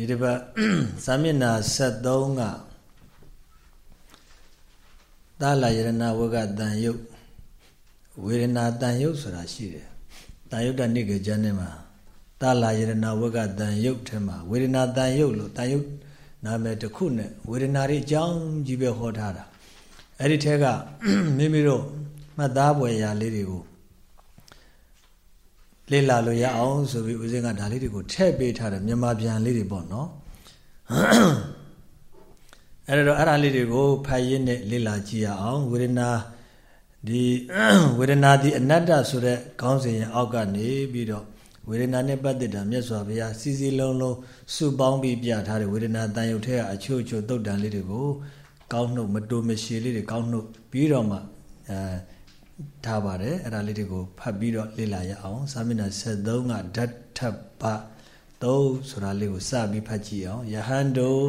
ဒီတစ်ပတ်ဇာမျက်နာ73ကသာလယရဏဝကတန်ယုတ်ဝေဒနာတန်ယုတ်ဆိုတာရှိတယ်တန်ယုတ်တနိကေကျမ်းထဲမှာသာလယရဏဝကတန်ယုတ်ထဲမှာဝေဒနာတန်ယုတ်လို့တန်ယုတ်နာမည်တစ်ခုနဲ့ဝေဒနာတွေအကြောင်းကြီးပဲဟောထားတာအဲ့ဒီထဲကမိမိတို့မှတ်သားပွဲရာလေးတွေကို လေ့လာလို့ရအောင်ဆိုပြီးဦးဇင်းကဒါလေးတွေကိုထည့်ပေးထားတယ်မြန်မာပြန်လေးတွေပေါ့နော်အဲ့တော့အဲ့ဒါလေးတွေကိုဖတ်ရင်းနဲ့လေ့လာကြည့်ရအောင်ဝေဒနာဒီဝေဒနာဒီအနတ္တဆိုတဲ့ခေါင်းစဉ်ရဲ့အောက်ကနေပြီးတော့ဝေဒနာနဲ့ပတ်သက်တာမြတ်စွာဘုရားစီစီလုံးလုံးစုပေါင်းပြီးပြထားတဲ့ဝေဒနာတန်ရုပ်ထဲကအချို့အချို့တုတ်တန်လေးတွေကိုကောင်းနှုတ်မတိုမရှိလေးတွေကောင်းနှုတ်ပြီးတော့မှအဲ ထားပါတယ်အဲ့ဒါလေးတွေကိုဖတ်ပြီးတော့လေ့လာရအောင်စာမျက်နှာ73ကဓာတ်ထပ်ပ3ဆိုတာလေးကိုစပြီးဖတ်ကြည့်အောင်ယဟန်တို့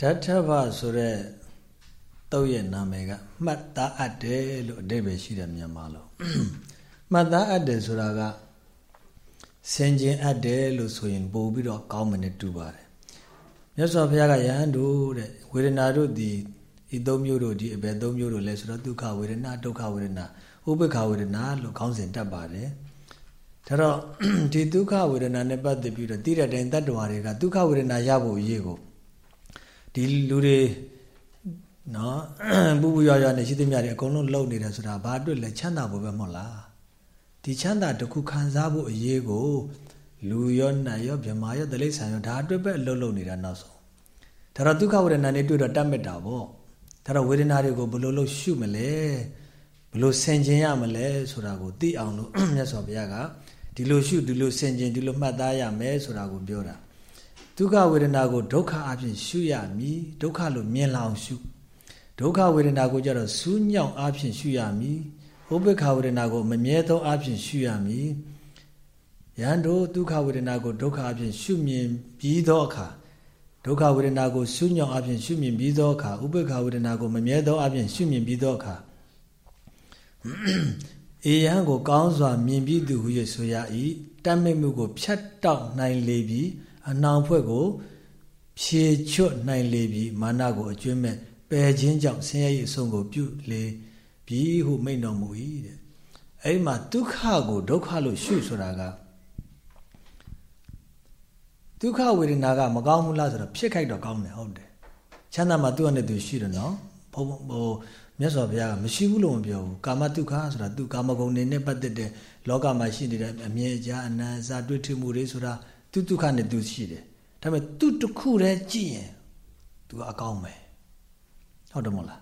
ဓာထဘဆိုတဲ့တုတ်ရဲ့နာမည်ကမှတ်သားအပ်တယ်လို့အဓိပ္ပာယ်ရှိတယ်မြန်မာလိုမှတ်သားအပ်တယ်ဆိုတာကဆင်ခြင်အပ်တယ်လို့ဆိုရင်ပို့ပြီးတော့ကောင်းမယ်နဲ့တူပါတယ်မြတ်စွာဘုရားကယဟန်တို့တဲ့ဝေဒနာတို့ဒီဤသုံးမျိုးတို့ဒီအဘယ်သုံးမျိုးတို့လဲဆိုတော့ဒုက္ခဝေဒနာဒုက္ခဝေဒနာဥပေက္ခဝေဒနာလို့ခေါင်းစဉ်တတ်ပါတယ်ဒါတော့ဒီဒုက္ခဝေဒနာနဲ့ပတ်သက်ပြီးတော့တိရတဲ့တတ္တဝါတွေကဒုက္ခဝေဒနာရဖို့အရေးကို ဒီလူတွေနော်ပူပူရွာရွာနဲ့ရှိသမျှတွေအကုန်လုံးလုံနေတယ်ဆိုတာဘာအတွက်လဲချမ်းသာဖို့ပဲမဟုတ်လားဒီချမ်းသာတစ်ခုခံစားဖို့အရေးကိုလူရောနတ်ရောဗြဟ္မာရောတိရစ္ဆာန်ရောဒါအတွက်ပဲအလုပ်လုပ်နေတာနောက်ဆုံးဒါတော့ဒုက္ခဝေဒနာနဲ့တွေ့တော့တတ်မြတ်တာပေါ့ဒါတော့ဝေဒနာတွေကိုဘယ်လိုလုပ်ရှုမလဲဘယ်လိုဆင်ခြင်ရမလဲဆိုတာကိုသိအောင်လို့မြတ်စွာဘုရားကဒီလိုရှုဒီလိုဆင်ခြင်ဒီလိုမှတ်သားရမယ်ဆိုတာကိုပြောတာ ဒုက္ခဝေဒနာကိုဒုက္ခအဖြစ်ရှုရမည်ဒုက္ခလို့မြင်လောင်ရှုဒုက္ခဝေဒနာကိုကြတော့စူးညောင်အဖြစ်ရှုရမည်ဥပေက္ခဝေဒနာကိုမမြဲသောအဖြစ်ရှုရမည်ယန္တုဒုက္ခဝေဒနာကိုဒုက္ခအဖြစ်ရှုမြင်ပြီးသောအခါဒုက္ခဝေဒနာကိုစူးညောင်အဖြစ်ရှုမြင်ပြီးသောအခါဥပေက္ခဝေဒနာကိုမမြဲသောအဖြစ်ရှုမြင်ပြီးသောအခါအေယံကိုကောင်းစွာမြင်ပြီးသူဟု၍ဆိုရ၏တတ်မိမှုကိုဖြတ်တောက်နိုင်လေပြီး အနှောင်ဖွဲ့ကို ဖြေချွတ်နိုင်လေပြီမာနကိုအကျွင်းမဲ့ပယ်ခြင်းကြောင့်ဆင်းရဲ၏အဆုံးကိုပြုလေပြီဟုမိန့်တော်မူ၏တဲ့အဲ့ဒီမှာဒုက္ခကိုဒုက္ခလို့ရှုဆိုတာကဒုက္ခဝေဒနာကမကောင်းဘူးလားဆိုတော့ဖြစ်ခိုက်တော့ကောင်းတယ်ဟုတ်တယ်ချမ်းသာမှသူ့အနေနဲ့သူရှိတယ်နော်ဘုံဟိုမြတ်စွာဘုရားကမရှိဘူးလို့မပြောဘူးကာမဒုက္ခဆိုတာသူကာမဂုဏ်တွေနဲ့ပတ်သက်တဲ့လောကမှာရှိနေတဲ့အမြဲအကြာအနံ့စာတွေ့ထမှုတွေဆိုတာ သူဒုက္ခနဲ့သူရှိတယ်ဒါပေမဲ့သူတခုတည်းကြည့်ရင်သူကအကောင်းပဲဟုတ်တယ်မဟုတ်လား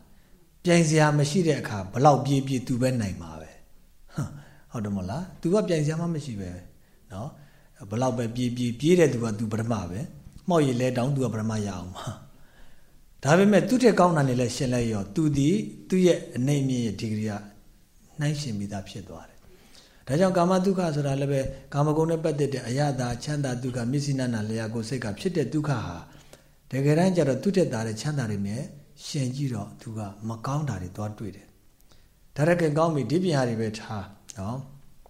ပြိုင်စရာမရှိတဲ့အခါဘလောက်ပြေးပြေးသူပဲနိုင်မှာပဲဟုတ်တယ်မဟုတ်လားသူကပြိုင်စရာမှမရှိပဲเนาะ ဘလောက်ပဲပြေးပြေးပြေးတဲ့သူကသူပထမပဲမှောက်ရည်လဲတောင်းသူကပထမရအောင်ပါဒါပေမဲ့သူ့ထက်ကောင်းတာနေလဲရှင်းလဲရောသူဒီသူ့ရဲ့အနေမြင့်ရဲ့ဒီဂရီကနှိုင်းရှင်ပြီးသားဖြစ်သွားတယ် ် ဒါကြောင့်ကာမဒုက္ခဆိုတာလည်းပဲကာမဂုဏ်နဲ့ပတ်သက်တဲ့အရသာချမ်းသာဒုက္ခမျက်စိနာနာလျာကိုစိတ်ကဖြစ်တဲ့ဒုက္ခဟာတကယ်တမ်းကျတော့သူတက်တာတဲ့ချမ်းသာတွေနဲ့ရှင်ကြည့်တော့သူကမကောင်းတာတွေသွားတွေ့တယ်။ဒါရကကောင်းပြီဒီပြဟာတွေပဲထားနော်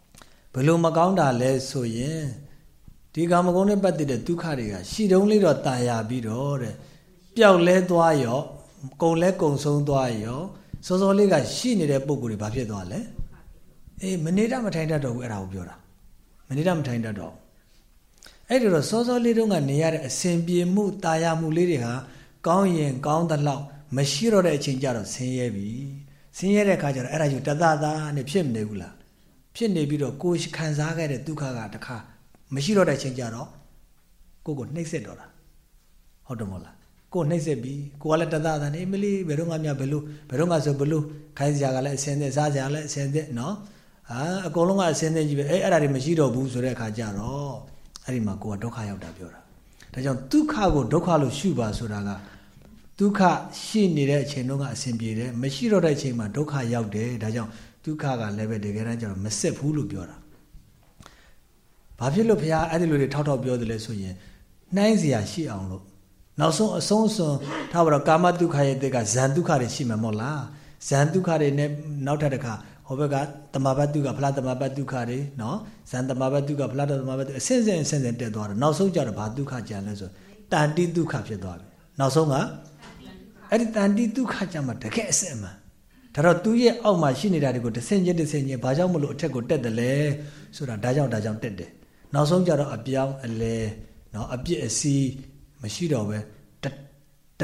။ဘလို့မကောင်းတာလဲဆိုရင်ဒီကာမဂုဏ်နဲ့ပတ်သက်တဲ့ဒုက္ခတွေကရှိတုံးလေးတော့တာယာပြီးတော့တဲ့ပျောက်လဲသွားရောကုံလဲကုံဆုံးသွားရောစောစောလေးကရှိနေတဲ့ပုံကိုယ်တွေဘာဖြစ်သွားလဲ။ အေးမနေတာမထိုင်တတ်တော့ဘူးအဲ့ဒါကိုပြောတာမနေတာမထိုင်တတ်တော့အဲ့ဒီတော့စောစောလေးတုန်းကနေရတဲ့အစဉ်ပြေမှုတာယာမှုလေးတွေဟာကောင်းရင်ကောင်းသလောက်မရှိတော့တဲ့အချိန်ကျတော့ဆင်းရဲပြီဆင်းရဲတဲ့အခါကျတော့အဲ့ဒါယူတသသာနဲ့ဖြစ်မနေဘူးလားဖြစ်နေပြီးတော့ကိုယ်ခံစားခဲ့တဲ့ဒုက္ခကတခါမရှိတော့တဲ့အချိန်ကျတော့ကိုကိုနှိမ့်ဆက်တော့တာဟုတ်တယ်မဟုတ်လားကိုနှိမ့်ဆက်ပြီးကိုကလည်းတသသာနေမလီဘယ်တော့မှမဘယ်လိုဘယ်တော့မှဆိုဘယ်လိုခိုင်းစရာကလည်းအစင်သက်စားစရာလည်းအစင်သက်နော် ဟာအကုန်လုံးကအစင်းသက်ကြီးပဲအဲ့အဲ့ဒါတွေမရှိတော့ဘူးဆိုတဲ့အခါကျတော့အဲ့ဒီမှာကိုကဒုက္ခရောက်တာပြောတာဒါကြောင့်ဒုက္ခကိုဒုက္ခလို့ရှုပါဆိုတာကဒုက္ခရှိနေတဲ့အချိန်တုန်းကအဆင်ပြေတယ်မရှိတော့တဲ့အချိန်မှာဒုက္ခရောက်တယ်ဒါကြောင့်ဒုက္ခကလည်းပဲတကယ်တမ်းကျတော့မစစ်ဘူးလို့ပြောတာဘာဖြစ်လို့ဘုရားအဲ့ဒီလိုတွေထောက်ထောက်ပြောတယ်လဲဆိုရင်နှိုင်းစရာရှိအောင်လို့နောက်ဆုံးအဆုံးစွန်ထားပါတော့ကာမဒုက္ခရဲ့တက်ကဇန်ဒုက္ခတွေရှိမှာမဟုတ်လားဇန်ဒုက္ခတွေနဲ့နောက်ထပ်တစ်ခါ ဟောဘက်ကတမဘတ်ဒုက္ခဖလားတမဘတ်ဒုက္ခတွေနော်ဇန်တမဘတ်ဒုက္ခဖလားတမဘတ်အစင်းစင်းအစင်းစင်းတက်သွားတယ်နောက်ဆုံးကျတော့ဘာဒုက္ခကြံလဲဆိုတန်တိဒုက္ခဖြစ်သွားပြီနောက်ဆုံးကအဲ့ဒီတန်တိဒုက္ခကြမှာတကယ်အစစ်အမှန်ဒါတော့သူ့ရဲ့အောက်မှာရှိနေတာတွေကိုတစ်ဆင့်ချင်းတစ်ဆင့်ချင်းဘာကြောင့်မလို့အထက်ကိုတက်တယ်လဲဆိုတာဒါကြောင့်ဒါကြောင့်တက်တယ်နောက်ဆုံးကျတော့အပြောင်းအလဲနော်အပြစ်အစီးမရှိတော့ပဲတ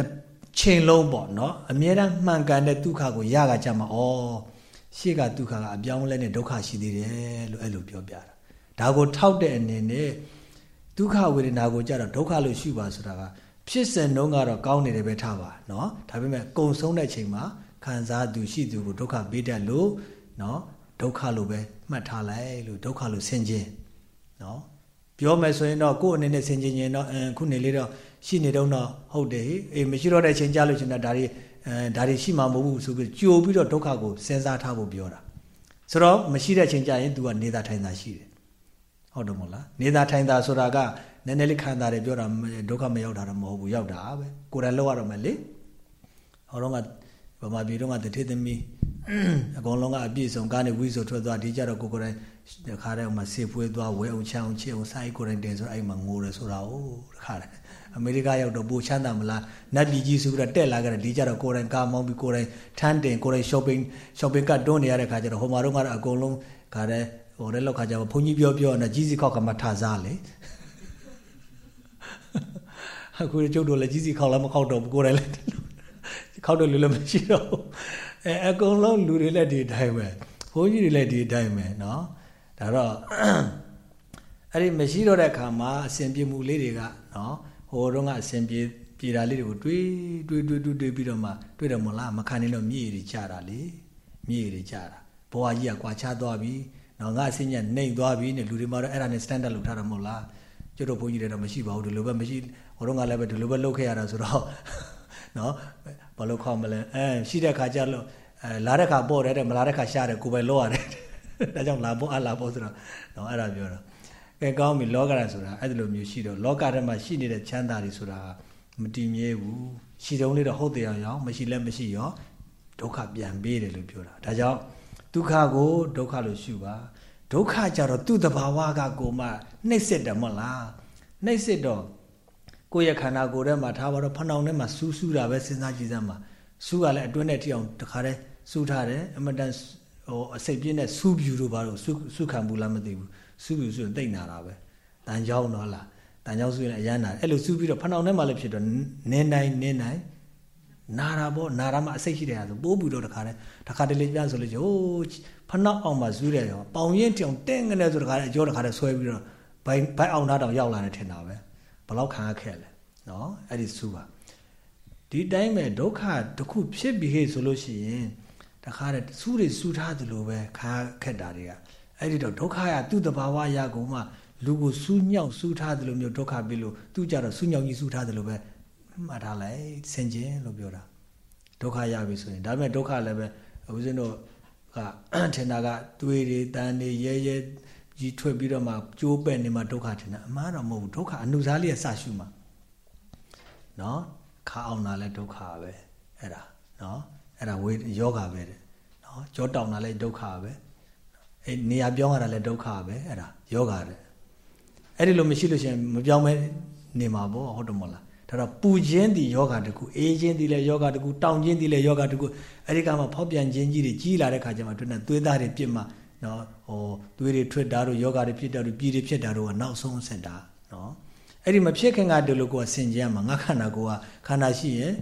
ချိန်လုံးပေါ့နော်အမြဲတမ်းမှန်ကန်တဲ့ဒုက္ခကိုရကကြမှာဩ ရှေ့ကဒုက္ခကအပြောင်းလဲနဲ့ဒုက္ခရှိသေးတယ်လို့အဲ့လိုပြောပြတာဒါကိုထောက်တဲ့အနေနဲ့ဒုက္ခဝေဒနာကိုကြတော့ဒုက္ခလို့ရှုပါဆိုတာကဖြစ်စဉ်နှုံးကတော့ကောင်းနေတယ်ပဲထားပါเนาะဒါပေမဲ့ကုံဆုံးတဲ့ချိန်မှာခံစားသူရှိသူကိုဒုက္ခပေးတတ်လို့เนาะဒုက္ခလို့ပဲမှတ်ထားလိုက်လို့ဒုက္ခလို့ဆင်ခြင်เนาะပြောမယ်ဆိုရင်တော့ကိုယ်အနေနဲ့ဆင်ခြင်ရင်တော့အခုနေလေးတော့ရှိနေတော့ဟုတ်တယ်အေးမရှိတော့တဲ့အချိန်ကြာလို့ရှင်တော့ဒါတွေ အဲဒါတွေရှိမှာမဟုတ်ဘူးဆိုပြီးကြိုပြီးတော့ဒုက္ခကိုစဉ်းစားထားဖို့ပြောတာဆိုတော့မရှိတဲ့အချိန်ကြာရင် तू ကနေတာထိုင်တာရှိတယ်ဟုတ်တယ်မို့လားနေတာထိုင်တာဆိုတာကနည်းနည်းလေးခံတာတယ်ပြောတာဒုက္ခမရောက်တာတော့မဟုတ်ဘူးရောက်တာပဲကိုယ်တိုင်လောက်ရတော့မယ်လေဟောတော့ကဗမာပြည်တော့ကတထေသမီးအကုန်လုံးကအပြည့်စုံကားနဲ့ဝီးဆိုထွက်သွားဒီကြတော့ကိုကိုယ်တိုင်တခါတည်းဟိုမှာစေဖွေးသွားဝဲအောင်ချအောင်ချစ်အောင်စိုက်ကိုယ်တိုင်တင်ဆိုအဲ့မှာငိုတယ်ဆိုတာ哦တခါတည်း အမေရိကရောက်တော့ပိုချမ်းသာမလားနတ်ပြည်ကြီးဆိုပြီးတော့တက်လာကြတယ်ဒီကြတော့ကိုယ်တိုင်ကားမောင်းပြီးကိုယ်တိုင်ထမ်းတင်ကိုယ်တိုင် shopping shopping ကတွန်းနေရတဲ့ခါကျတော့ဟိုမှာတော့ကတော့အကုန်လုံးခါတဲ့ဟိုတဲ့လောက်ခါကျတော့ဘုန်းကြီးပြောပြောနဲ့ကြီးစီခောက်ကမှထစားလေအခုကျုပ်တို့လည်းကြီးစီခောက်လည်းမခောက်တော့ဘူးကိုယ်တိုင်လည်းခောက်တော့လူလည်းမရှိတော့အဲအကုန်လုံးလူတွေလည်းဒီအတိုင်းပဲဘုန်းကြီးတွေလည်းဒီအတိုင်းပဲเนาะဒါတော့အဲ့ဒီမရှိတော့တဲ့အခါမှာအစဉ်ပြေမှုလေးတွေကเนาะ ဟိုတုန်းကအစဉ်ပြေပြေတာလေးတွေကိုတွေးတွေးတွေးတွေးတွေးပြီးတော့မှတွေးတယ်မလားမခံနိုင်တော့မြေတွေကြတာလေမြေတွေကြတာဘဝကြီးကကွာခြားသွားပြီနော်ငါအစင်းညနှိမ်သွားပြီနဲ့လူတွေမှာတော့အဲ့ဒါနဲ့ standard လုပ်ထားတာမဟုတ်လားကျွတ်တို့ဘုန်းကြီးတွေတော့မရှိပါဘူးဒီလိုပဲမရှိဟိုတုန်းကလည်းပဲဒီလိုပဲလုပ်ခဲ့ရတာဆိုတော့နော်ဘာလို့ခေါမလဲအဲရှိတဲ့ခါကျလို့အဲလာတဲ့ခါပေါ့တယ်တဲ့မလာတဲ့ခါရှားတယ်ကိုပဲလောရတယ်ဒါကြောင့်လာပေါ့အလာပေါ့ဆိုတော့နော်အဲ့ဒါပြောတော့ ကဲကောင်းပြီလောကရဆိုတာအဲ့ဒီလိုမျိုးရှိတော့လောကထဲမှာရှိနေတဲ့ချမ်းသာတွေဆိုတာမတည်မြဲဘူးရှိတုံးလေးတော့ဟုတ်တယ်အောင်မရှိလည်းမရှိရောဒုက္ခပြန်ပေးတယ်လို့ပြောတာဒါကြောင့်ဒုက္ခကိုဒုက္ခလို့ရှုပါဒုက္ခကြတော့သူ့တဘာဝကကိုမှနှိမ့်စစ်တယ်မဟုတ်လားနှိမ့်စစ်တော့ကိုယ့်ရဲ့ခန္ဓာကိုယ်ထဲမှာထားပါတော့ဖဏောင်ထဲမှာစူးစူးတာပဲစဉ်းစားကြည့်စမ်းပါစူးကလည်းအတွင်းနဲ့ထိအောင်တခါတည်းစူးထားတယ်အမတန်ဟိုအစိတ်ပြင်းတဲ့စူးပြူတို့ဘာလို့စူးစူးခံဘူးလားမသိဘူး စူးပြူဆိုရင်တိတ်နာတာပဲတန်ချောင်းတော့လားတန်ချောင်းစူးရင်အရန်နာအဲ့လိုစူးပြီးတော့ဖဏောင်ထဲမှာလည်းဖြစ်တော့နင်းနိုင်နင်းနိုင်နာတာပေါ့နာတာမှအစိတ်ရှိတယ်ဟာဆိုပိုးပြီးတော့တခါတည်းတခါတလေပြန်ဆိုလို့ဟိုဖနှောက်အောင်မှဇူးတယ်ရောပေါင်ရင်တောင်တင်းငနေဆိုတခါတည်းအကျော်တခါတည်းဆွဲပြီးတော့ဘိုင်ဘိုင်အောင်သားတောင်ရောက်လာတယ်ထင်တာပဲဘလောက်ခံရခဲ့လဲနော်အဲ့ဒီဇူးပါဒီတိုင်းပဲဒုက္ခတစ်ခုဖြစ်ပြီးဟဲ့ဆိုလို့ရှိရင်တခါတည်းစူးတွေစူးထားသလိုပဲခါခက်တာတွေက အဲ့ဒီတော့ဒုက္ခရသူ့တဘာဝရကုန်မှလူကိုစူးညောက်စူးထားတယ်လို့မျိုးဒုက္ခပြီလို့သူကြတော့စူးညောက်ကြီးစူးထားတယ်လို့ပဲမှတ်ထားလိုက်ဆင်ခြင်လို့ပြောတာဒုက္ခရပြီဆိုရင်ဒါပေမဲ့ဒုက္ခလည်းပဲဦးဇင်းတို့ကထင်တာကတွေးတွေတန်တွေရဲရဲကြီးထွက်ပြီးတော့မှကျိုးပဲ့နေမှဒုက္ခထင်တာအမှားတော့မဟုတ်ဘူးဒုက္ခအနုစားလေးရစရှုမှာနော်ခါအောင်တာလည်းဒုက္ခပဲအဲ့ဒါနော်အဲ့ဒါဝေယောဂပဲတဲ့နော်ကြောတောင်တာလည်းဒုက္ခပဲ အဲ့နေရာပြောင်းရတာလည်းဒုက္ခပဲအဲ့ဒါယောဂတဲ့အဲ့ဒီလိုမရှိလို့ရှိရင်မပြောင်းမဲနေမှာပေါ့ဟုတ်တယ်မဟုတ်လားဒါတော့ပူခြင်းဒီယောဂတကူအေးခြင်းဒီလည်းယောဂတကူတောင်ခြင်းဒီလည်းယောဂတကူအဲ့ဒီကမှဖောက်ပြန်ခြင်းကြီးတွေကြီးလာတဲ့ခါကျမှတွေ့နေသွေးသားတွေပြစ်မှနော်ဟိုသွေးတွေထွက်တာတို့ယောဂတွေဖြစ်တာတို့ပြည်တွေဖြစ်တာတို့ကနောက်ဆုံးဆင့်တာနော်အဲ့ဒီမဖြစ်ခင်ကတည်းကကိုယ်ဆင်ကြရမှာငါခန္ဓာကိုယ်ကခန္ဓာရှိရင်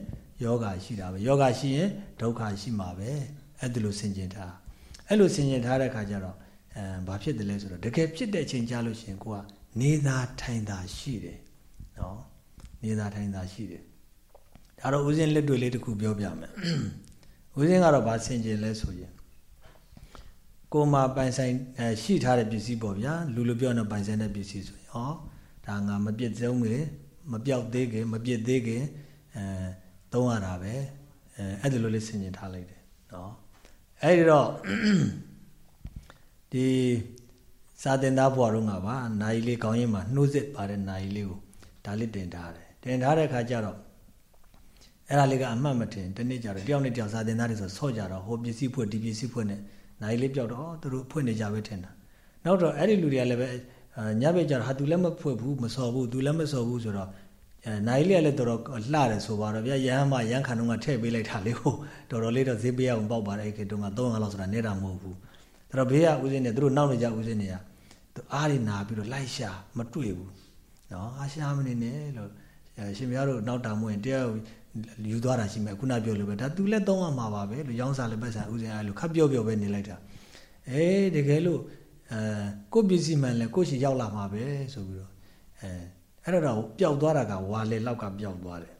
ယောဂရှိတာပဲယောဂရှိရင်ဒုက္ခရှိမှာပဲအဲ့ဒီလိုဆင်ကျင်ထား အဲ့လိုဆင်ကျင်ထားတဲ့ခါကျတော့အဲဘာဖြစ်တယ်လဲဆိုတော့တကယ်ဖြစ်တဲ့အချိန်ကြာလို့ရှိရင်ကိုကနေသာထိုင်သာရှိတယ်နော်နေသာထိုင်သာရှိတယ်ဒါတော့ဦးဇင်းလက်တွေ့လေးတစ်ခုပြောပြမယ်ဦးဇင်းကတော့ဗာဆင်ကျင်လဲဆိုရင်ကိုမှပိုင်ဆိုင်ရှိထားတဲ့ပစ္စည်းပေါ့ဗျာလူလူပြောနေပိုင်ဆိုင်တဲ့ပစ္စည်းဆိုရင်ဟောဒါငါမပြစ်ဆုံးခင်မပြောက်သေးခင်မပြစ်သေးခင်အဲသုံးရတာပဲအဲအဲ့ဒီလိုလေးဆင်ကျင်ထားလိုက်တယ်နော် အဲ့ဒီတော့ဒီစာတင်သားဘွားတို့ကပါနိုင်လေးကောင်းရင်မှာနှိုးစစ်ပါတဲ့နိုင်လေးကိုဒါလေးတင်ထားတယ်တင်ထားတဲ့ခါကျတော့အဲ့ဒါလေးကအမှတ်မတင်တနေ့ကျတော့တယောက်နဲ့တယောက်စာတင်သားတွေဆိုဆော့ကြတော့ဟိုပစ္စည်းဖွက်ဒီပစ္စည်းဖွက်နဲ့နိုင်လေးပြောက်တော့သူတို့ဖွက်နေကြပဲထင်တာနောက်တော့အဲ့ဒီလူတွေကလည်းပဲညဘက်ကျတော့ဟာသူလည်းမဖွက်ဘူးမစော်ဘူးသူလည်းမစော်ဘူးဆိုတော့ အဲနိုင်လေးကလည်းတော်တော်လှတယ်ဆိုပါတော့ဗျာရဟန်းမရဟန်းခါတော့ကထည့်ပေးလိုက်တာလေးကိုတော်တော်လေးတော့ဈေးပေးအောင်ပေါက်ပါတယ်အဲ့ခေတုန်းက300လောက်ဆိုတာနေတာမဟုတ်ဘူးဒါတော့ဘေးကဦးစင်းနေသူတို့နောက်နေကြဦးစင်းနေရသူအားတွေနာပြီးတော့လိုက်ရှာမတွေ့ဘူးနော်အားရှာမနေနဲ့လို့ရှင်မရတို့နောက်တာမွင်တရားယူသွားတာရှိမယ်ခုနပြောလို့ပဲဒါသူလည်းသုံးရမှာပါပဲလို့ရောင်းစားလည်းပတ်စံဦးစင်းအားလို့ခပ်ပြောပြောပဲနေလိုက်တာအေးတကယ်လို့အဲကိုပစ္စည်းမှန်လဲကိုရှိရောက်လာမှာပဲဆိုပြီးတော့အဲ အဲ့တော့ပျောက်သွားတာကဝါလေလောက်ကပျောက်သွားတယ်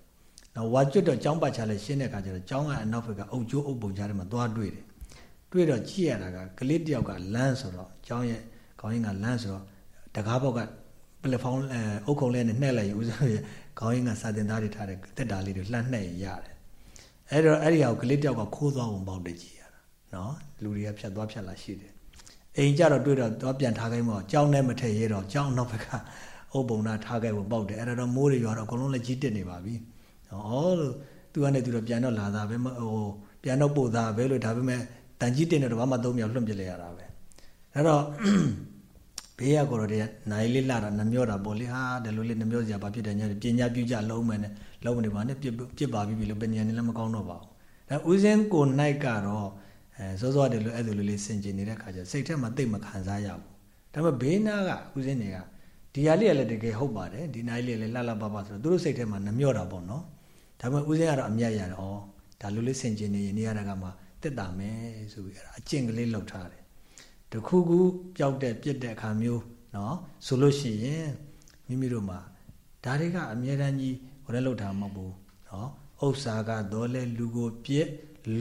နော်ဝါကျွတ်တော့ကြောင်းပတ်ချလဲရှင်းတဲ့အခါကျတော့ကြောင်းကအနောက်ဘက်ကအုပ်ကျိုးအုပ်ပုံချထဲမှာသွားတွေ့တယ်တွေ့တော့ကြည့်ရတာကကလေးတယောက်ကလမ်းဆိုတော့ကြောင်းရဲ့ခေါင်းရင်းကလမ်းဆိုတော့တကားဘောက်ကပလက်ဖောင်းအုပ်ခုံလေးနဲ့နှက်လိုက်ဦးဆိုရခေါင်းရင်းကစာတင်သားတွေထားတဲ့တက်တာလေးတွေလှမ်းနှက်ရတယ်အဲ့တော့အဲ့ဒီဟာကိုကလေးတယောက်ကခိုးသွားဝင်ပေါက်တကြည့်ရတာနော်လူတွေကဖြတ်သွားဖြတ်လာရှိတယ်အိမ်ကြတော့တွေ့တော့သွားပြန်ထားခိုင်းမောကြောင်းနဲ့မထည့်ရတော့ကြောင်းနောက်ဘက်က အုပ်ပုံနာထားခဲ့ဖို့ပေါက်တယ်အဲ့တော့မိုးတွေရွာတော့အကုန်လုံးလည်းကြီးတက်နေပါပြီဟောလို့သူကနေသူတော့ပြန်တော့လာတာပဲဟိုပြန်တော့ပို့သားပဲလို့ဒါပေမဲ့တန်ကြီးတင်တော့ဘာမှသုံးမြောက်လွှင့်ပြလိုက်ရတာပဲအဲ့တော့ဘေးရကိုတော့တည်းနိုင်လေးလာတာနှမျောတာပေါ့လေဟာဒီလိုလေးနှမျောစရာဘာဖြစ်တယ်ညပညာပြုကြလုံးမယ်နဲ့လုံးနေပါနဲ့ပြစ်ပြစ်ပါပြီလို့ပညာနဲ့လည်းမကောင်းတော့ပါဘူးဒါဦးစင်းကိုနိုင်ကတော့အဲစောစောတည်းလို့အဲ့လိုလေးဆင်ကျင်နေတဲ့ခါကျစိတ်ထဲမှာတိတ်မခံစားရဘူးဒါပေမဲ့ဘေးနာကဦးစင်းတွေက ဒီဟာလေးကလည်းတကယ်ဟုတ်ပါတယ်ဒီနိုင်လေးလည်းလှလှပပဆိုတော့သူတို့စိတ်ထဲမှာနှမျောတာပေါ့နော်ဒါပေမဲ့ဦးစင်းကတော့အမြတ်ရတယ်ဩဒါလိုလေးဆင်ကျင်နေရင်နေရတာကမှတက်တာမယ်ဆိုပြီးအဲ့ဒါအကျင့်ကလေးလောက်ထားတယ်တခုခုပျောက်တဲ့ပြစ်တဲ့အခါမျိုးနော်ဆိုလို့ရှိရင်မိမိတို့မှာဒါတွေကအမြဲတမ်းကြီးဟိုလည်းလောက်တာမဟုတ်ဘူးနော်ဥစ္စာကတော့လဲလူကိုပြစ်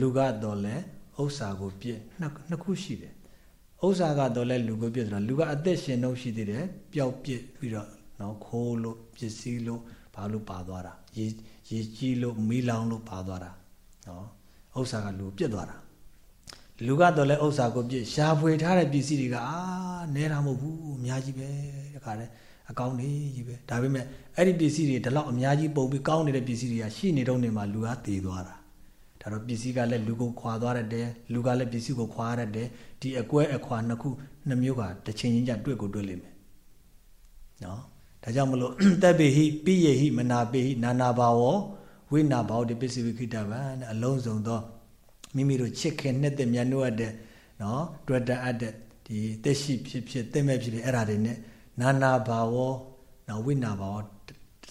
လူကတော့လဲဥစ္စာကိုပြစ်နှစ်နှစ်ခုရှိတယ် ဥစ္စာကတော့လဲလူကိုပြစ်ဆိုတော့လူကအသက်ရှင်တော့ရှိသေးတယ်ပျောက်ပြစ်ပြီးတော့နော်ခိုးလို့ပစ္စည်းလို့ဘာလို့ပါသွားတာရေရေကြီးလို့မီးလောင်လို့ပါသွားတာနော်ဥစ္စာကလူပြစ်သွားတာလူကတော့လည်းဥစ္စာကိုပြစ်ရှာဖွေထားတဲ့ပစ္စည်းတွေကအာနဲတာမဟုတ်ဘူးအများကြီးပဲတခါတည်းအကောင်းနေကြီးပဲဒါပေမဲ့အဲ့ဒီပစ္စည်းတွေဒီလောက်အများကြီးပုံပြီးကောင်းနေတဲ့ပစ္စည်းတွေကရှိနေတော့နေမှာလူကတည်သွားတာ ဒါတော့ပစ္စည်းကလည်းလူကိုခွာသွားရတယ်လူကလည်းပစ္စည်းကိုခွာရတယ်ဒီအကွဲအခွာနှစ်ခုနှစ်မျိုးကတစ်ချိန်ချင်းကြတွေ့ကိုတွေ့လိမ့်မယ်နော်ဒါကြောင့်မလို့တက်ပိဟိပိယေဟိမနာပိဟိနာနာဘာဝဝိနာဘောဒီပစ္စည်းဝိခိတဗံအလုံးစုံသောမိမိတို့ချစ်ခင်နှစ်သက်မြတ်နိုးရတဲ့နော်တွေ့တတ်တဲ့ဒီတက်ရှိဖြစ်ဖြစ်တက်မဲ့ဖြစ်ဖြစ်အဲ့ဒါတွေနဲ့နာနာဘာဝနော်ဝိနာဘာဝတ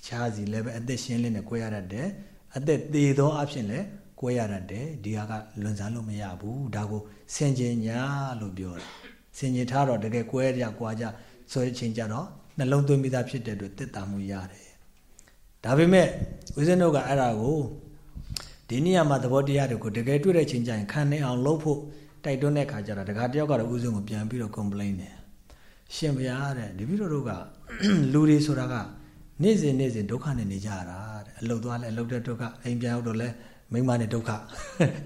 ခြားစီလည်းပဲအသက်ရှင်လင်းနဲ့꿰ရတတ်တယ်အသက်သေးသောအဖြစ်လည်း ကွဲရတတ်တယ်ဒီဟာကလွန်ဆန်းလို့မရဘူးဒါကိုဆင်ခြင်ညာလို့ပြောတာဆင်ခြင်ထားတော့တကယ်ကွဲရကွာကြဆိုတဲ့အချိန်ကျတော့နှလုံးသွင်းပြီးသားဖြစ်တဲ့အတွက်တက်တာမှုရတယ်ဒါပေမဲ့ဦးဇင်းတို့ကအဲ့ဒါကိုဒီနေရာမှာသဘောတရားတွေကိုတကယ်တွေ့တဲ့အချိန်ကျရင်ခံနေအောင်လုပ်ဖို့တိုက်တွန်းတဲ့ခါကျတော့တခါတယောက်ကတော့ဦးဇင်းကိုပြန်ပြီးတော့ complain တယ်ရှင်ဗျာတဲ့ဒီပြီးတော့ကလူတွေဆိုတာကနေ့စဉ်နေ့စဉ်ဒုက္ခနဲ့နေကြရတာတဲ့အလုတ်သွားလဲအလုတ်တဲ့ဒုက္ခအိမ်ပြန်ရောက်တော့လဲ မိမနဲ့ဒုက္ခ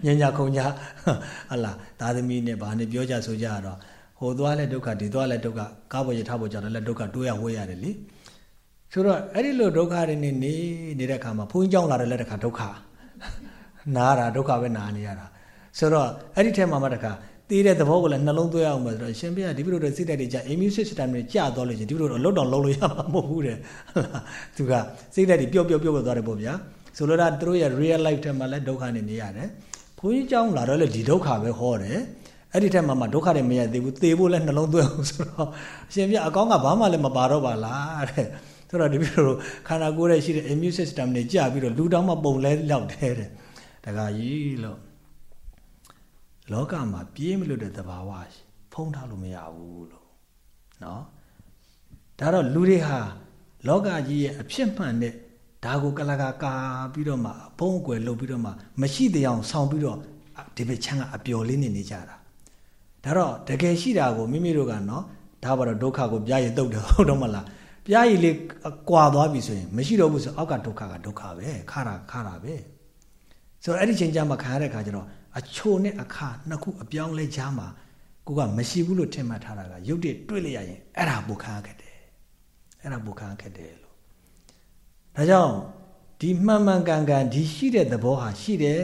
ညညာခုံညာဟလာသားသမီးနဲ့ဘာနဲ့ပြောကြဆိုကြရတော့ဟိုသွားလဲဒုက္ခဒီသွားလဲဒုက္ခကားပေါ်ရထားပေါ်ကြတယ်လဲဒုက္ခတိုးရဝဲရတယ်လေဆိုတော့အဲ့ဒီလိုဒုက္ခတွေနေနေနေတဲ့ခါမှာဘုန်းကြီးကြောင်းလာတယ်လဲတခါဒုက္ခနားတာဒုက္ခပဲနားနေရတာဆိုတော့အဲ့ဒီထဲမှာမှတခါတည်တဲ့သဘောကိုလည်းနှလုံးသွင်းအောင်ပဲဆိုတော့ရှင်ပြဒီပြလို့တဲ့စိတ်ဓာတ်တွေကြာ immune system တွေကြာသွားလို့ရှင်ဒီပြလို့တော့လွတ်တော်လုံးလို့ရမှာမဟုတ်ဘူးတဲ့သူကစိတ်ဓာတ်တွေပျော့ပျော့ပျော့သွားတယ်ပေါ့ဗျာ ဆိုလိုတာသူတို့ရဲ့ real life ထဲမှာလည်းဒုက္ခနေနေရတယ်ဘုန်းကြီးเจ้าလာတော့လေဒီဒုက္ခပဲဟောတယ်အဲ့ဒီထက်မှမှဒုက္ခတွေမရသေးဘူးသေဖို့လည်းနှလုံးသွင်းအောင်ဆိုတော့အရှင်ပြအကောင်းကဘာမှလည်းမပါတော့ပါလားတဲ့ဆိုတော့ဒီပြလို့ခန္ဓာကိုယ်ရဲ့ရှိတဲ့ immune system တွေကြာပြီးတော့လူတောင်မှပုံလဲလောက်တယ်တဲ့တခါကြီးလို့လောကမှာပြေးမလို့တဲ့သဘာဝဖုံးထားလို့မရဘူးလို့နော်ဒါတော့လူတွေဟာလောကကြီးရဲ့အဖြစ်မှန်တဲ့ ဒါကိုကလကာကာပြီးတော့မှဘုံအကွယ်လုပ်ပြီးတော့မှမရှိတဲ့အောင်ဆောင်ပြီးတော့ဒီဘက်ချမ်းကအပျော်လေးနေနေကြတာဒါတော့တကယ်ရှိတာကိုမိမိတို့ကနော်ဒါပါတော့ဒုက္ခကိုပြားရည်တုတ်တယ်ဟုတ်တော့မလားပြားရည်လေးကွာသွားပြီဆိုရင်မရှိတော့ဘူးဆိုအောက်ကဒုက္ခကဒုက္ခပဲခါတာခါတာပဲဆိုတော့အဲ့ဒီချိန်ကျမှခံရတဲ့ခါကျတော့အချိုနဲ့အခါနှစ်ခုအပြောင်းလဲကြားမှာကိုကမရှိဘူးလို့ထင်မှတ်ထားတာကရုပ်တည်တွေ့လိုက်ရရင်အဲ့ဒါပုခါခဲ့တယ်အဲ့ဒါပုခါခဲ့တယ်လို့ ဒါကြောင့်ဒီမှန်မှန်ကန်ကန်ဒီရှိတဲ့သဘောဟာရှိတယ်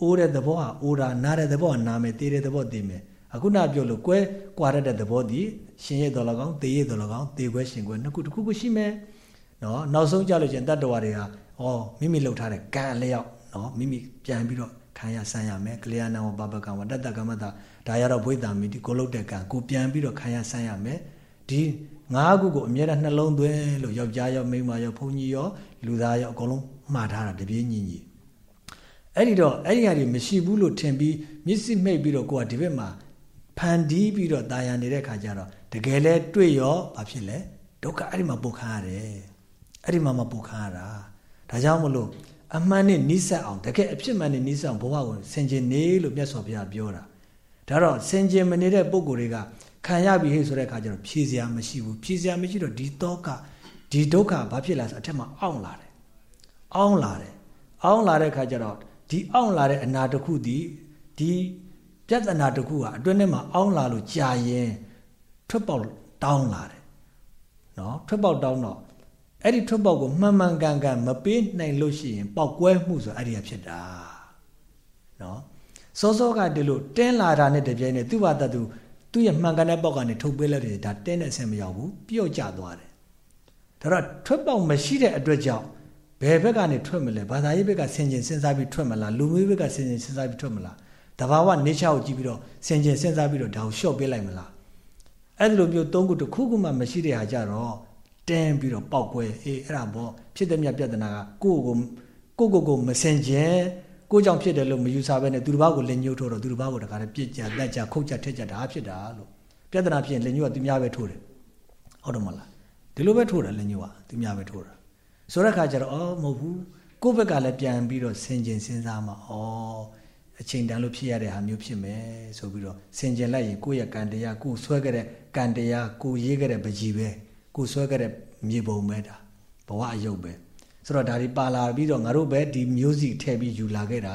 အိုးတဲ့သဘောဟာအိုးတာနားတဲ့သဘောကနားမယ်တေးတဲ့သဘောတေးမယ်အခုနပြောလို့ကွဲကွာရတဲ့သဘောဒီရှင်ရဲ့တော်လကောင်တေးရဲ့တော်လကောင်တေးခွဲရှင်ခွဲနှစ်ခုတစ်ခုခုရှိမယ်နော်နောက်ဆုံးကြလို့ရှင်တတ္တဝါတွေဟာဩမိမိလှုပ်ထားတဲ့ကံအလျောက်နော်မိမိပြန်ပြီးတော့ခံရဆန်းရမယ်ကလျာဏဝပပကံဝတတ္တကမတဒါရတော့ဘွေတာမိဒီကိုလုတ်တဲ့ကံကိုပြန်ပြီးတော့ခံရဆန်းရမယ်ဒီငါးခုကိုအမြဲတမ်းနှလုံးသွင်းလို့ယောက်ျားရောမိန်းမရောဘုန်းကြီးရော လူသားရောအကုန်လုံးမှားထားတာတပြေးညီညီအဲ့ဒီတော့အဲ့ဒီဟာတွေမရှိဘူးလို့ထင်ပြီးမျက်စိမှိတ်ပြီးတော့ကိုကဒီဘက်မှာဖန်တီးပြီးတော့ตายရနေတဲ့ခါကျတော့တကယ်လဲတွေ့ရောဘာဖြစ်လဲဒုက္ခအဲ့ဒီမှာပုတ်ခါရတယ်အဲ့ဒီမှာမပုတ်ခါရတာဒါကြောင့်မလို့အမှန်နဲ့နိစ္စအောင်တကယ်အဖြစ်မှန်နဲ့နိစ္စအောင်ဘဝကိုဆင်ခြင်နေလို့မြတ်စွာဘုရားပြောတာဒါတော့ဆင်ခြင်မနေတဲ့ပုံကိုယ်တွေကခံရပြီဟဲ့ဆိုတဲ့အခါကျတော့ဖြေစရာမရှိဘူးဖြေစရာမရှိတော့ဒီတောက ဒီဒုက္ခဘာဖြစ်လာဆိုအထက်မှာအောင့်လာတယ်အောင့်လာတယ်အောင့်လာတဲ့အခါကျတော့ဒီအောင့်လာတဲ့အနာတစ်ခုဒီဒီပြဿနာတစ်ခုဟာအတွင်းထဲမှာအောင့်လာလို့ကြာရင်ထွက်ပေါက်တောင်းလာတယ်နော်ထွက်ပေါက်တောင်းတော့အဲ့ဒီထွက်ပေါက်ကိုမှန်မှန်ကန်ကန်မပေးနိုင်လို့ရှိရင်ပေါက်ကွဲမှုဆိုအဲ့ဒီကဖြစ်တာနော်စောစောကဒီလိုတင်းလာတာနဲ့တပြိုင်နက်သူ့ဘာတသူသူ့ရဲ့မှန်ကန်တဲ့ပေါက်ကနေထုတ်ပေးလိုက်တယ်ဒါတင်းတဲ့အဆင်မရောက်ဘူးပြုတ်ကျသွားတယ် ဒါတော့ထွက်ပေါက်မရှိတဲ့အတွက်ကြောင့်ဘယ်ဘက်ကနေထွက်မလဲဘာသာရေးဘက်ကဆင်ခြင်စဉ်းစားပြီးထွက်မလားလူမျိုးဘက်ကဆင်ခြင်စဉ်းစားပြီးထွက်မလားတဘာဝနေချာကိုကြည့်ပြီးတော့ဆင်ခြင်စဉ်းစားပြီးတော့ဒါကိုလျှော့ပေးလိုက်မလားအဲ့လိုမျိုးသုံးခုတစ်ခုခုမှမရှိတဲ့ဟာကြတော့တင်းပြီးတော့ပေါက်ကွဲအေးအဲ့ဒါပေါ့ဖြစ်တဲ့မြတ်ပြဿနာကကိုယ့်ကိုကိုယ့်ကိုယ်ကိုမစင်ကြဲကိုကြောင့်ဖြစ်တယ်လို့မယူဆဘဲနဲ့သူတစ်ပါးကိုလက်ညှိုးထိုးတော့သူတစ်ပါးကိုတခါတည်းပြစ်ကြလက်ကြခုတ်ကြထက်ကြဒါဖြစ်တာလို့ပြဿနာဖြစ်ရင်လက်ညှိုးကသူများပဲထိုးတယ်ဟုတ်တယ်မလား ဒီလိုပဲထိုးတယ်လက်ညှိုးကသူများပဲထိုးတာဆိုတဲ့အခါကျတော့အော်မဟုတ်ဘူးကိုယ့်ဘက်ကလည်းပြန်ပြီးတော့ဆင်ခြင်စဉ်းစားမှာဩအချိန်တန်လို့ဖြစ်ရတဲ့ဟာမျိုးဖြစ်မယ်ဆိုပြီးတော့ဆင်ခြင်လိုက်ရင်ကိုယ့်ရဲ့ကံတရားကိုယ်ဆွဲခဲ့တဲ့ကံတရားကိုရေးခဲ့တဲ့ပကြီးပဲကိုဆွဲခဲ့တဲ့မြေပုံပဲဒါဘဝအယုတ်ပဲဆိုတော့ဒါဒီပါလာပြီးတော့ငါတို့ပဲဒီမျိုးစီထည့်ပြီးယူလာခဲ့တာ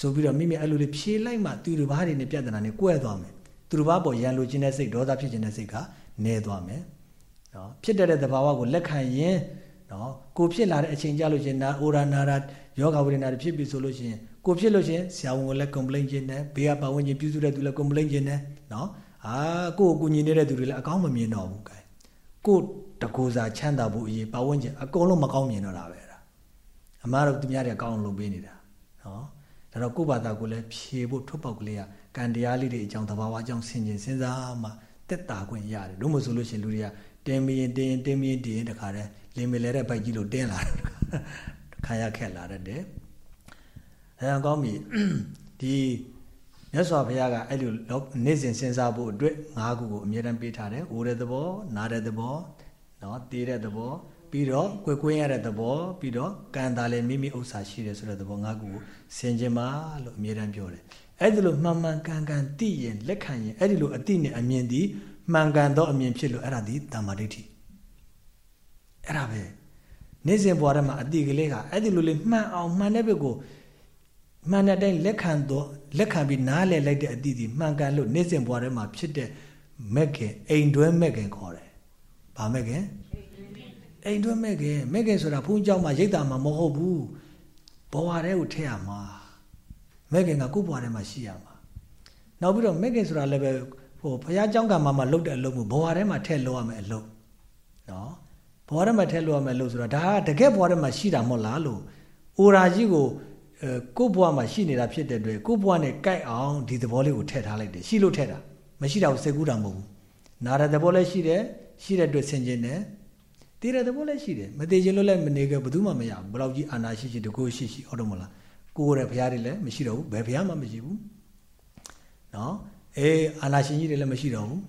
ဆိုပြီးတော့မိမိအဲ့လိုလေးဖြေးလိုက်မှသူတို့ဘာတွေနဲ့ပြဿနာနဲ့ကွဲသွားမယ်သူတို့ဘာပေါ်ရန်လိုခြင်းတဲ့စိတ်ဒေါသဖြစ်ခြင်းတဲ့စိတ်ကနည်းသွားမယ် နော်ဖြစ်တဲ့သဘာဝကိုလက်ခံရင်နော်ကိုဖြစ်လာတဲ့အချိန်ကြလို့ရှင်နာအိုရာနာရာယောဂဝိရဏတွေဖြစ်ပြီဆိုလို့ရှင်ကိုဖြစ်လို့ရှင်ဆရာဝန်ကိုလည်း complain ခြင်းနဲ့ဘေးကပတ်ဝန်းကျင်ပြုစုတဲ့သူလည်း complain ခြင်းနဲ့နော်အာကိုကိုကူညီနေတဲ့သူတွေလည်းအကောင်းမမြင်တော့ဘူးကဲကိုတကူစာချမ်းသာဖို့အရေးပတ်ဝန်းကျင်အကုန်လုံးမကောင်းမြင်တော့တာပဲဒါအမားတို့သူများတွေအကောင်းလုပ်ပေးနေတာနော်ဒါတော့ကိုယ့်ဘာသာကိုလည်းဖြေဖို့ထွက်ပေါက်ကလေးကကံတရားလေးတွေအကြောင်းသဘာဝအကြောင်းဆင်ခြင်စဉ်းစားမှတက်တာခွင့်ရတယ်လို့မဆိုလို့ရှင်လူတွေက တင်းမရင်တင်းတင်းမရင်တင်းတခါတည်းလင်မလဲတဲ့ဘိုက်ကြီးလို့တင်းလာတယ်ခါရခက်လာတဲ့အဲကောင်းပြီဒီမြတ်စွာဘုရားကအဲ့လိုနေ့စဉ်စဉ်းစားဖို့အတွက်၅ခုကိုအမြဲတမ်းပေးထားတယ်။အိုတဲ့သဘော၊နားတဲ့သဘော၊နော်တေးတဲ့သဘောပြီးတော့ကွယ်ကွင်းရတဲ့သဘောပြီးတော့ကံတာလည်းမိမိဥစ္စာရှိတယ်ဆိုတဲ့သဘော၅ခုကိုဆင်ခြင်ပါလို့အမြဲတမ်းပြောတယ်။အဲ့ဒီလိုမှန်မှန်ကန်ကန်သိရင်လက်ခံရင်အဲ့ဒီလိုအတိနဲ့အမြင်ဒီ မှန်ကန်သောအမြင်ဖြစ်လို့အဲ့ဒါဒီတမ္မာဒိဋ္ဌိအဲ့ဒါပဲနေ့စဉ်ဘဝထဲမှာအတိကလေးကအဲ့ဒီလိုလေးမှန်အောင်မှန်တဲ့ဘက်ကိုမှန်တဲ့အတိုင်းလက်ခံတော့လက်ခံပြီးနားလည်လိုက်တဲ့အတိဒီမှန်ကန်လို့နေ့စဉ်ဘဝထဲမှာဖြစ်တဲ့မက်ခင်အိမ်တွဲမက်ခင်ခေါ်တယ်။ဘာမက်ခင်အိမ်တွဲမက်ခင်မက်ခင်ဆိုတာဘုန်းကြောင်းမှာရိတ်တာမှာမဟုတ်ဘူး။ဘဝထဲကိုထည့်ရမှာ။မက်ခင်ကကိုယ့်ဘဝထဲမှာရှိရမှာ။နောက်ပြီးတော့မက်ခင်ဆိုတာလည်းပဲ ဟိုဘုရားကြောင်းကမှမှလှုပ်တဲ့အလုပ်မျိုးဘဝထဲမှာထည့်လို့ရမယ်အလုပ်နော်ဘဝထဲမှာထည့်လို့ရမယ်လို့ဆိုတော့ဒါကတကယ်ဘဝထဲမှာရှိတာမဟုတ်လားလို့အိုရာကြီးကိုကိုဘဝမှာရှိနေတာဖြစ်တဲ့အတွက်ကိုဘဝနဲ့ကြိုက်အောင်ဒီသဘောလေးကိုထည့်ထားလိုက်တယ်ရှိလို့ထည့်တာမရှိတာကိုစိတ်ကူးတာမဟုတ်ဘူးနာရတဲ့ဘောလည်းရှိတယ်ရှိတဲ့အတွက်ဆင်ခြင်တယ်တည်တဲ့သဘောလည်းရှိတယ်မတည်ခြင်းလို့လည်းမနေခဲ့ဘူးမှမရဘူးဘလောက်ကြီးအာနာရှိရှိတကူရှိရှိဟုတ်တော့မလားကိုယ်ရယ်ဘုရားတွေလည်းမရှိတော့ဘူးဘယ်ဘုရားမှမရှိဘူးနော် အေးအာနာရှင်ကြီးတွေလည်းမရှိတော့ဘူး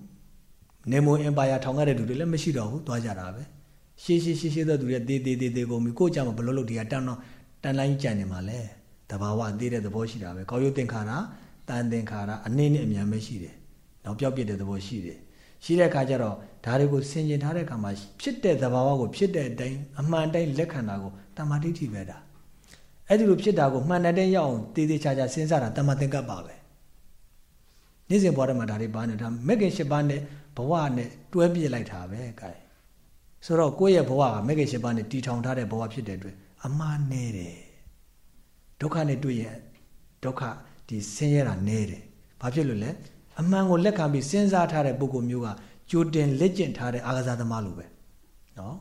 နေမိုအင်ပါယာထောင်ခဲ့တဲ့သူတွေလည်းမရှိတော့ဘူးသွားကြတာပဲရှေးရှေးရှေးရှေးတဲ့သူတွေတေးတေးတေးတေးကုန်ပြီကိုကြမှာဘလို့လို့ဒီကတန်းတော့တန်လိုင်းကြံနေမှာလဲတဘာဝသေးတဲ့သဘောရှိတာပဲကောက်ရုပ်သင်္ခါရတန်သင်္ခါရအနည်းနဲ့အမြန်ပဲရှိတယ်နောက်ပြောက်ပြတဲ့သဘောရှိတယ်ရှိတဲ့အခါကျတော့ဒါတွေကိုဆင်ကျင်ထားတဲ့အခါမှာဖြစ်တဲ့သဘာဝကိုဖြစ်တဲ့အတိုင်းအမှန်တိုင်းလက်ခံတာကိုတမ္မာဒိဋ္ဌိပဲတာအဲ့ဒီလိုဖြစ်တာကိုမှန်တဲ့တိုင်းရအောင်တည်တည်ချာချာစဉ်းစားတာတမ္မာသင်္ကပ္ပပဲ နေ့စဉ်ဘဝထဲမှာဒါတွေပါနေတာမက်ကင်၈ပါးနဲ့ဘဝနဲ့တွဲပြစ်လိုက်တာပဲကဲဆိုတော့ကိုယ့်ရဲ့ဘဝကမက်ကင်၈ပါးနဲ့တီထောင်ထားတဲ့ဘဝဖြစ်တဲ့အတွက်အမှားနေတယ်ဒုက္ခနဲ့တွေ့ရင်ဒုက္ခဒီဆင်းရဲတာနေတယ်ဘာဖြစ်လို့လဲအမှန်ကိုလက်ခံပြီးစဉ်းစားထားတဲ့ပုဂ္ဂိုလ်မျိုးကကြိုတင်လက်ကျင့်ထားတဲ့အာဂဇာသမားလိုပဲနော်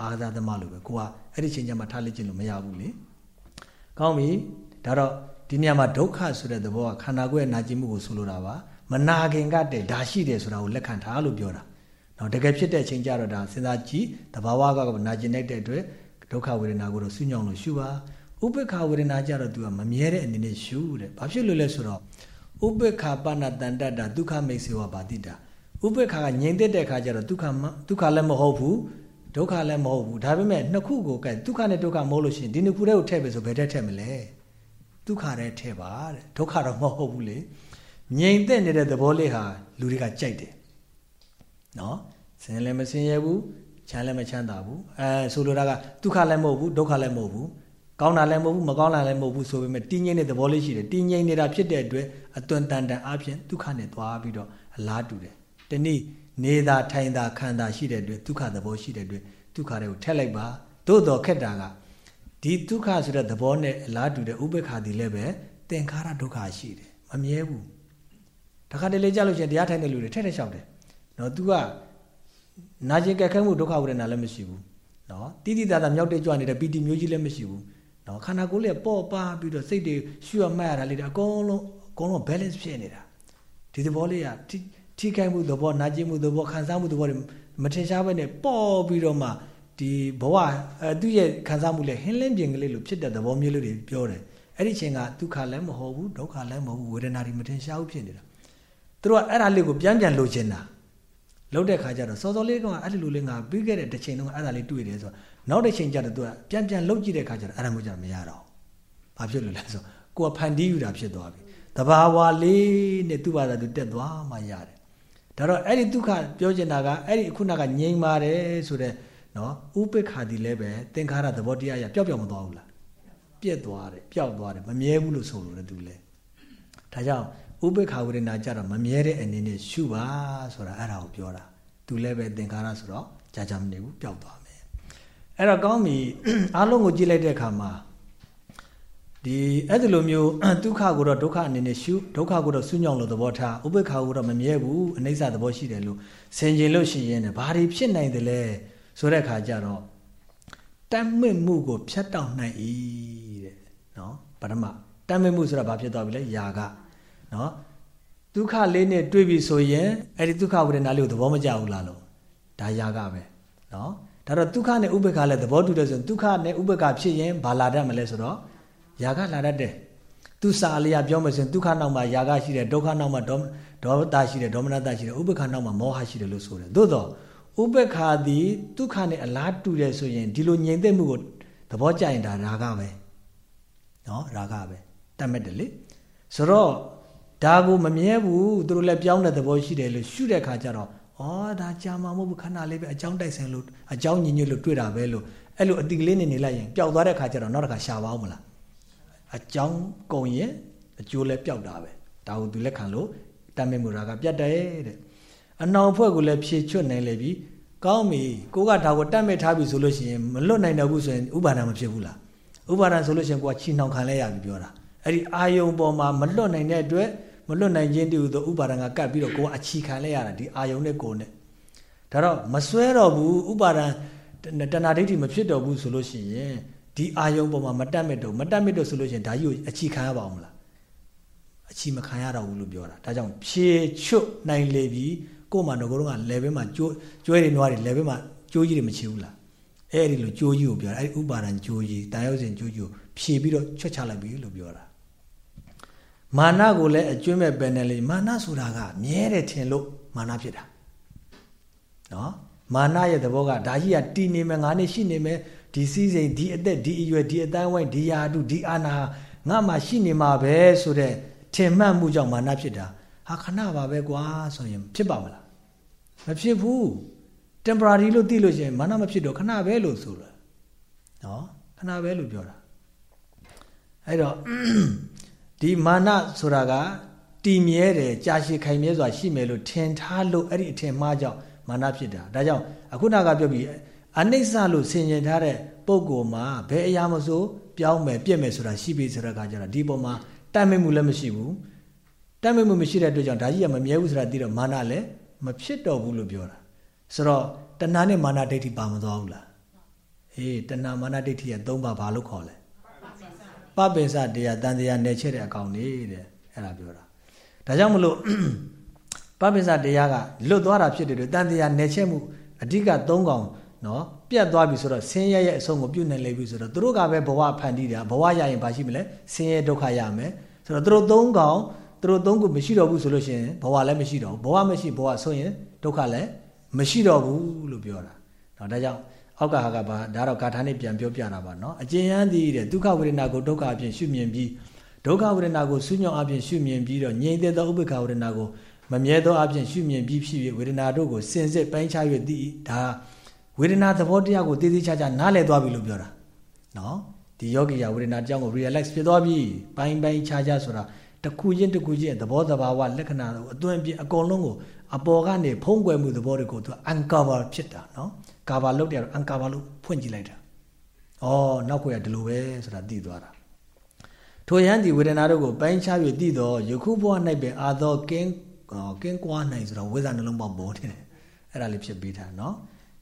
အာဂဇာသမားလိုပဲကိုကအဲ့ဒီချိန်ကျမှထားလက်ကျင့်လို့မရဘူးလေကောင်းပြီဒါတော့ ဒီနေရာမှာဒုက္ခဆိုတဲ့သဘောကခန္ဓာကိုယ်ရဲ့နာကျင်မှုကိုဆိုလိုတာပါမနာခင်ကတည်းဒါရှိတယ်ဆိုတာကိုလက်ခံထားလို့ပြောတာနော်တကယ်ဖြစ်တဲ့အချိန်ကျတော့ဒါစဉ်းစားကြည့်တဘာဝကနာကျင်တဲ့အတွက်ဒုက္ခဝေဒနာကိုတော့ဆူညောင်းလို့ရှုပါဥပေက္ခဝေဒနာကြတော့ तू ကမမြဲတဲ့အနေနဲ့ရှုတဲ့ဘာဖြစ်လို့လဲဆိုတော့ဥပေက္ခပဏတန်တတ္တဒုက္ခမိတ်စေဝဘာတိတာဥပေက္ခကငြိမ်သက်တဲ့ခါကျတော့ဒုက္ခဒုက္ခလည်းမဟုတ်ဘူးဒုက္ခလည်းမဟုတ်ဘူးဒါပေမဲ့နှစ်ခုကိုကဲဒုက္ခနဲ့ဒုက္ခမဟုတ်လို့ရှိရင်ဒီနှစ်ခုတည်းကိုထည့်ပဲဆိုဘယ်တည်းထည့်မလဲ ဒုက္ခတည်းထည့်ပါတဲ့ဒုက္ခတော့မဟုတ်ဘူးလေငြိမ်သက်နေတဲ့သဘောလေးဟာလူတွေကကြိုက်တယ်နော်ဆင်းလည်းမဆင်းရဲဘူးချမ်းလည်းမချမ်းသာဘူးအဲဆိုလိုတာကဒုက္ခလည်းမဟုတ်ဘူးဒုက္ခလည်းမဟုတ်ဘူးကောင်းတာလည်းမဟုတ်ဘူးမကောင်းတာလည်းမဟုတ်ဘူးဆိုပေမဲ့တင်းငိမ့်တဲ့သဘောလေးရှိတယ်တင်းငိမ့်နေတာဖြစ်တဲ့အတွက်အသွင်တန်တန်အပြင်ဒုက္ခနဲ့သွားပြီးတော့အလားတူတယ်တနည်းနေတာထိုင်တာခံတာရှိတဲ့အတွက်ဒုက္ခသဘောရှိတဲ့အတွက်ဒုက္ခတွေကိုထက်လိုက်ပါသို့တော်ခက်တာက ဒီဒုက္ခဆိုတဲ့သဘောနဲ့အလားတူတဲ့ဥပေက္ခဒီလည်းပဲသင်္ခါရဒုက္ခရှိတယ်မမြဲဘူးတခါတလေကြလို့ရှိရင်တရားထိုင်တဲ့လူတွေထက်ထက်လျှောက်တယ်နော် तू ကနာကျင်ကြက်ခဲမှုဒုက္ခဝေဒနာလည်းမရှိဘူးနော်တိတိတသာမြောက်တဲ့ကြွနေတဲ့ပီတိမျိုးကြီးလည်းမရှိဘူးနော်ခန္ဓာကိုယ်လေးပေါ့ပါပြီးတော့စိတ်တွေရှုရမှတ်ရတာလေးတွေအကုန်လုံးအကုန်လုံး balance ဖြစ်နေတာဒီသဘောလေးကထိခိုက်မှုသဘောနာကျင်မှုသဘောခံစားမှုသဘောတွေမထင်ရှားဘဲနဲ့ပေါ့ပြီးတော့မှ ဒီဘဝအဲသူ့ရဲ့ခံစားမှုလေးဟင်းလင်းပြင်ကလေးလိုဖြစ်တဲ့သဘောမျိုးလေးတွေပြောတယ်အဲ့ဒီချိန်ကဒုက္ခလည်းမဟုတ်ဘူးဒုက္ခလည်းမဟုတ်ဘူးဝေဒနာတွေမထင်ရှားဘူးဖြစ်နေတာသူတို့ကအဲ့ဒါလေးကိုပြန်ပြန်လိုချင်တာလောက်တဲ့ခါကျတော့စောစောလေးကအဲ့ဒီလိုလေးငါပြီးခဲ့တဲ့တစ်ချိန်လုံးအဲ့ဒါလေးတွေ့တယ်ဆိုတော့နောက်တစ်ချိန်ကျတော့သူကပြန်ပြန်လှုပ်ကြည့်တဲ့ခါကျတော့အဲ့ဒါမျိုးကျတော့မရတော့ဘာဖြစ်လို့လဲဆိုကိုကဖန်တီးယူတာဖြစ်သွားပြီတဘာဝလေးနဲ့သူ့ဘာသာသူတက်သွားမှရတယ်ဒါတော့အဲ့ဒီဒုက္ခပြောချင်တာကအဲ့ဒီခုနကငြိမ်ပါတယ်ဆိုတဲ့ နော်ဥပိ္ပခာတိလည်းပဲသင်္ခါရသဘောတရားရပျောက်ပျောက်မသွားဘူးလားပြက်သွားတယ်ပျောက်သွားတယ်မမြဲဘူးလို့ဆိုလို့လည်းသူလဲဒါကြောင့်ဥပိ္ပခာဝေဒနာကြတော့မမြဲတဲ့အနေနဲ့ရှုပါဆိုတာအဲ့ဒါကိုပြောတာသူလည်းပဲသင်္ခါရဆိုတော့ကြာကြာမနေဘူးပျောက်သွားမယ်အဲ့တော့ကောင်းပြီအားလုံးကိုကြည့်လိုက်တဲ့အခါမှာဒီအဲ့ဒီလိုမျိုးဒုက္ခကိုတော့ဒုက္ခအနေနဲ့ရှုဒုက္ခကိုတော့ဆူးညောင်းလို့သဘောထားဥပိ္ပခာကိုတော့မမြဲဘူးအနိစ္စသဘောရှိတယ်လို့ဆင်ခြင်လို့ရှိရင်ဘာတွေဖြစ်နိုင်တယ်လဲ ဆိုတဲ့အခါကျတော့တမ်းမွင့်မှုကိုဖြတ်တောက်နိုင်၏တဲ့နော်ပထမတမ်းမွင့်မှုဆိုတာဘာဖြစ်သွားပြီလဲຢာကနော်ဒုက္ခလေးနဲ့တွေ့ပြီဆိုရင်အဲ့ဒီဒုက္ခဝေဒနာလေးကိုသဘောမကျဘူးလားလို့ဒါຢာကပဲနော်ဒါတော့ဒုက္ခနဲ့ဥပေက္ခလည်းသဘောတူတယ်ဆိုရင်ဒုက္ခနဲ့ဥပေက္ခဖြစ်ရင်ဘာလာတတ်မလဲဆိုတော့ຢာကလာတတ်တယ်သူစာအလျာပြောမယ်ဆိုရင်ဒုက္ခနောက်မှာຢာကရှိတယ်ဒုက္ခနောက်မှာဒေါဒေါသရှိတယ်ဒေါမနတရှိတယ်ဥပေက္ခနောက်မှာမောဟရှိတယ်လို့ဆိုတယ်သို့တော့ ဥပေက္ခသည်ဒုက္ခနဲ့အလားတူတယ်ဆိုရင်ဒီလိုငြိမ်သက်မှုကိုသဘောကျရင်ဒါရာဂပဲနော်ရာဂပဲတတ်မဲ့တယ်လေဆိုတော့ဒါကိုမမြဲဘူးသူတို့လည်းပြောင်းတဲ့သဘောရှိတယ်လို့ရှုတဲ့ခါကျတော့ဩဩဒါကြာမှာမဟုတ်ဘူးခဏလေးပဲအကြောင်းတိုက်ဆိုင်လို့အကြောင်းညင်ညွတ်လို့တွေ့တာပဲလို့အဲ့လိုအတိကလေးနေနေလိုက်ရင်ပျောက်သွားတဲ့ခါကျတော့နောက်တစ်ခါရှာပါအောင်မလားအကြောင်းကုန်ရင်အကျိုးလည်းပျောက်တာပဲဒါကိုသူလက်ခံလို့တတ်မြင့်မှုရာကပြတ်တယ်တဲ့ အနောင်ဖွဲ့ကိုလည်းဖြေချွတ်နိုင်လေပြီကောင်းပြီကိုကဒါကိုတတ်မြင့်ထားပြီဆိုလို့ရှိရင်မလွတ်နိုင်တော့ဘူးဆိုရင်ဥပါဒံမဖြစ်ဘူးလားဥပါဒံဆိုလို့ရှိရင်ကိုကချီနှောင်ခံလဲရပြီပြောတာအဲ့ဒီအာယုံပေါ်မှာမလွတ်နိုင်တဲ့အတွက်မလွတ်နိုင်ခြင်းတူသောဥပါဒံကကပ်ပြီးတော့ကိုကအချီခံလဲရတာဒီအာယုံနဲ့ကိုနဲ့ဒါတော့မစွဲတော့ဘူးဥပါဒံတဏှာဒိဋ္ဌိမဖြစ်တော့ဘူးဆိုလို့ရှိရင်ဒီအာယုံပေါ်မှာမတတ်မြတ်တော့မတတ်မြတ်တော့ဆိုလို့ရှိရင်ဒါကြီးကိုအချီခံရပါအောင်မလားအချီမခံရတော့ဘူးလို့ပြောတာဒါကြောင့်ဖြေချွတ်နိုင်လေပြီ ကို့မှာတော့ကိုတော့က level မှာကျွကျွဲတွေနွားတွေ level မှာကျိုးကြီးတွေမချဘူးလားအဲ့ဒီလိုကျိုးကြီးကိုပြောတာအဲ့ဒီဥပါဒံကျိုးကြီးတာယောဇဉ်ကျိုးကြီးကိုဖြေပြီးတော့ချွတ်ချလိုက်ပြီလို့ပြောတာမာနကိုလည်းအကျွမ်းမဲ့ပယ်နေလေမာနဆိုတာကမြဲတယ်ထင်လို့မာနဖြစ်တာနော်မာနရဲ့သဘောကဒါကြီးကတည်နေမယ်ငါနဲ့ရှိနေမယ်ဒီစည်းစိမ်ဒီအသက်ဒီအရွယ်ဒီအတိုင်းဝိုင်းဒီယာတုဒီအာနာငါမှရှိနေမှာပဲဆိုတဲ့ထင်မှတ်မှုကြောင့်မာနဖြစ်တာ ဟာခဏပါပဲကွာဆိုရင်ဖြစ်ပါမလားမဖြစ်ဘူး temporary လို့သိလို့ရှိရင်မာနမဖြစ်တော့ခဏပဲလို့ဆိုလို့နော်ခဏပဲလို့ပြောတာအဲ့တော့ဒီမာနဆိုတာကတည်မြဲတယ်ကြာရှည်ခိုင်မြဲစွာရှိမယ်လို့ထင်ထားလို့အဲ့ဒီအထင်မှားကြောင့်မာနဖြစ်တာဒါကြောင့်အခုနကပြောပြီးအနိစ္စလို့ဆင်ញင်ထားတဲ့ပုံကိုယ်မှာဘယ်အရာမဆိုပြောင်းမယ်ပြည့်မယ်ဆိုတာရှိပြီဆိုတဲ့အခါကျတော့ဒီပုံမှာတတ်မဲ့မှုလည်းမရှိဘူး တတ်မဲ့မှုမရှိတဲ့အတွက်ကြောင့်ဒါကြီးကမမြဲဘူးဆိုတာသိတော့မာနလည်းမဖြစ်တော့ဘူးလို့ပြောတာဆိုတော့တဏှာနဲ့မာနဒိဋ္ဌိပါမသွားဘူးလားအေးတဏှာမာနဒိဋ္ဌိကသုံးပါဘာလို့ခေါ်လဲပပိစတရားတန်တရားနယ်ချက်တဲ့အကောင်နေတဲ့အဲ့ဒါပြောတာဒါကြောင့်မလို့ပပိစတရားကလွတ်သွားတာဖြစ်တယ်လို့တန်တရားနယ်ချက်မှုအဓိက၃កောင်နော်ပြတ်သွားပြီဆိုတော့ဆင်းရဲရဲ့အဆုံးကိုပြုတ်နိုင်လိမ့်ပြီဆိုတော့သူတို့ကပဲဘဝဖန်တီးတာဘဝရရင်ဘာရှိမလဲဆင်းရဲဒုက္ခရမယ်ဆိုတော့သူတို့၃កောင် သူတို့၃ခုမရှိတော့ဘူးဆိုလို့ရှိရင်ဘဝလည်းမရှိတော့ဘူးဘဝမရှိဘဝဆိုရင်ဒုက္ခလည်းမရှိတော့ဘူးလို့ပြောတာနော်ဒါကြောင့်အောက်ကဟာကဘာဒါတော့ဂါထာနဲ့ပြန်ပြောပြတာပါနော်အကျဉ်းရမ်းသည်တဲ့ဒုက္ခဝေဒနာကိုဒုက္ခအဖြစ်ရှုမြင်ပြီးဒုက္ခဝေဒနာကိုဆူးညောင်းအဖြစ်ရှုမြင်ပြီးတော့ငြိမ်သက်သောဥပ္ပခဝေဒနာကိုမမြဲသောအဖြစ်ရှုမြင်ပြီးဖြစ်၍ဝေဒနာတို့ကိုစင်စစ်ပိုင်းခြား၍သိဒါဝေဒနာသဘောတရားကိုသိသိချာချာနားလည်သွားပြီလို့ပြောတာနော်ဒီယောဂီရဝေဒနာတရားကို realize ဖြစ်သွားပြီပိုင်းပိုင်းခြားခြားဆိုတာ တခုချင်းတခုချင်းသဘောတဘာဝလက္ခဏာကိုအသွင်ပြအကုန်လုံးကိုအပေါ်ကနေဖုံးကွယ်မှုသဘောတွေကိုသူ uncover ဖြစ်တာနော် cover လုပ်တယ် uncover လို့ဖွင့်ကြည့်လိုက်တာဩနောက်ခွေကဒီလိုပဲဆိုတာသိသွားတာထိုယန္တိဝေဒနာတို့ကိုပိုင်းခြား၍သိတော့ယခုဘဝ၌ပင်အာသောကင်းကင်းကွာနိုင်ဆိုတော့ဝိဇ္ဇာနှလုံးပေါက်ပေါ်တယ်အဲ့ဒါလေးဖြစ်ပြီးတာနော်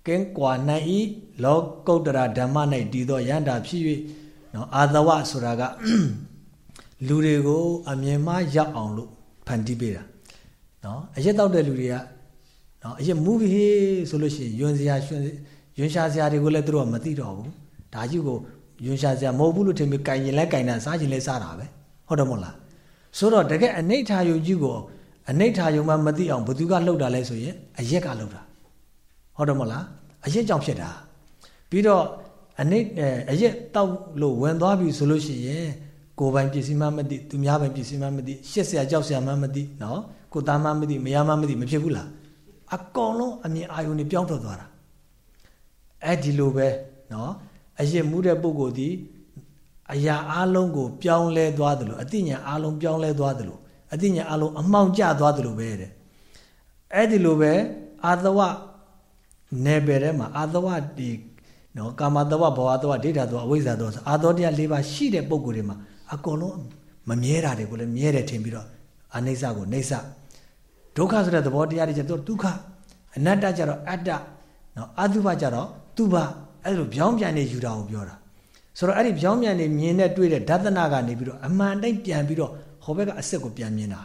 ကင်းကွာနိုင်ဤလောကုတ္တရာဓမ္မ၌တည်သောယန္တာဖြစ်၍နော်အာသဝဆိုတာက လူတွေကိုအမြင်မှရောက်အောင်လို့ဖန်တီးပေးတာနော်အရက်တောက်တဲ့လူတွေကနော်အရက်မူးပြီဆိုလို့ရှိရင်ယွန်စရာရွှင်ယွန်ရှာစရာတွေကိုလည်းသူတို့ကမသိတော့ဘူးဒါကြီးကိုယွန်ရှာစရာမဟုတ်ဘူးလို့ထင်ပြီးကင်ရင်လဲကင်တာစားချင်လဲစားတာပဲဟုတ်တယ်မဟုတ်လားဆိုတော့တကယ်အနိဋ္ဌာယုံကြီးကိုအနိဋ္ဌာယုံမှမသိအောင်ဘသူကလှုပ်တာလဲဆိုရင်အရက်ကလှုပ်တာဟုတ်တယ်မဟုတ်လားအရက်ကြောင့်ဖြစ်တာပြီးတော့အနိဋ္အရက်တောက်လို့ဝင်သွားပြီဆိုလို့ရှိရင် ကိုယ်ပိုင်ပစ္စည်းမှမသိသူများပိုင်ပစ္စည်းမှမသိရှက်စရာကြောက်စရာမှမသိနော်ကိုသားမှမသိမယားမှမသိမဖြစ်ဘူးလားအကောင်လုံးအမြင်အာယုန်တွေပြောင်းထွက်သွားတာအဲ့ဒီလိုပဲနော်အရင်မှုတဲ့ပုဂ္ဂိုလ်ဒီအရာအလုံးကိုပြောင်းလဲသွားတယ်လို့အသိဉာဏ်အလုံးပြောင်းလဲသွားတယ်လို့အသိဉာဏ်အလုံးအမှောင်ကျသွားတယ်လို့ပဲတဲ့အဲ့ဒီလိုပဲအာသဝနယ်ပယ်ထဲမှာအာသဝဒီနော်ကာမတဝဘဝတဝဒိဋ္ဌတဝအဝိဇ္ဇာတဝဆိုအာသောတရား၄ပါးရှိတဲ့ပုဂ္ဂိုလ်တွေမှာ အကုန်လုံးမမြဲတာတွေကိုလည်းမြဲတယ်ထင်ပြီးတော့အနိစ္စကိုနိစ္စဒုက္ခဆိုတဲ့သဘောတရားတွေကျတော့ဒုက္ခအနတ္တကျတော့အတ္တနော်အတုပကျတော့သူဘအဲ့လိုပြောင်းပြန်နေယူတာကိုပြောတာဆိုတော့အဲ့ဒီပြောင်းပြန်နေမြင်တဲ့တွေ့တဲ့ဒသနာကနေပြီးတော့အမှန်တိုင်းပြန်ပြီးတော့ဟောဘက်ကအစစ်ကိုပြန်မြင်တာ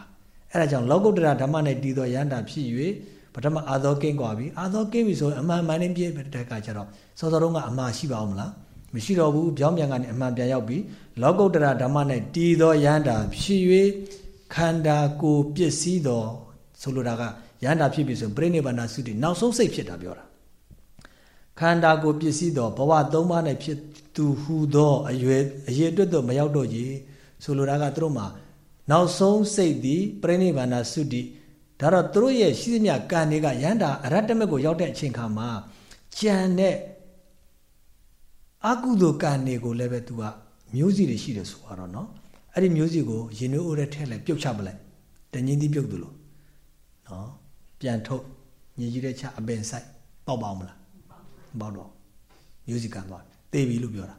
အဲ့ဒါကြောင့်လောကုတ္တရာဓမ္မနဲ့တည်သောယန္တာဖြစ်၍ပထမအာသောကင်းกว่าပြီအာသောကင်းပြီဆိုရင်အမှန်မှန်နဲ့ပြည့်တဲ့အခါကျတော့စောစောတုန်းကအမှားရှိပါအောင်မလား မရှိတော့ဘူးပြောင်းပြန်ကနေအမှန်ပြန်ရောက်ပြီလောကုတ္တရာဓမ္မနဲ့တည်သောယန္တာဖြစ်၍ခန္ဓာကိုယ်ပစ္စည်းတော်ဆိုလိုတာကယန္တာဖြစ်ပြီဆိုရင်ပြိဋိဘာနာစုတိနောက်ဆုံးစိတ်ဖြစ်တာပြောတာခန္ဓာကိုယ်ပစ္စည်းတော်ဘဝသုံးပါးနဲ့ဖြစ်သူဟူသောအရွယ်အရေးအတွက်တော့မရောက်တော့ကြီးဆိုလိုတာကသူတို့မှာနောက်ဆုံးစိတ်သည်ပြိဋိဘာနာစုတိဒါတော့သူတို့ရဲ့ရှိသမျှကံတွေကရန်တာအရတ္တမက်ကိုရောက်တဲ့အချိန်ခါမှာကြံတဲ့ အကုသိုလ်ကံတွေကိုလည်းပဲ तू ကမျိုးစီတွေရှိတယ်ဆိုတော့เนาะအဲ့ဒီမျိုးစီကိုရင်နှိုးအိုးထဲထည့်လိုက်ပြုတ်ချပလိုက်တငင်းသီးပြုတ်သူလို့เนาะပြန်ထုတ်ညင်ကြီးတဲ့ချအပင်ဆိုင်ပေါက်ပါမလားမပေါက်တော့မျိုးစီကံသွားတေးပြီလို့ပြောတာ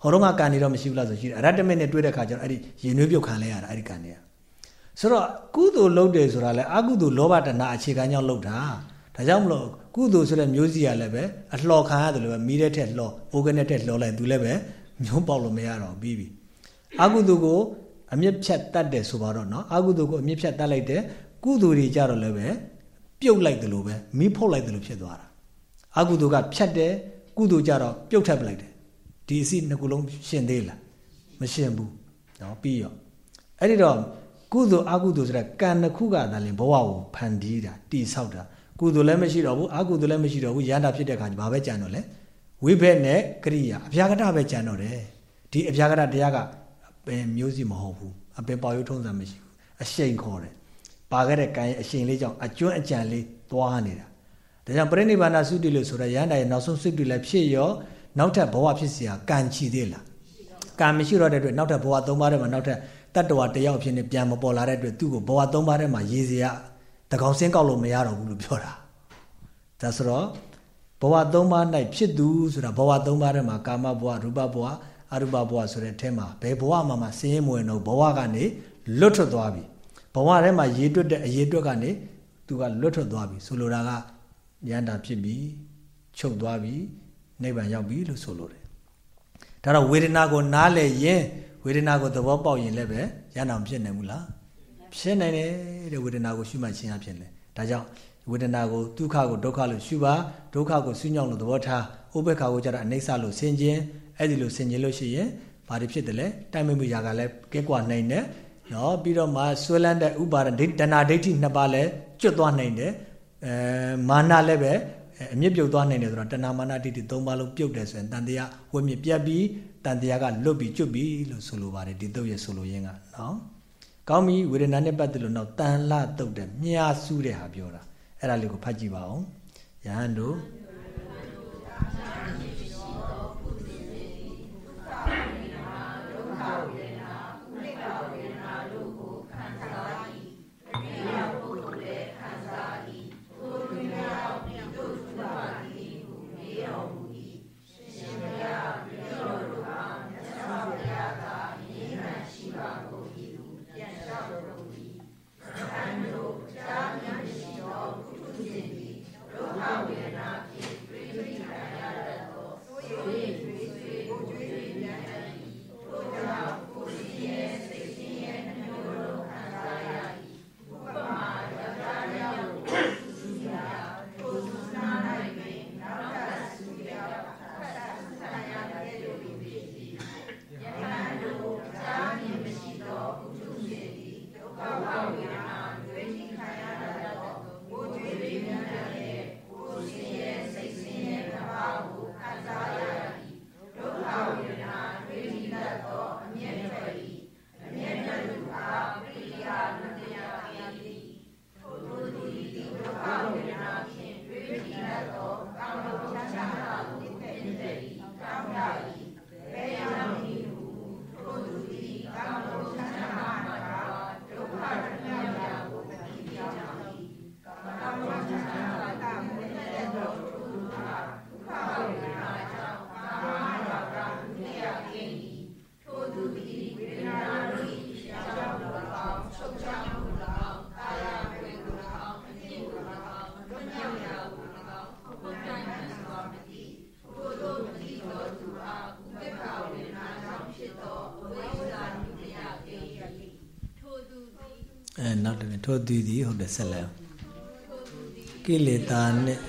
ဟောတော့ကကံနေတော့မရှိဘူးလားဆိုရှိတယ်အရတ္တမက်နဲ့တွေ့တဲ့ခါကျတော့အဲ့ဒီရင်နှွေးပြုတ်ခံလဲရတာအဲ့ဒီကံတွေကဆိုတော့ကုသိုလ်လုပ်တယ်ဆိုတာလဲအကုသိုလ်လောဘတဏအခြေခံကြောင့်လုပ်တာဒါကြောင့်မလို့ ကုသိုလ်ဆိုတဲ့မျိုးစီကလည်းပဲအလှော်ခံရတယ်လို့ပဲမိတဲ့ထက်လှော်အိုးကနေထက်လှော်လိုက်သူလည်းပဲမျိုးပေါက်လို့မရတော့ပြီးပြီအကုသိုလ်ကိုအမြင့်ဖြတ်တတ်တယ်ဆိုပါတော့เนาะအကုသိုလ်ကိုအမြင့်ဖြတ်တတ်လိုက်တယ်ကုသိုလ်တွေကြတော့လည်းပဲပြုတ်လိုက်တယ်လို့ပဲမိဖုတ်လိုက်တယ်လို့ဖြစ်သွားတာအကုသိုလ်ကဖြတ်တယ်ကုသိုလ်ကြတော့ပြုတ်ထပ်ပလိုက်တယ်ဒီအစီနှစ်ခုလုံးရှင်းသေးလားမရှင်းဘူးเนาะပြီးရောအဲ့ဒီတော့ကုသိုလ်အကုသိုလ်ဆိုတာကံတစ်ခုကသာလင်ဘဝကိုဖန်တီးတာတိဆောက်တာ ကုသိုလ်လည်းမရှိတော့ဘူးအကုသိုလ်လည်းမရှိတော့ဘူးရဟန္တာဖြစ်တဲ့အခါကျဘာပဲကြံတော့လဲဝိဘက်နဲ့ကရိယာအဗျာကတပဲကြံတော့တယ်ဒီအဗျာကတတရားကဘယ်မျိုးစီမဟုတ်ဘူးအပင်ပေါရုပ်ထုံးစံမရှိဘူးအရှိန်ခေါ်တယ်ပါခဲ့တဲ့ကံရဲ့အရှိန်လေးကြောင့်အကျွမ်းအကြံလေးသွားနေတာဒါကြောင့်ပရိနိဗ္ဗာန်သုတိလို့ဆိုတဲ့ရဟန္တာရဲ့နောက်ဆုံးသုတိလည်းဖြစ်ရောနောက်ထပ်ဘဝဖြစ်เสียကံချီသေးလားကံမရှိတော့တဲ့အတွက်နောက်ထပ်ဘဝ၃ပါးထဲမှာနောက်ထပ်တတ္တဝါတယောက်ဖြစ်နေပြန်မပေါ်လာတဲ့အတွက်သူ့ကိုဘဝ၃ပါးထဲမှာရေးစရာ တကောင်စင်းကောက်လို့မရတော့ဘူးလို့ပြောတာဒါဆိုတော့ဘဝ၃ပါး၌ဖြစ်သူဆိုတာဘဝ၃ပါးထဲမှာကာမဘဝရူပဘဝအရူပဘဝဆိုတဲ့အထဲမှာဘယ်ဘဝမှာမှစင်းရဲမဝင်တော့ဘဝကနေလွတ်ထွက်သွားပြီဘဝထဲမှာရေတွက်တဲ့အရေတွက်ကနေသူကလွတ်ထွက်သွားပြီဆိုလိုတာကရန်တာဖြစ်ပြီချုပ်သွားပြီနိဗ္ဗာန်ရောက်ပြီလို့ဆိုလိုတယ်ဒါတော့ဝေဒနာကိုနားလည်ရင်ဝေဒနာကိုသဘောပေါက်ရင်လည်းပဲရန်တာမဖြစ်နိုင်ဘူးလား ဖြစ်နိုင်တယ်တဲ့ဝေဒနာကိုရှုမှတ်ခြင်းအဖြစ်လေဒါကြောင့်ဝေဒနာကိုဒုက္ခကိုဒုက္ခလို့ရှုပါဒုက္ခကိုဆူးညောင်းလို့သဘောထားဥပေက္ခကိုကြတော့အနိစ္စလို့ဆင်ခြင်အဲ့ဒီလိုဆင်ခြင်လို့ရှိရင်ဘာတွေဖြစ်တယ်လဲတိုင်မမှုရာကလည်းကဲကွာနိုင်တယ်နော်ပြီးတော့မှဆွဲလန်းတဲ့ဥပါဒဒိဋ္ဌနာဒိဋ္ဌိနှစ်ပါးလည်းကျွတ်သွားနိုင်တယ်အဲမာနလည်းပဲအမြင့်ပြုတ်သွားနိုင်တယ်ဆိုတော့တဏမာနဒိဋ္ဌိသုံးပါးလုံးပြုတ်တယ်ဆိုရင်တန်တရားဝိမြပြတ်ပြီးတန်တရားကလွတ်ပြီးကျွတ်ပြီးလို့ဆိုလိုပါတယ်ဒီတုတ်ရဲ့ဆိုလိုရင်းကနော် ကောင်းပြီဝေဒနာနဲ့ပတ်သက်လို့တော့တန်လတုတ်တယ်မြားစုတဲ့ဟာပြောတာအဲ့ဒါလေးကိုဖတ်ကြည့်ပါအောင်ယဟန်တို့ ထိုသူသည်ဟုတ်တယ်ဆက်လက်ကိလေသာနှင့်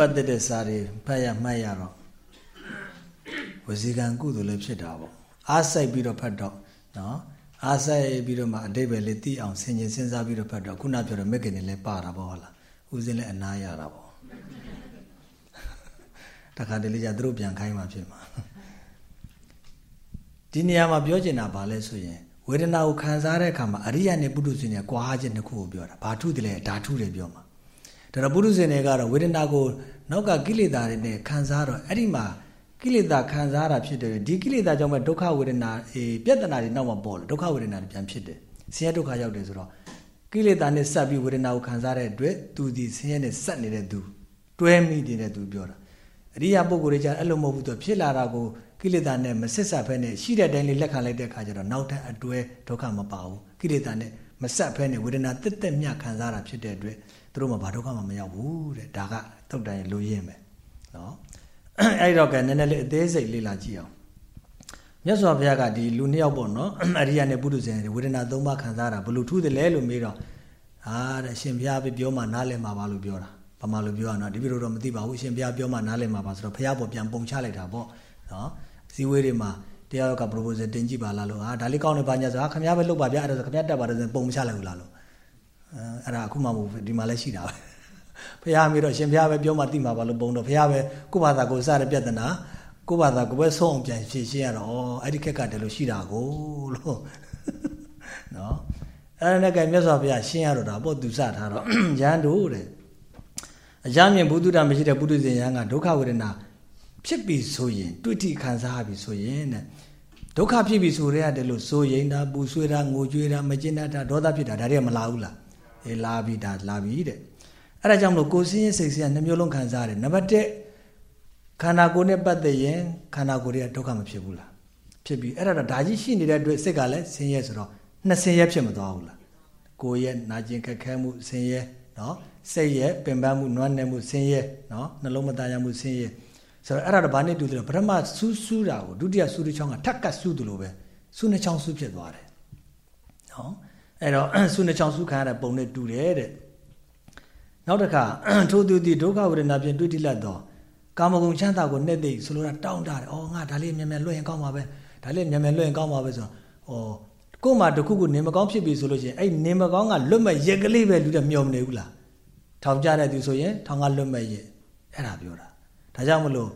ပတ်သက်တဲ့စာတွေဖတ်ရမှတ်ရတော့ဝစီကံကုသိုလ်လည်းဖြစ်တာပေါ့အားစိုက်ပြီးတော့ဖတ်တော့နော်အားစိုက်ပြီးတော့မှအတိတ်ပဲလေးသိအောင်ဆင်ခြင်စဉ်းစားပြီးတော့ဖတ်တော့ခုနပြောတဲ့မက်ကင်တွေလည်းပါတာပေါ့ဟုတ်လားဦးစင်းလည်းအနာရတာပေါ့တခါတလေကျသူတို့ပြန်ခိုင်းမှဖြစ်မှာဒီနေရာမှာပြောချင်တာဘာလဲဆိုရင်ဝေဒနာကိုခံစားတဲ့အခါမှာအရိယနဲ့ပုထုဇဉ်နဲ့ကွာခြင်းတစ်ခုကိုပြောတာဘာထုတယ်လဲဓာထုတယ်ပြောမှာ ဒါတော့ပုထုဇဉ်တွေကတော့ဝေဒနာကိုနောက်ကကိလေသာတွေနဲ့ခံစားတော့အဲ့ဒီမှာကိလေသာခံစားတာဖြစ်တယ်ဒီကိလေသာကြောင့်ပဲဒုက္ခဝေဒနာအေးပြဿနာတွေနောက်မှာပေါ်လို့ဒုက္ခဝေဒနာတွေပြန်ဖြစ်တယ်ဆင်းရဲဒုက္ခရောက်တယ်ဆိုတော့ကိလေသာနဲ့ဆက်ပြီးဝေဒနာကိုခံစားတဲ့အတွက်သူဒီဆင်းရဲနဲ့ဆက်နေတဲ့သူတွဲမိနေတဲ့သူပြောတာအရိယာပုဂ္ဂိုလ်တွေကျအဲ့လိုမဟုတ်ဘူးသူဖြစ်လာတာကိုကိလေသာနဲ့မဆက်ဆက်ဖဲနဲ့ရှိတဲ့အတိုင်းလေးလက်ခံလိုက်တဲ့အခါကျတော့နောက်ထပ်အတွဲဒုက္ခမပါဘူးကိလေသာနဲ့မဆက်ဖဲနဲ့ဝေဒနာတက်တက်မြခံစားတာဖြစ်တဲ့အတွက် သူတို့မှဘာဒုက္ခမှမရောက်ဘူးတဲ့ဒါကတုတ်တန်ရလိုရင်းပဲနော်အဲ့တော့ကနည်းနည်းလေးအသေးစိတ်လေ့လာကြည့်အောင်မြတ်စွာဘုရားကဒီလူနှစ်ယောက်ပေါ့နော်အရိယာနဲ့ပုထုဇဉ်တွေဝေဒနာသုံးပါးခံစားတာဘလို့ထူးတယ်လဲလို့မေးတော့အာတဲ့ရှင်ဘုရားပြောမှနားလည်မှာပါလို့ပြောတာဘာမှလို့ပြောရအောင်ဒီလိုတော့မသိပါဘူးရှင်ဘုရားပြောမှနားလည်မှာပါဆိုတော့ဘုရားပေါ်ပြန်ပုံချလိုက်တာပေါ့နော်စည်းဝေးတွေမှာတရားက proposal တင်ကြည့်ပါလားလို့ဟာဒါလေးကောင်းတယ်ဘာညာဆိုဟာခမရပဲလုပ်ပါဗျာအဲ့ဒါဆိုခမရတက်ပါတယ်ဆိုပုံမချလိုက်ဘူးလားလို့ အဲအဲ့ဒါအခုမှမဟုတ်ဒီမှာလည်းရှိတာပဲဖះမေးတော့ရှင်ဖះပဲပြောမှသိမှာပါလို့ပုံတော့ဖះပဲကိုဘာသာကိုစတဲ့ပြဿနာကိုဘာသာကိုပဲဆုံးအောင်ပြန်ဖြေရှင်းရတော့ဩအဲ့ဒီခက်ကတည်းလို့ရှိတာကိုလို့နော်အဲ့ဒါနဲ့ကမြတ်စွာဘုရားရှင်းရတော့တာပေါ့သူစထားတော့ရန်တို့တဲ့အကြမ်းမြင်ဘုဒ္ဓတာမရှိတဲ့ပုထုဇဉ်ရန်ကဒုက္ခဝေဒနာဖြစ်ပြီဆိုရင်တွေ့ထိခံစားပြီဆိုရင်တဲ့ဒုက္ခဖြစ်ပြီဆိုရဲရတယ်လို့ဆိုရင်ဒါပူဆွေးတာငိုကြွေးတာမကျင်တတ်တာဒေါသဖြစ်တာဒါတွေကမလာဘူးလား အေးလာပြီဒါလာပြီတဲ့အဲ့ဒါကြောင့်မလို့ကိုယ်စင်းရင်စိတ်စင်းနှမျိုးလုံးခံစားရတယ်နံပါတ်1ခန္ဓာကိုယ်နဲ့ပတ်သက်ရင်ခန္ဓာကိုယ်တွေကဒုက္ခမဖြစ်ဘူးလားဖြစ်ပြီအဲ့ဒါတော့ဒါကြီးရှိနေတဲ့အတွက်စိတ်ကလည်းဆင်းရဲဆိုတော့နှစ်ဆင်းရဲဖြစ်မသွားဘူးလားကိုယ်ရဲ့နာကျင်ခက်ခဲမှုဆင်းရဲနော်စိတ်ရဲ့ပင်ပန်းမှုနွမ်းနယ်မှုဆင်းရဲနော်နှလုံးမသားရမှုဆင်းရဲဆိုတော့အဲ့ဒါတော့ဘာနဲ့တူတယ်ပထမဆူးဆူးတာကိုဒုတိယဆူးတစ်ချောင်းကထက်ကဆူးတယ်လို့ပဲဆူးနှစ်ချောင်းဆူးဖြစ်သွားတယ်နော် အဲ့တော့ဆူးနှစ်ချောင်းဆူးခံရတဲ့ပုံနဲ့တူတယ်တဲ့နောက်တစ်ခါထိုသူသည်ဒုက္ခဝေဒနာဖြင့်တွေ့ထိလက်သောကာမဂုဏ်ချမ်းသာကိုနှိမ့်သိဆိုလိုတာတောင်းတတယ်။အော်ငါဒါလေးမြန်မြန်လွှတ်ရင်ကောင်းပါပဲ။ဒါလေးမြန်မြန်လွှတ်ရင်ကောင်းပါပဲဆိုတော့ဩကို့မှာတခုခုနေမကောင်းဖြစ်ပြီဆိုလို့ရှိရင်အဲ့နေမကောင်းကလွတ်မဲ့ရက်ကလေးပဲလူတဲ့မျောမနေဘူးလား။ထောင်ကြတဲ့သူဆိုရင်ထောင်ကလွတ်မဲ့ရက်အဲ့ဒါပြောတာ။ဒါကြောင့်မလို့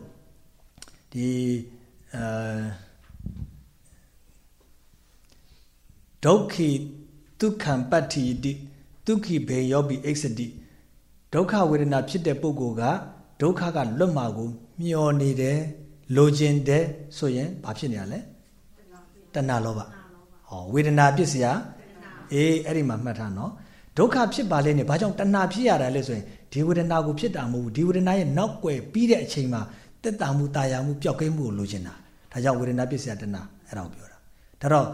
ဒီအဲဒုက္ခိ ဒုက္ခံပတ္တိတိဒုက္ခိဘေယောပိအိစ္ဆတိဒုက္ခဝေဒနာဖြစ်တဲ့ပုဂ္ဂိုလ်ကဒုက္ခကလွတ်မှာကို မျောနေတယ်လိုချင်တယ်ဆိုရင်ဘာဖြစ်နေရလဲတဏှာလောဘဟောဝေဒနာဖြစ်စရာအေးအဲ့ဒီမှာမှတ်ထားနော်ဒုက္ခဖြစ်ပါလေနဲ့ဘာကြောင့်တဏှာဖြစ်ရတာလဲဆိုရင်ဒီဝေဒနာကိုဖြစ်တာမဟုတ်ဘူးဒီဝေဒနာရဲ့နောက်ွယ်ပြီးတဲ့အချိန်မှာတက်တာမှုတာယာမှုပျောက်ကင်းမှုကိုလိုချင်တာဒါကြောင့်ဝေဒနာဖြစ်စရာတဏှာအဲ့ဒါကိုပြောတာဒါတော့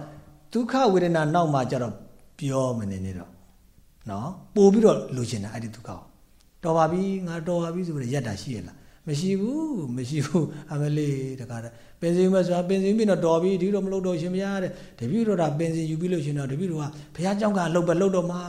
ဒုက္ခဝေဒနာနောက်မှာကျတော့ ပြောမနေနဲ့တော့နော်ပို့ပြီးတော့လိုချင်တာအဲ့ဒီဒုက္ခကိုတော်ပါပြီငါတော်ပါပြီဆိုပြီးရက်တာရှိရလားမရှိဘူးမရှိဘူးအမလေးတကားပင်စင်မဲ့ဆိုတာပင်စင်ပြီးတော့တော်ပြီဒီလိုမလုပ်တော့ရှင်ဘုရားတဲ့တပည့်တော်တာပင်စင်ယူပြီးလို့ရှင်တော့တပည့်တော်ကဘုရားကြောင့်ကလှုပ်ပဲလှုပ်တော့မှာ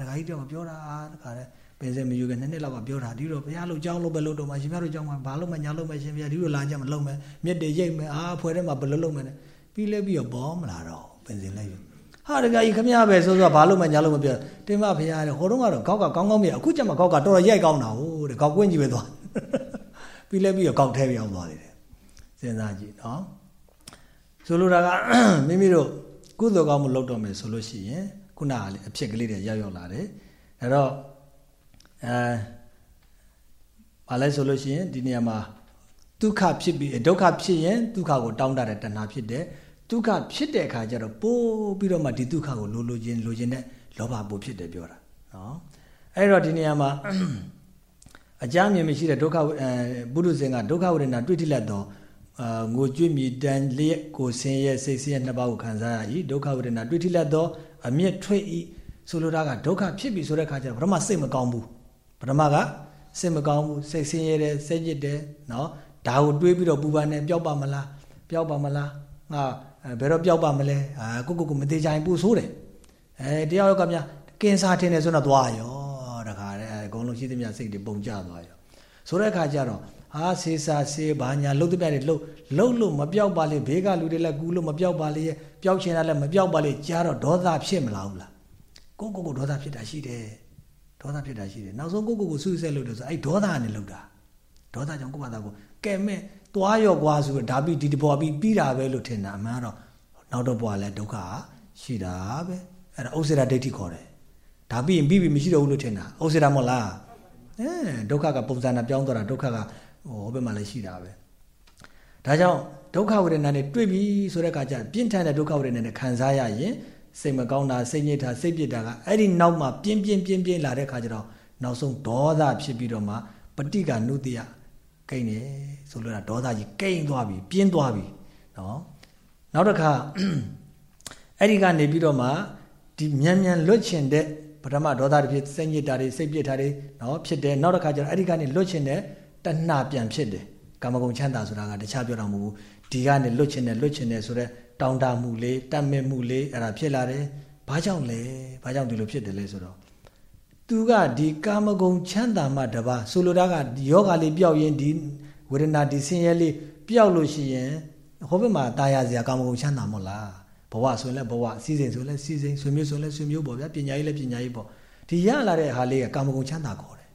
တကားကြီးတော့ပြောတာတကားတဲ့ပင်စင်မယူခင်နှစ်နှစ်လောက်ကပြောတာဒီလိုဘုရားလှုပ်ကြောင်းလှုပ်ပဲလှုပ်တော့မှာရှင်ဘုရားတို့ကြောင့်ကဘာလို့မညာလို့မရှင်ဘုရားဒီလိုလာကြမလှုပ်မယ်မြစ်တွေရိတ်မယ်အာဖွဲထဲမှာဘယ်လိုလှုပ်မယ်လဲပြီးလဲပြီးတော့ဘောမလာတော့ပင်စင်လိုက်ယူ ဟာတကကြီးခမရပဲဆိုဆိုဘာလို့မှညာလို့မပြောတင်မဖရားတဲ့ဟိုတုန်းကတော့ကောက်ကကောင်းကောင်းမြအခုကျမှကောက်ကတော်တော်ရိုက်ကောင်းတာဟုတ်တဲ့ကောက်ကွင်းကြီးပဲသွားပြီးလဲပြီးတော့ကောက်ထဲပြောင်းသွားတယ်စဉ်းစားကြည့်နော်ဆိုလိုတာကမိမိတို့ကုသိုလ်ကောင်းမှုလုပ်တော့မယ်ဆိုလို့ရှိရင်ခုနကလေအဖြစ်ကလေးတွေရောက်ရောက်လာတယ်အဲတော့အဲဘာလဲဆိုလို့ရှိရင်ဒီနေရာမှာဒုက္ခဖြစ်ပြီးဒုက္ခဖြစ်ရင်ဒုက္ခကိုတောင်းတတဲ့တဏှာဖြစ်တယ် ဒုက္ခဖြစ်တဲ့အခါကျတော့ပိုးပြီးတော့မှဒီဒုက္ခကိုလိုလိုချင်းလိုချင်တဲ့လောဘပိုးဖြစ်တယ်ပြောတာနော်အဲ့တော့ဒီနေရာမှာအကြမ်းမြင်မရှိတဲ့ဒုက္ခအဲပုရုဇဉ်ကဒုက္ခဝေဒနာတွေ့ထိလက်တော့အာငိုကြွမြည်တန်လျက်ကိုဆင်းရဲစိတ်ဆင်းရဲနှစ်ပါးကိုခံစားရ၏ဒုက္ခဝေဒနာတွေ့ထိလက်တော့အမျက်ထွက်၏ဆိုလိုတာကဒုက္ခဖြစ်ပြီဆိုတဲ့ခါကျတော့ပထမစိတ်မကောင်းဘူးပထမကစိတ်မကောင်းဘူးစိတ်ဆင်းရဲတယ်စိတ်ညစ်တယ်နော်ဒါကိုတွေးပြီးတော့ပူပန်နေပျောက်ပါမလားပျောက်ပါမလားငါ ဘယ်တော့ပျောက်ပါမလဲအာကိုကိုကိုမသေးချင်ပူဆိုးတယ်အဲတယောက်ကများကင်ဆာထင်တယ်ဆိုတော့သွားရောတခါတည်းအကုန်ကုန်လုံးရှိသမျှစိတ်တွေပုံကျသွားရောဆိုတဲ့အခါကျတော့အာဆေးစာဆေးဘာညာလှုပ်တဲ့ပြတွေလှုပ်လှုပ်လို့မပြောက်ပါလေဘေးကလူတွေလည်းကူလို့မပြောက်ပါလေပျောက်ချင်တာလည်းမပြောက်ပါလေကြားတော့ဒေါသဖြစ်မလားဘူးလားကိုကိုကိုဒေါသဖြစ်တာရှိတယ်ဒေါသဖြစ်တာရှိတယ်နောက်ဆုံးကိုကိုကိုဆူဆဲလို့တယ်ဆိုအဲ့ဒေါသနဲ့လှုပ်တာဒေါသကြောင့်ကိုယ့်ဘာသာကိုကဲမဲ့ သွားရော့ကွာဆိုတော့ဒါပြီးဒီတဘောပြီးပြီးတာပဲလို့ထင်တာအမှန်တော့နောက်တော့ဘဝလည်းဒုက္ခရှိတာပဲအဲ့ဒါဥစ္စေရဒိဋ္ဌိခေါ်တယ်ဒါပြီးရင်ပြီးပြီမရှိတော့ဘူးလို့ထင်တာဥစ္စေရမဟုတ်လားအဲဒုက္ခကပုံစံနဲ့ပြောင်းသွားတာဒုက္ခကဟိုဘက်မှာလည်းရှိတာပဲဒါကြောင့်ဒုက္ခဝေဒနာနဲ့တွေ့ပြီဆိုတဲ့အခါကျပြင်းထန်တဲ့ဒုက္ခဝေဒနာနဲ့ခံစားရရင်စိတ်မကောင်းတာစိတ်ညစ်တာစိတ်ပြစ်တာကအဲ့ဒီနောက်မှာပြင်းပြင်းပြင်းပြင်းလာတဲ့အခါကျတော့နောက်ဆုံးဒေါသဖြစ်ပြီးတော့မှပဋိက္ခနုတ္တိယကိန်းနေ ဆိုလို့တာဒေါသကြီးကိန်းသွားပြီပြင်းသွားပြီနော်နောက်တစ်ခါအဲ့ဒီကနေပြီးတော့မှဒီမြန်မြန်လွတ်ချင်တဲ့ပထမဒေါသတွေဖြစ်စိတ်ညစ်တာတွေစိတ်ပြစ်တာတွေနော်ဖြစ်တယ်နောက်တစ်ခါကျတော့အဲ့ဒီကနေလွတ်ချင်တဲ့တဏှာပြန်ဖြစ်တယ်ကာမဂုဏ်ချမ်းသာဆိုတာကတခြားပြောတာမဟုတ်ဘူးဒီကနေလွတ်ချင်တယ်လွတ်ချင်တယ်ဆိုတော့တောင်းတမှုလေးတတ်မဲ့မှုလေးအဲ့ဒါဖြစ်လာတယ်ဘာကြောင့်လဲဘာကြောင့်ဒီလိုဖြစ်တယ်လဲဆိုတော့သူကဒီကာမဂုဏ်ချမ်းသာမှတပါဆိုလိုတာကယောဂလေးပျောက်ရင်ဒီ ဝေဒနာဒီဆင်းရဲလေးပျောက်လို့ရှိရင်ဟောဘက်မှာတာယာစရာကာမဂုဏ်ချမ်းသာမို့လားဘဝဆိုရင်လည်းဘဝစီစဉ်ဆိုရင်လည်းစီစဉ်ဆွေမျိုးဆိုရင်လည်းဆွေမျိုးပေါ့ဗျာပညာရေးလည်းပညာရေးပေါ့ဒီရလာတဲ့ဟာလေးကကာမဂုဏ်ချမ်းသာခေါ်တယ်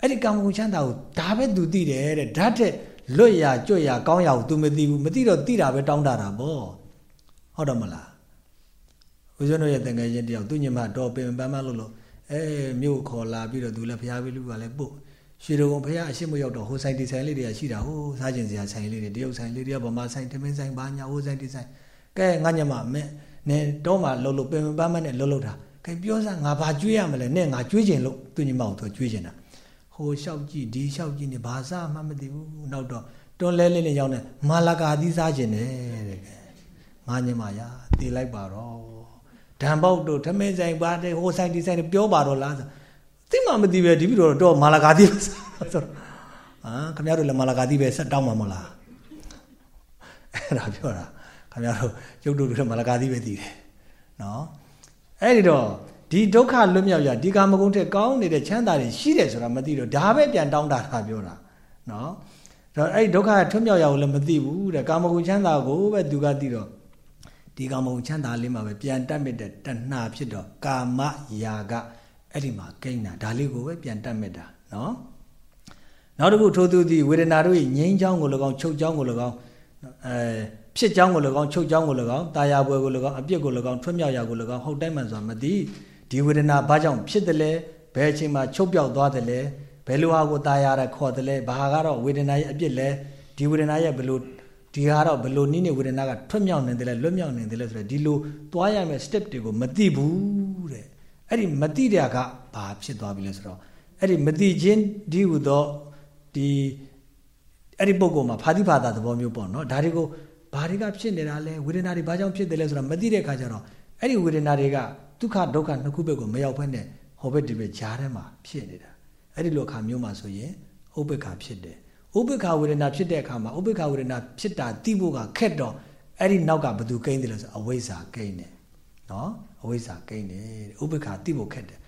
အဲ့ဒီကာမဂုဏ်ချမ်းသာကိုဒါပဲသူသိတယ်တဲ့ဓာတ်တဲ့လွတ်ရကြွရကောင်းရကို तू မသိဘူးမသိတော့သိတာပဲတောင်းတာတာပေါ့ဟုတ်တော့မလားဦးဇင်းတို့ရဲ့တန်ငယ်ချင်းတယောက်သူ့ညီမတော်ပင်ပန်းမလို့လို့အဲမြို့ခေါ်လာပြီးတော့သူလည်းဖျားပြီးလူကလည်းပို့ ရွှေတုံဖျားအရှိမရောက်တော့ဟိုဆိုင်ဒီဆိုင်လေးတွေကရှိတာဟိုစားကျင်စရာဆိုင်လေးတွေတရုတ်ဆိုင်လေးတွေကဗမာဆိုင်တမင်းဆိုင်ဘာညာဟိုဆိုင်ဒီဆိုင်ကဲငါညမမင်းနဲ့တော့မှလှုပ်လို့ပင်ပန်းမနဲ့လှုပ်လှုပ်တာကဲပြောစမ်းငါဘာကျွေးရမလဲနဲ့ငါကျွေးခြင်းလို့သူညမကိုသူကျွေးခြင်းတာဟိုလျှောက်ကြည့်ဒီလျှောက်ကြည့်နေဘာစားမှမသိဘူးနောက်တော့တွန်းလဲလေးလေးရောက်နေမာလာကာသီးစားခြင်းနဲ့တဲ့ကဲငါညမရတည်လိုက်ပါတော့ဓမ္ပေါက်တို့ထမင်းဆိုင်ပါတဲ့ဟိုဆိုင်ဒီဆိုင်ပြောပါတော့လားဆို သိမှမသိပဲဒီပြီးတော့တော့မာလာကာသီးဆိုတော့ဟာခင်ဗျားတို့လည်းမာလာကာသီးပဲဆက်တောင်းမှာမလားအဲ့ဒါပြောတာခင်ဗျားတို့ရုပ်တို့လည်းမာလာကာသီးပဲသိတယ်နော်အဲ့ဒီတော့ဒီဒုက္ခလွတ်မြောက်ရဒီကာမဂုဏ်တဲ့ကောင်းနေတဲ့ချမ်းသာတွေရှိတယ်ဆိုတာမသိတော့ဒါပဲပြန်တောင်းတာတာပြောတာနော်တော့အဲ့ဒီဒုက္ခထွတ်မြောက်ရကိုလည်းမသိဘူးတဲ့ကာမဂုဏ်ချမ်းသာကိုပဲသူကသိတော့ဒီကာမဂုဏ်ချမ်းသာလေးမှာပဲပြန်တတ်မြစ်တဲ့တဏှာဖြစ်တော့ကာမယာက အဲ့ဒီမှာကိန်းတာဒါလေးကိုပဲပြန်တတ်မြတ်တာနော်နောက်တစ်ခုထိုးသူသည်ဝေဒနာတို့၏ငြိမ်းချောင်းကို၎င်းချုပ်ချောင်းကို၎င်းအဲဖြစ်ချောင်းကို၎င်းချုပ်ချောင်းကို၎င်းတာယာပွဲကို၎င်းအပြစ်ကို၎င်းထွတ်မြောက်ရာကို၎င်းဟုတ်တိုင်းမှန်စွာမသိဒီဝေဒနာဘာကြောင့်ဖြစ်တယ်လဲဘယ်အချိန်မှာချုပ်ပြောက်သွားတယ်လဲဘယ်လိုဟာကိုတာယာရခေါ်တယ်လဲဘာကတော့ဝေဒနာရဲ့အပြစ်လဲဒီဝေဒနာရဲ့ဘယ်လိုဒီဟာတော့ဘယ်လိုနည်းနဲ့ဝေဒနာကထွတ်မြောက်နေတယ်လဲလွတ်မြောက်နေတယ်လဲဆိုတော့ဒီလိုသွားရမယ့် step တွေကိုမသိဘူးတဲ့ အဲ့ဒီမသိတဲ့ကဘာဖြစ်သွားပြီလဲဆိုတော့အဲ့ဒီမသိခြင်းဒီဟုသောဒီအဲ့ဒီပုံကောမှာဖာတိဖာတာသဘောမျိုးပေါ့နော်ဒါတွေကိုဘာတွေကဖြစ်နေတာလဲဝေဒနာတွေဘာကြောင့်ဖြစ်တယ်လဲဆိုတာမသိတဲ့ခါကျတော့အဲ့ဒီဝေဒနာတွေကဒုက္ခဒုက္ခနှစ်ခုဘက်ကိုမရောက်ဖက်နဲ့ဟောဘက်ဒီဘက်ကြားထဲမှာဖြစ်နေတာအဲ့ဒီလိုအခါမျိုးမှာဆိုရင်ဥပ္ပခါဖြစ်တယ်ဥပ္ပခါဝေဒနာဖြစ်တဲ့အခါမှာဥပ္ပခါဝေဒနာဖြစ်တာသိဖို့ကခက်တော့အဲ့ဒီနောက်ကဘသူကိန်းတယ်လို့ဆိုအဝိဇ္ဇာကိန်းတယ် နော်အဝိဇ္ဇာကိန်းတယ်ဥပ္ပခါသိဖို့ခက်တယ်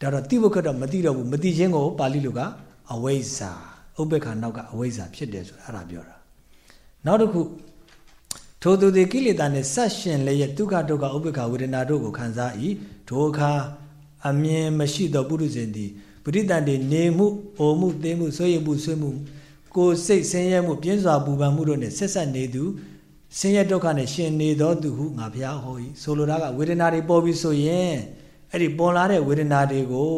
ဒါတော့သိဖို့ခက်တော့မသိတော့ဘူးမသိခြင်းကိုပါဠိလိုကအဝိဇ္ဇာဥပ္ပခါနောက်ကအဝိဇ္ဇာဖြစ်တယ်ဆိုတာအဲ့ဒါပြောတာနောက်တစ်ခုထိုသူသည်ကိလေသာနှင့်ဆက်ရှင်လျက်ဒုက္ခဒုက္ခဥပ္ပခဝေဒနာတို့ကိုခံစား၏ထိုအခါအမြင်မရှိသောပုရုဇဉ်သည်ပရိသတ်တွေနေမှုအိုမှုသိမှုဆွေရမှုဆွေမှုကိုယ်စိတ်ဆင်းရဲမှုပြင်းစွာပူပန်မှုတို့နှင့်ဆက်ဆက်နေသူ ဆင်းရဲဒုက္ခနဲ့ရှင်နေသောသူဟုငါဘုရားဟော၏ဆိုလိုတာကဝေဒနာတွေပေါ်ပြီးဆိုရင်အဲ့ဒီပေါ်လာတဲ့ဝေဒနာတွေကို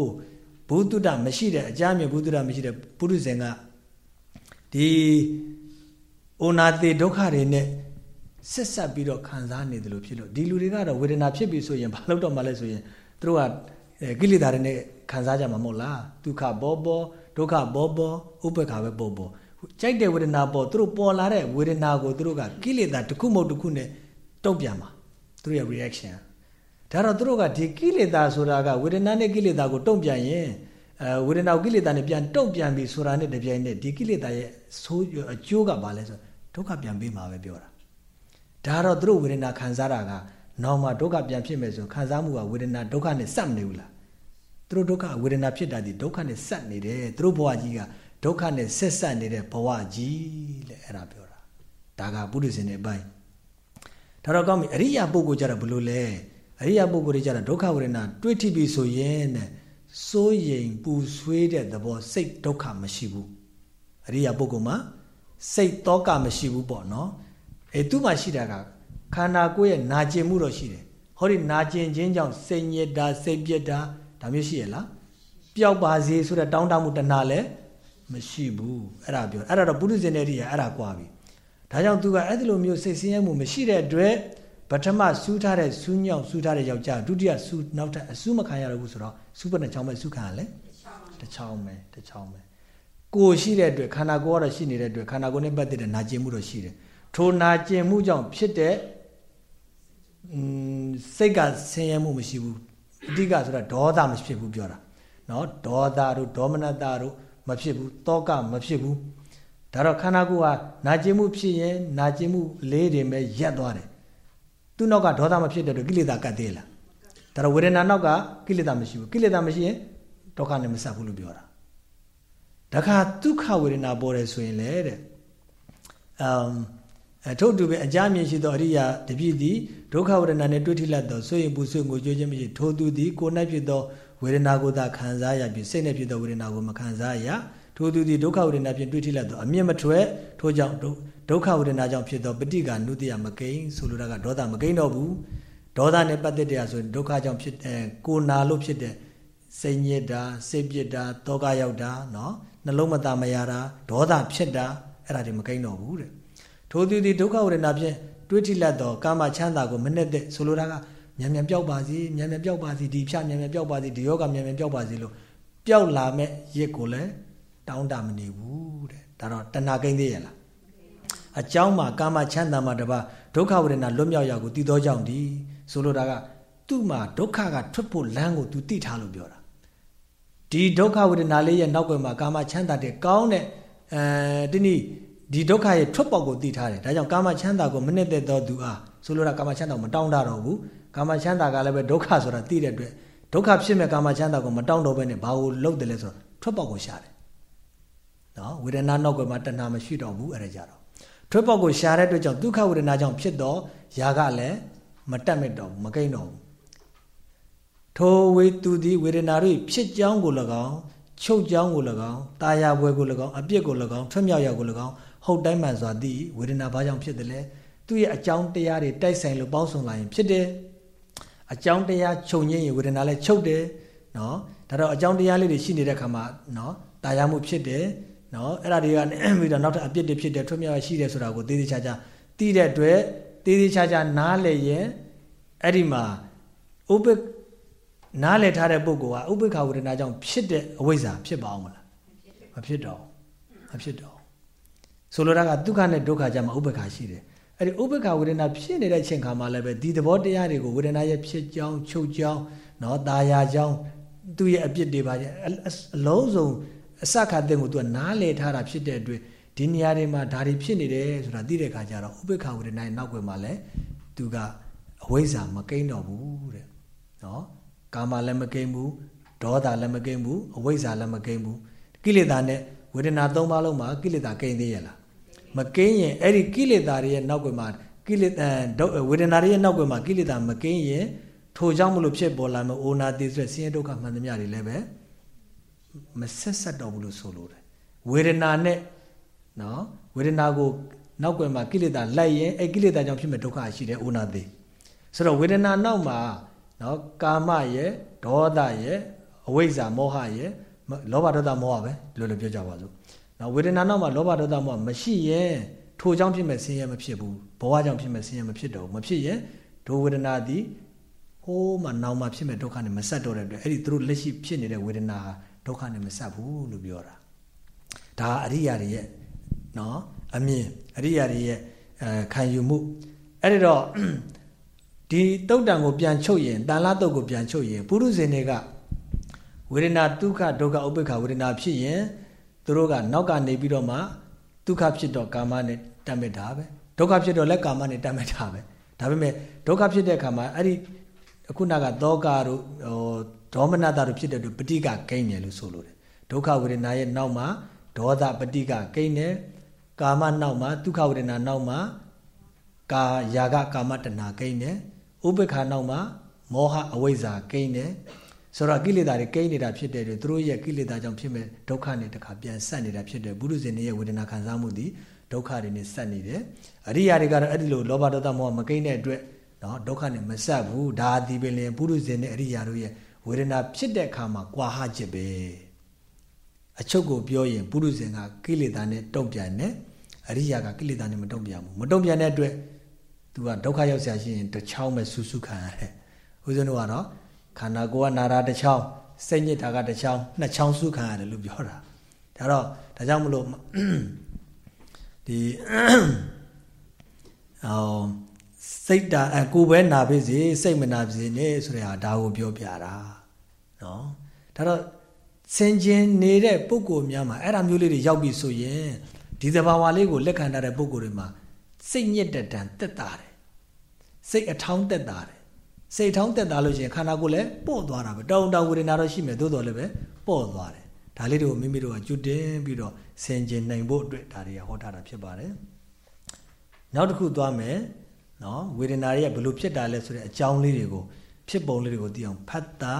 ဘုသူတ္တမရှိတဲ့အကြမ်းမြဘုသူတ္တမရှိတဲ့ပုရုဇဉ်ကဒီအိုနာတိဒုက္ခတွေနဲ့ဆက်ဆက်ပြီးတော့ခံစားနေတယ်လို့ဖြစ်လို့ဒီလူတွေကတော့ဝေဒနာဖြစ်ပြီဆိုရင်ဘာလို့တော့မှလဲဆိုရင်သူတို့ကကိလေသာတွေနဲ့ခံစားကြမှာမဟုတ်လားဒုက္ခဘောဘောဒုက္ခဘောဘောဥပ္ပခါပဲဘောဘော ကြိုက်တဲ့ဝေဒနာပေါ်သူတို့ပေါ်လာတဲ့ဝေဒနာကိုသူတို့ကကိလေသာတစ်ခုမဟုတ်တစ်ခုနဲ့တုံ့ပြန်မှာသူတို့ရဲ့ reaction ဒါတော့သူတို့ကဒီကိလေသာဆိုတာကဝေဒနာနဲ့ကိလေသာကိုတုံ့ပြန်ရင်အဲဝေဒနာကိလေသာနဲ့ပြန်တုံ့ပြန်ပြီဆိုတာနဲ့တပြိုင်နက်ဒီကိလေသာရဲ့ဆိုးအကျိုးကဘာလဲဆိုဒုက္ခပြန်ပေးမှာပဲပြောတာဒါတော့သူတို့ဝေဒနာခံစားတာကနောက်မှဒုက္ခပြန်ဖြစ်မယ်ဆိုခံစားမှုကဝေဒနာဒုက္ခနဲ့စပ်မနေဘူးလားသူတို့ဒုက္ခဝေဒနာဖြစ်တာဒီဒုက္ခနဲ့ဆက်နေတယ်သူတို့ဘဝကြီးက ဒုက္ခနဲ့ဆက်ဆက်နေတဲ့ဘဝကြီးလေအဲ့ဒါပြောတာဒါကပုရိသေနဲ့အပိုင်းဒါတော့ကောင်းပြီအရိယာပုဂ္ဂိုလ်ကြတော့ဘယ်လိုလဲအရိယာပုဂ္ဂိုလ်တွေကြတော့ဒုက္ခဝေဒနာတွေးထိပြီဆိုရင်တဲ့စိုးရိမ်ပူဆွေးတဲ့သဘောစိတ်ဒုက္ခမရှိဘူးအရိယာပုဂ္ဂိုလ်မှာစိတ်တောကမရှိဘူးပေါ့နော်အဲသူ့မှာရှိတာကခန္ဓာကိုယ်ရဲ့နာကျင်မှုတော့ရှိတယ်ဟောဒီနာကျင်ခြင်းကြောင့်စိတ်ညစ်တာစိတ်ပြက်တာဒါမျိုးရှိရလားပျောက်ပါစေဆိုတဲ့တောင်းတမှုတဏှာလည်း မရှိဘူးအဲ့ဒါပြောအဲ့ဒါတော့ပုရိသေနဲ့တည်းကအဲ့ဒါကွာပြီဒါကြောင့်သူကအဲ့ဒီလိုမျိုးစိတ်ဆင်းရဲမှုမရှိတဲ့အတွက်ပထမစူးထားတဲ့စူးညောင်စူးထားတဲ့ယောက်ျားဒုတိယစူးနောက်ထပ်အစူးမခံရတော့ဘူးဆိုတော့စူးပနဲ့ချောင်းပဲစူးခံရလေတစ်ချောင်းပဲတစ်ချောင်းပဲကိုရှိတဲ့အတွက်ခန္ဓာကိုယ်ကတော့ရှိနေတဲ့အတွက်ခန္ဓာကိုယ်နဲ့ပတ်သက်တဲ့နာကျင်မှုတော့ရှိတယ်ထိုနာကျင်မှုကြောင့်ဖြစ်တဲ့စိတ်ကဆင်းရဲမှုမရှိဘူးအတိကဆိုတာဒေါသမဖြစ်ဘူးပြောတာနော်ဒေါသတို့ဒေါမနတတို့ မဖြစ်ဘူးတောကမဖြစ်ဘူးဒါတော့ခန္ဓာကိုယ်ဟာနာကျင်မှုဖြစ်ရင်နာကျင်မှုလေးတွေပဲရက်သွားတယ်သူ့နောက်ကဒေါသမဖြစ်တဲ့အတွက်ကိလေသာကတ်သေးလားဒါတော့ဝေဒနာနောက်ကကိလေသာမရှိဘူးကိလေသာမရှိရင်ဒုက္ခနဲ့မဆက်ဘူးလို့ပြောတာတခါဒုက္ခဝေဒနာပေါ်တယ်ဆိုရင်လေတဲ့အမ်အထုတ်တူပဲအကြမြင်ရှိသောအရိယာတပြည့်သည်ဒုက္ခဝေဒနာနှင့်တွေ့ထိလတ်သောဆိုရင်ပူဆွေးငိုကြွေးခြင်းမရှိထိုသူသည်ကိုယ်၌ဖြစ်သော ဝေဒနာကိုသာခံစားရပြီးစိတ်နဲ့ဖြစ်သောဝေဒနာကိုမခံစားရထိုသူသည်ဒုက္ခဝေဒနာဖြင့်တွေ့ထိလတ်သောအမြင့်မထွက်ထိုကြောင့်ဒုက္ခဝေဒနာကြောင့်ဖြစ်သောပဋိက္ခနုတ္တိယမကိန်းဆိုလိုတာကဒေါသမကိန်းတော့ဘူးဒေါသနဲ့ပတ်သက်တဲ့အဆိုဒုက္ခကြောင့်ဖြစ်အဲကိုနာလို့ဖြစ်တဲ့စိတ်ညစ်တာစိတ်ပြစ်တာတောကရောက်တာเนาะနှလုံးမသားမရတာဒေါသဖြစ်တာအဲ့ဒါတွေမကိန်းတော့ဘူးတဲ့ထိုသူသည်ဒုက္ခဝေဒနာဖြင့်တွေးထိလတ်သောကာမချမ်းသာကိုမနဲ့တဲ့ဆိုလိုတာက မြန်မြန်ပျောက်ပါစေမြန်မြန်ပျောက်ပါစေဒီဖြာမြန်မြန်ပျောက်ပါစေဒီယောဂမြန်မြန်ပျောက်ပါစေလို့ပျောက်လာမဲ့ရစ်ကိုလည်းတောင်းတမနေဘူးတဲ့ဒါတော့တဏှာကိန်းသေးရလားအကြောင်းမှာကာမချမ်းသာမှာတပါဒုက္ခဝေဒနာလွတ်မြောက်ရာကိုတည်သောကြောင့်ဒီဆိုလိုတာကသူ့မှာဒုက္ခကထွက်ဖို့လမ်းကို तू သိထားလို့ပြောတာဒီဒုက္ခဝေဒနာလေးရဲ့နောက်ွယ်မှာကာမချမ်းသာတဲ့ကောင်းတဲ့အဲတနည်းဒီဒုက္ခရဲ့ထွက်ပေါက်ကိုသိထားတယ်ဒါကြောင့်ကာမချမ်းသာကိုမနစ်သက်သောသူအားဆိုလိုတာကာမချမ်းသာကိုမတောင်းတတော့ဘူး ကာမချမ်းသာကလည်းပဲဒုက္ခဆိုတာသိတဲ့အတွက်ဒုက္ခဖြစ်မဲ့ကာမချမ်းသာကိုမတောင်းတော့ဘဲနဲ့ဘာကိုလုပ်တယ်လဲဆိုတော့ထွက်ပေါက်ကိုရှာတယ်နော်ဝေဒနာနောက်ကွယ်မှာတဏှာမရှိတော့ဘူးအဲ့ဒါကြတော့ထွက်ပေါက်ကိုရှာတဲ့အတွက်ကြောင့်ဒုက္ခဝေဒနာကြောင့်ဖြစ်တော့ຢာကလည်းမတက်မဲ့တော့ဘူးမကိန်းတော့ဘူးထိုဝေသူသည်ဝေဒနာတို့ဖြစ်ကြောင်းကို၎င်းချုပ်ကြောင်းကို၎င်းတာယာပွဲကို၎င်းအပြစ်ကို၎င်းထွက်မြောက်ရာကို၎င်းဟုတ်တိုင်းမှန်စွာသိဝေဒနာဘာကြောင့်ဖြစ်တယ်လဲသူ့ရဲ့အကြောင်းတရားတွေတိုက်ဆိုင်လို့ပေါင်းစုံလာရင်ဖြစ်တယ် အကြောင်းတရားခြုံငင်းရင်ဝေဒနာလည်းချုပ်တယ်နော်ဒါတော့အကြောင်းတရားလေးတွေရှိနေတဲ့ခါမှာနော်တာယာမှုဖြစ်တယ်နော်အဲ့ဒါတွေကနေပြီးတော့နောက်ထပ်အပြစ်တွေဖြစ်တယ်ထွတ်မြောက်ရှိတယ်ဆိုတာကိုသေးသေးချာချာသိတဲ့အတွက်သေးသေးချာချာနားလည်ရင်အဲ့ဒီမှာဥပ္ပနားလည်ထားတဲ့ပုဂ္ဂိုလ်ကဥပ္ပခာဝေဒနာကြောင့်ဖြစ်တဲ့အဝိဇ္ဇာဖြစ်ပါအောင်မလားမဖြစ်တော့မဖြစ်တော့ဆိုလိုတာကဒုက္ခနဲ့ဒုက္ခကြမှာဥပ္ပခာရှိတယ် အဲ့ဒီဥပ္ပခာဝေဒနာဖြစ်နေတဲ့ချိန်ခါမှာလည်းပဲဒီသဘောတရားတွေကိုဝေဒနာရဲ့ဖြစ်ကြောင်းချုပ်ကြောင်းနော်ตาယာကြောင်းသူ့ရဲ့အပြစ်တွေပါအလုံးစုံအစခါတဲ့ကိုသူကနားလေထားတာဖြစ်တဲ့အတွက်ဒီနေရာတွေမှာဒါတွေဖြစ်နေတယ်ဆိုတာသိတဲ့အခါကျတော့ဥပ္ပခာဝေဒနာရဲ့နောက်ွယ်မှာလည်းသူကအဝိဇ္ဇာမကိန်းတော့ဘူးတဲ့နော်ကာမလည်းမကိန်းဘူးဒေါသလည်းမကိန်းဘူးအဝိဇ္ဇာလည်းမကိန်းဘူးကိလေသာနဲ့ဝေဒနာ၃ပါးလုံးမှာကိလေသာကိန်းသေးရလား မကိန်းရင်အဲ့ဒီကိလေသာတွေရဲ့နောက်ွယ်မှာကိလေသာဝေဒနာတွေရဲ့နောက်ွယ်မှာကိလေသာမကိန်းရင်ထိုကြောင့်မလို့ဖြစ်ပေါ်လာမယ့်အိုနာတိဆိုတဲ့ဆင်းရဲဒုက္ခမှန်သမျှတွေလည်းပဲမဆက်ဆက်တော့ဘူးလို့ဆိုလိုတယ်ဝေဒနာနဲ့နော်ဝေဒနာကိုနောက်ွယ်မှာကိလေသာလိုက်ရင်အဲ့ကိလေသာကြောင့်ဖြစ်မဲ့ဒုက္ခရှိတယ်အိုနာတိဆိုတော့ဝေဒနာနောက်မှာနော်ကာမရဲ့ဒေါသရဲ့အဝိဇ္ဇာမောဟရဲ့လောဘဒေါသမောဟပဲလို့လည်းပြောကြပါစို့ နော်ဝေဒနာနောက်မှာလောဘဒေါသမောဟမရှိရင်ထိုကြောင့်ဖြစ်မဲ့ဆင်းရဲမဖြစ်ဘူးဘဝကြောင့်ဖြစ်မဲ့ဆင်းရဲမဖြစ်တော့ဘူးမဖြစ်ရင်ဒုဝေဒနာသည်ဟိုးမှနောက်မှဖြစ်မဲ့ဒုက္ခနဲ့မဆက်တော့တဲ့အတွက်အဲ့ဒီသူတို့လက်ရှိဖြစ်နေတဲ့ဝေဒနာဒုက္ခနဲ့မဆက်ဘူးလို့ပြောတာဒါအရိယာတွေရဲ့နော်အမြင်အရိယာတွေရဲ့အဲခံယူမှုအဲ့ဒီတော့ဒီတုတ်တံကိုပြန်ချုပ်ရင်တန်လာတုတ်ကိုပြန်ချုပ်ရင်ပုရုဇဉ်တွေကဝေဒနာဒုက္ခဒုက္ခဥပိ္ပခဝေဒနာဖြစ်ရင် သူတို့ကနောက်ကနေပြီးတော့မှဒုက္ခဖြစ်တော့ကာမနဲ့တတ်မဲ့တာပဲဒုက္ခဖြစ်တော့လည်းကာမနဲ့တတ်မဲ့တာပဲဒါပေမဲ့ဒုက္ခဖြစ်တဲ့အခါမှာအဲ့ဒီအခုနကသောကတို့ဟိုဒေါမနတတို့ဖြစ်တဲ့အတွက်ပဋိကကိန်းတယ်လို့ဆိုလိုတယ်ဒုက္ခဝေဒနာရဲ့နောက်မှာဒေါသပဋိကကိန်းတယ်ကာမနောက်မှာဒုက္ခဝေဒနာနောက်မှာကာယာကကာမတဏကိန်းတယ်ဥပ္ပခါနောက်မှာမောဟအဝိဇ္ဇာကိန်းတယ် ဆိုတော့ကိလေသာတွေကိန်းနေတာဖြစ်တဲ့အတွက်သူတို့ရဲ့ကိလေသာကြောင့်ဖြစ်မဲ့ဒုက္ခနဲ့တခါပြန်ဆက်နေတာဖြစ်တဲ့ပုရုဇဉ်ရဲ့ဝေဒနာခံစားမှုသည်ဒုက္ခတွေနဲ့ဆက်နေတယ်အရိယာတွေကတော့အဲ့ဒီလိုလောဘဒေါသမောဟမကိန်းတဲ့အတွက်နော်ဒုက္ခနဲ့မဆက်ဘူးဒါဒီပင်လင်ပုရုဇဉ်နဲ့အရိယာတို့ရဲ့ဝေဒနာဖြစ်တဲ့အခါမှာကွာဟချက်ပဲအချုပ်ကိုပြောရင်ပုရုဇဉ်ကကိလေသာနဲ့တုံ့ပြန်တယ်အရိယာကကိလေသာနဲ့မတုံ့ပြန်ဘူးမတုံ့ပြန်တဲ့အတွက်သူကဒုက္ခရောက်ဆရာရှိရင်တစ်ချောင်းပဲဆူဆူခံရတယ်ဦးဇင်းတို့ကတော့ ခန္ဓာကိုယ်ကနာတာတစ်ချောင်းစိတ်ညစ်တာကတစ်ချောင်းနှစ်ချောင်းဆူခံရတယ်လို့ပြောတာဒါတော့ဒါကြောင့်မလို့ဒီအော်စိတ်တာအကိုပဲနာပါစေစိတ်မနာပါစေနဲ့ဆိုတဲ့ဟာဒါကိုပြောပြတာနော်ဒါတော့စင်ကျင်နေတဲ့ပုံကိုများမှာအဲ့ဒါမျိုးလေးတွေရောက်ပြီဆိုရင်ဒီသဘာဝလေးကိုလက်ခံထားတဲ့ပုံကိုတွေမှာစိတ်ညစ်တဲ့တန်တက်တာတယ်စိတ်အထောင်းတက်တာတယ် စိတ်ထောင်းတက်တာလို့ရှိရင်ခန္ဓာကိုယ်လည်းပေါ့သွားတာပဲတောင်းတောင်းဝေဒနာတော့ရှိမယ်သို့တော်လည်းပဲပေါ့သွားတယ်ဒါလေးတွေကိုမိမိတို့ကကျွတ်တင်ပြီးတော့စင်ကျင်နိုင်ဖို့အတွက်ဒါတွေကဟောထားတာဖြစ်ပါတယ်နောက်တစ်ခုသွားမယ်နော်ဝေဒနာတွေကဘယ်လိုဖြစ်တာလဲဆိုတဲ့အကြောင်းလေးတွေကိုဖြစ်ပုံလေးတွေကိုသိအောင်ဖတ်တာ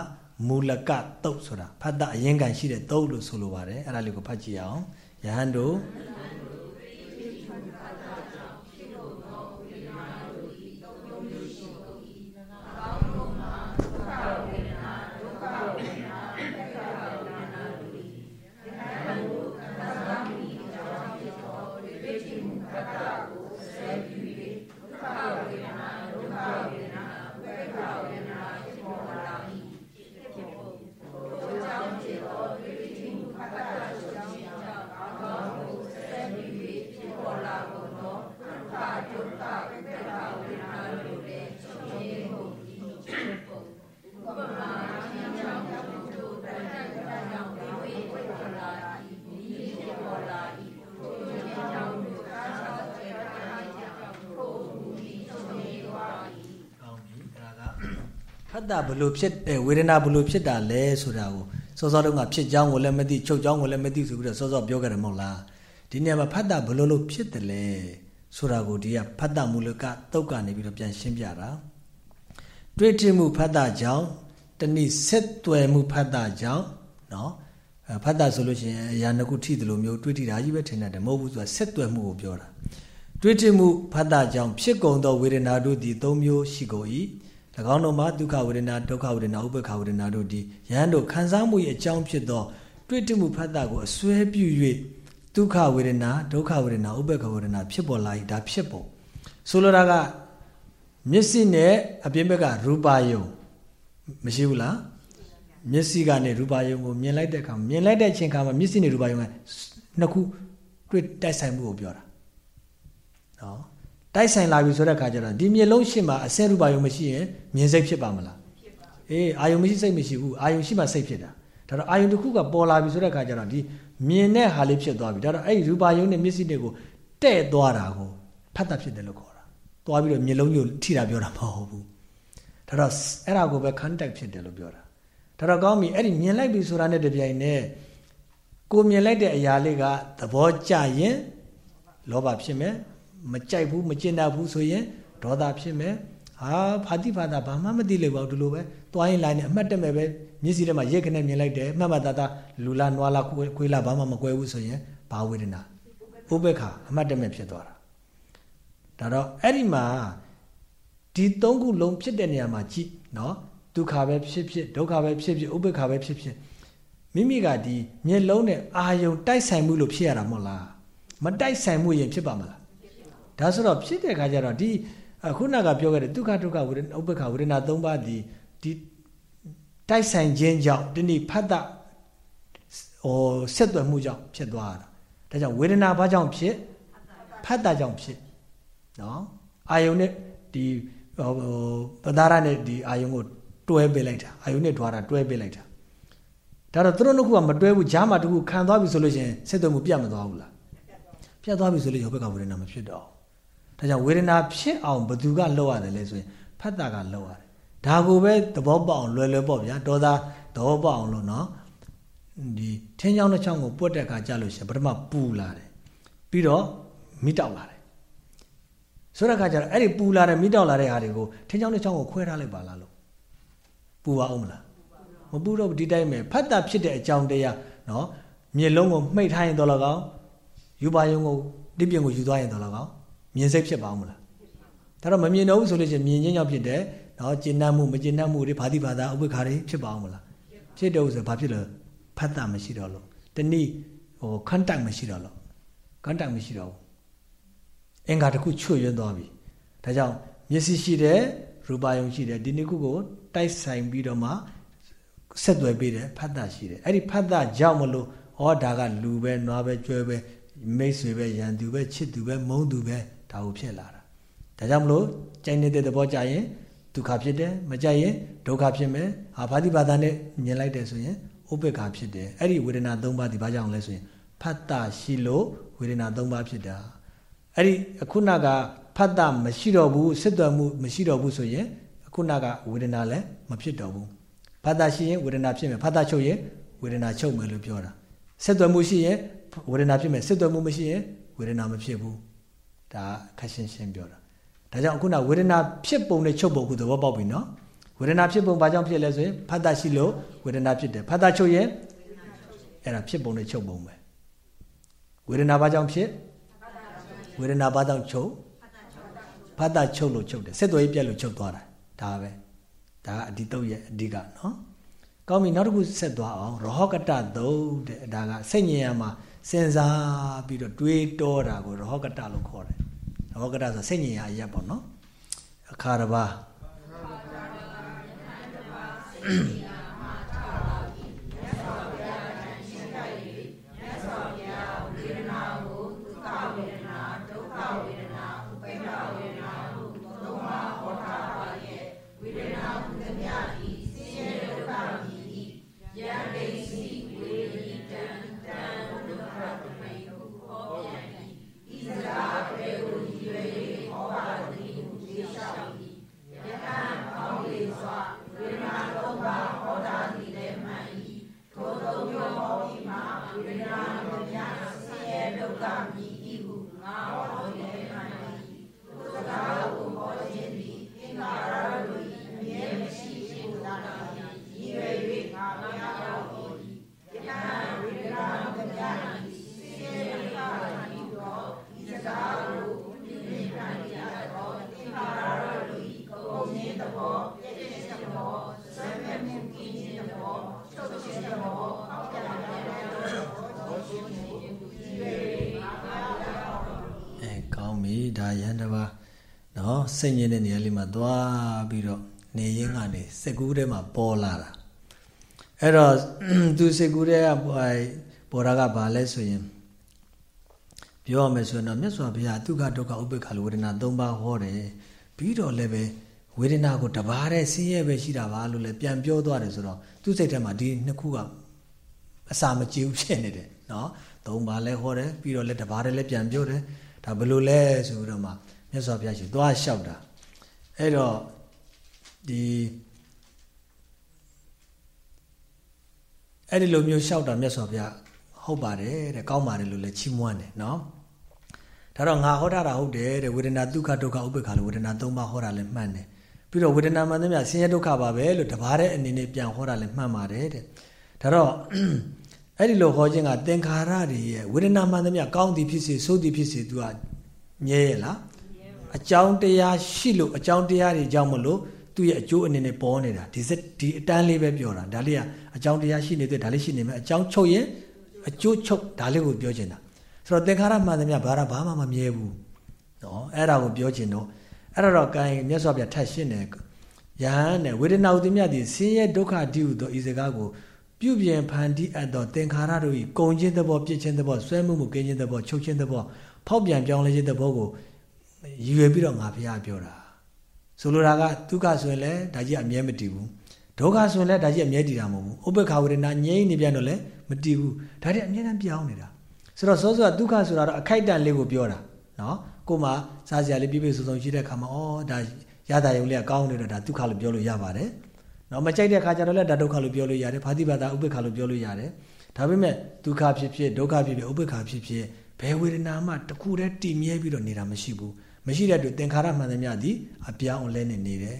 မူလကတုတ်ဆိုတာဖတ်တာအရင်ကန်ရှိတဲ့တုတ်လို့ဆိုလိုပါတယ်အဲ့ဒါလေးကိုဖတ်ကြည့်အောင်ယဟန်တို့ တ္တဘလို့ဖြစ်တယ်ဝေဒနာဘလို့ဖြစ်တာလဲဆိုတာကိုစောစောတုန်းကဖြစ်ကြောင်းကိုလည်းမသိချုပ်ကြောင်းကိုလည်းမသိဆိုပြီးတော့စောစောပြောကြတယ်မဟုတ်လားဒီနေရာမှာဖတ်တာဘလို့လို့ဖြစ်တယ်လဲဆိုတာကိုဒီကဖတ်တာမူလကတုတ်ကနေပြီးတော့ပြန်ရှင်းပြတာတွေ့ထိမှုဖတ်တာကြောင့်တနည်းဆက်သွယ်မှုဖတ်တာကြောင့်နော်ဖတ်တာဆိုလို့ရှိရင်အရာနှစ်ခုထိတယ်လို့မျိုးတွေးထိတာကြီးပဲထင်တယ်မဟုတ်ဘူးဆိုတာဆက်သွယ်မှုကိုပြောတာတွေးထိမှုဖတ်တာကြောင့်ဖြစ်ကုန်သောဝေဒနာတို့သည်၃မျိုးရှိကုန်၏၎ င်းတို့မှာဒုက္ခဝေဒနာဒုက္ခဝေဒနာဥပ္ပခဝေဒနာတို့ဒီယဟန်တို့ခံစားမှုရဲ့အကြောင်းဖြစ်သောတွေ့တမှုဖတ်တာကိုအစွဲပြု၍ဒုက္ခဝေဒနာဒုက္ခဝေဒနာဥပ္ပခဝေဒနာဖြစ်ပေါ်လာ၏ဒါဖြစ်ပေါ်ဆိုလိုတာကမျက်စိနဲ့အပြင်ဘက်ကရူပါယုံမရှိဘူးလားမျက်စိကနေရူပါယုံကိုမြင်လိုက်တဲ့အခါမြင်လိုက်တဲ့အချိန်ခါမှာမျက်စိနဲ့ရူပါယုံကနှစ်ခုတွေ့တိုက်ဆိုင်မှုကိုပြောတာနော် တိုက်ဆိုင်လာပြီဆိုတဲ့အခါကျတော့ဒီမျက်လုံးရှိမှအစဲရူပါယုံမရှိရင်မြင်စိတ်ဖြစ်ပါမလားအေးအာယုံမရှိစိတ်မရှိဘူးအာယုံရှိမှစိတ်ဖြစ်တာဒါတော့အာယုံတစ်ခုကပေါ်လာပြီဆိုတဲ့အခါကျတော့ဒီမြင်တဲ့ဟာလေးဖြစ်သွားပြီဒါတော့အဲ့ဒီရူပါယုံနဲ့မျက်စိတွေကိုတဲ့သွားတာကိုဖတ်တာဖြစ်တယ်လို့ခေါ်တာသွားပြီးတော့မျက်လုံးညိုထိတာပြောတာမဟုတ်ဘူးဒါတော့အဲ့ဒါကိုပဲ contact ဖြစ်တယ်လို့ပြောတာဒါတော့ကောင်းပြီအဲ့ဒီမြင်လိုက်ပြီဆိုတာနဲ့တပြိုင်နက်ကိုမြင်လိုက်တဲ့အရာလေးကသဘောကျရင်လောဘဖြစ်မယ် မကြိုက်ဘူးမကျင်တတ်ဘူးဆိုရင်ဒေါသဖြစ်မယ်ဟာဖာတိဖာတာဘာမှမသိလေပါဘူးဒီလိုပဲသွားရင်လိုက်နေအမှတ်တက်မဲ့ပဲမျက်စိထဲမှာရက်ခနဲ့မြင်လိုက်တယ်အမှတ်မှတ်သားသားလူလာနွားလာခွေးလာဘာမှမကွဲဘူးဆိုရင်ဘာဝေဒနာဥပေက္ခအမှတ်တက်မဲ့ဖြစ်သွားတာဒါတော့အဲ့ဒီမှာဒီသုံးခုလုံးဖြစ်တဲ့နေရာမှာကြည့်နော်ဒုက္ခပဲဖြစ်ဖြစ်ဒုက္ခပဲဖြစ်ဖြစ်ဥပေက္ခပဲဖြစ်ဖြစ်မိမိကဒီမျက်လုံးနဲ့အာယုံတိုက်ဆိုင်မှုလို့ဖြစ်ရတာမဟုတ်လားမတိုက်ဆိုင်မှုရင်ဖြစ်ပါမလား ဒါဆိုတော့ဖြစ်တဲ့ခါကျတော့ဒီခုနကပြောခဲ့တဲ့ဒုက္ခဒုက္ခဝေဒနာဥပ္ပခဝေဒနာ၃ပါးဒီဒီတိုက်ဆိုင်ခြင်းကြောင့်ဒီနေ့ဖတ်တာဟိုဆက်သွယ်မှုကြောင့်ဖြစ်သွားတာဒါကြောင့်ဝေဒနာဘာကြောင့်ဖြစ်ဖတ်တာကြောင့်ဖြစ်နော်အာယုန်နဲ့ဒီဟိုပဒါရနဲ့ဒီအာယုန်ကိုတွဲပေးလိုက်တာအာယုန်နဲ့ဓာတာတွဲပေးလိုက်တာဒါတော့သူတို့နှစ်ခုကမတွဲဘူးကြားမှာတစ်ခုခံသွားပြီဆိုလို့ရှင်ဆက်သွယ်မှုပြတ်မသွားဘူးလားပြတ်သွားပြီဆိုလို့ယောဘက်ကဝေဒနာမဖြစ်တော့ ဒါကြောင့်ဝေဒနာဖြစ်အောင်ဘသူကလှုပ်ရတယ်လဲဆိုရင်ဖတ်တာကလှုပ်ရတယ်ဒါကိုပဲသဘောပေါက်အောင်လွယ်လွယ်ပေါ့ဗျာဒေါသသဘောပေါက်အောင်လို့နော်ဒီထင်းချောင်းတစ်ချောင်းကိုပွတ်တဲ့အခါကြာလို့ရှိရင်ပထမပူလာတယ်ပြီးတော့မိတောက်လာတယ်ဆိုတဲ့အခါကျတော့အဲ့ဒီပူလာတဲ့မိတောက်လာတဲ့ဟာတွေကိုထင်းချောင်းတစ်ချောင်းကိုခွဲထားလိုက်ပါလားလို့ပူပါအောင်မလားမပူတော့ဒီတိုင်းပဲဖတ်တာဖြစ်တဲ့အကြောင်းတရားနော်မျက်လုံးကိုမှိတ်ထားရင်တော့လကောင်းယူပါယုံကိုတိပြင်ကိုယူသွားရင်တော့လကောင်း မြင်စိတ်ဖြစ်ပါအောင်မလားဒါတော့မမြင်တော့ဘူးဆိုလို့ရှိရင်မြင်ချင်းကြောင့်ဖြစ်တယ်နော်ကျင့်တတ်မှုမကျင့်တတ်မှုတွေဘာတိဘာသာဥပ္ပခါတွေဖြစ်ပါအောင်မလားဖြစ်တော့ဆိုဘာဖြစ်လို့ဖတ်တာမရှိတော့လို့တနည်းဟို contact မရှိတော့လို့ contact မရှိတော့ဘူးအင်္ဂါတစ်ခုချွတ်ယွန်းသွားပြီဒါကြောင့်မျက်စိရှိတယ်ရူပါယုံရှိတယ်ဒီနှစ်ခုကိုတိုက်ဆိုင်ပြီးတော့မှဆက်သွယ်ပေးတယ်ဖတ်တာရှိတယ်အဲ့ဒီဖတ်တာကြောင့်မလို့ဩဒါကလူပဲနွားပဲကျွဲပဲမိတ်ဆွေပဲရန်သူပဲချစ်သူပဲမုန်းသူပဲ ဒါကိုဖြစ်လာတာဒါကြောင့်မလို့ကြိုင်နေတဲ့သဘောကြရင်ဒုက္ခဖြစ်တယ်မကြရင်ဒုက္ခဖြစ်မယ်ဟာဘာတိဘာသာနဲ့မြင်လိုက်တယ်ဆိုရင်ဥပ္ပခါဖြစ်တယ်အဲ့ဒီဝေဒနာ၃ပါးဒီဘာကြောင့်လဲဆိုရင်ဖတ်တာရှိလို့ဝေဒနာ၃ပါးဖြစ်တာအဲ့ဒီအခုနကဖတ်တာမရှိတော့ဘူးစစ်သွယ်မှုမရှိတော့ဘူးဆိုရင်အခုနကဝေဒနာလည်းမဖြစ်တော့ဘူးဖတ်တာရှိရင်ဝေဒနာဖြစ်မယ်ဖတ်တာချုပ်ရင်ဝေဒနာချုပ်မယ်လို့ပြောတာစစ်သွယ်မှုရှိရင်ဝေဒနာဖြစ်မယ်စစ်သွယ်မှုမရှိရင်ဝေဒနာမဖြစ်ဘူး ဒါခက်ရှင်းရှင်းပြောတာဒါကြောင့်အခုနဝေဒနာဖြစ်ပုံနဲ့ချုပ်ပုံကိုသဘောပေါက်ပြီနော်ဝေဒနာဖြစ်ပုံဘာကြောင့်ဖြစ်လဲဆိုရင်ဖတ်တာရှိလို့ဝေဒနာဖြစ်တယ်ဖတ်တာချုပ်ရင်အဲ့ဒါဖြစ်ပုံနဲ့ချုပ်ပုံပဲဝေဒနာဘာကြောင့်ဖြစ်ဝေဒနာဘာကြောင့်ချုပ်ဖတ်တာချုပ်လို့ချုပ်တယ်ဆက်သွယ်ရေးပြက်လို့ချုပ်သွားတာဒါပဲဒါအဒီတုတ်ရဲ့အဓိကနော်ကောင်းပြီနောက်တစ်ခုဆက်သွားအောင်ရဟောကတသုတ်တဲ့ဒါကစိတ်ဉာဏ်ရမှာစဉ်းစားပြီးတော့တွေးတောတာကိုရဟောကတလို့ခေါ်တယ် ရဟောကတဆိုစိတ်ဉာဏ်ရအရက်ပေါ့နော်အခါတစ်ပါးစိတ်ငြ င်းတဲ့နေရာလေးမှာသွားပြီးတော့နေရင်းကနေစက်ကူးထဲမှာပေါ်လာတာအဲ့တော့သူစက်ကူးထဲကပေါ်တာကဘာလဲဆိုရင်ပြောရမယ်ဆိုရင်တော့မြတ်စွာဘုရားဒုက္ခဒုက္ခဥပ္ပခါလိုဝေဒနာ၃ပါးဟောတယ်ပြီးတော့လည်းပဲဝေဒနာကိုတဘာတဲ့ဆင်းရဲပဲရှိတာပါလို့လည်းပြန်ပြောသွားတယ်ဆိုတော့သူ့စိတ်ထဲမှာဒီနှစ်ခုကအစာမကြည့်ဘူးဖြစ်နေတယ်နော်သုံးပါးလည်းဟောတယ်ပြီးတော့လည်းတဘာတဲ့လည်းပြန်ပြောတယ်ဒါဘယ်လိုလဲဆိုတော့မှ မြတ်စွာဘုရားရှင်သွားလျှောက်တာအဲ့တော့ဒီအဲ့ဒီလိုမျိုးလျှောက်တာမြတ်စွာဘုရားဟုတ်ပါတယ်တဲ့ကောင်းပါတယ်လို့လည်းချီးမွမ်းတယ်နော်ဒါတော့ငါဟောတာဟုတ်တယ်တဲ့ဝေဒနာဒုက္ခဒုက္ခဥပ္ပခါလို့ဝေဒနာ၃ပါးဟောတာလည်းမှန်တယ်ပြီးတော့ဝေဒနာမှန်သမျှဆင်းရဲဒုက္ခပါပဲလို့တပါးတဲ့အနေနဲ့ပြန်ဟောတာလည်းမှန်ပါတယ်တဲ့ဒါတော့အဲ့ဒီလိုဟောခြင်းကသင်္ခါရတွေရဲ့ဝေဒနာမှန်သမျှကောင်းသည်ဖြစ်စေဆိုးသည်ဖြစ်စေ तू ကမြဲရဲ့လား အကြောင်းတရားရှိလို့အကြောင်းတရားတွေကြောင့်မလို့သူ့ရဲ့အကျိုးအနေနဲ့ပေါ်နေတာဒီစက်ဒီအတန်းလေးပဲပြောတာဒါလေးကအကြောင်းတရားရှိနေတဲ့ဒါလေးရှိနေမယ်အကြောင်းချုပ်ရင်အကျိုးချုပ်ဒါလေးကိုပြောချင်တာဆိုတော့သင်္ခါရမှန်သမျှဘာသာဘာမှမမြဲဘူးနော်အဲ့ဒါကိုပြောချင်တော့အဲ့ဒါတော့ကိုင်းမြတ်စွာဘုရားထတ်ရှင်းတယ်ယဟန်နဲ့ဝေဒနာဥဒိမြတ်ဒီဆင်းရဲဒုက္ခတိဟုသောဤစကားကိုပြုပြင်ဖန်တီးအပ်သောသင်္ခါရတို့၏ကုံချင်းသဘောပြစ်ချင်းသဘောဆွဲမှုမှုကင်းချင်းသဘောချုပ်ချင်းသဘောဖောက်ပြန်ပြောင်းလဲခြင်းသဘောကို ရည်ရွယ်ပြီးတော့ငါဘုရားပြောတာဆိုလိုတာကဒုက္ခဆိုရင်လည်းဒါကြီးအမြဲမတည်ဘူးဒုက္ခဆိုရင်လည်းဒါကြီးအမြဲတည်တာမဟုတ်ဘူးဥပ္ပခာဝေဒနာငြိမ့်နေပြန်တော့လည်းမတည်ဘူးဒါတွေအမြဲတမ်းပြောင်းနေတာဆိုတော့စောစောကဒုက္ခဆိုတာတော့အခိုက်အတန့်လေးကိုပြောတာနော်ကိုမှစားစရာလေးပြည့်ပြည့်စုံစုံရှိတဲ့ခါမှာဩဒါရတာယုံလေးကကောင်းနေတော့ဒါဒုက္ခလို့ပြောလို့ရပါတယ်နော်မကြိုက်တဲ့ခါကျတော့လည်းဒါဒုက္ခလို့ပြောလို့ရတယ်ဖာတိပါဒဥပိ္ပခလို့ပြောလို့ရတယ်ဒါပေမဲ့ဒုက္ခဖြစ်ဖြစ်ဒုက္ခဖြစ်ဖြစ်ဥပိ္ပခဖြစ်ဖြစ်ဘယ်ဝေဒနာမှတစ်ခုတည်းတည်မြဲပြီးတော့နေတာမရှိဘူး မရှိတဲ့အတွက်သင်္ခါရမှန်သမျှသည်အပြောင်းလဲနေနေတယ်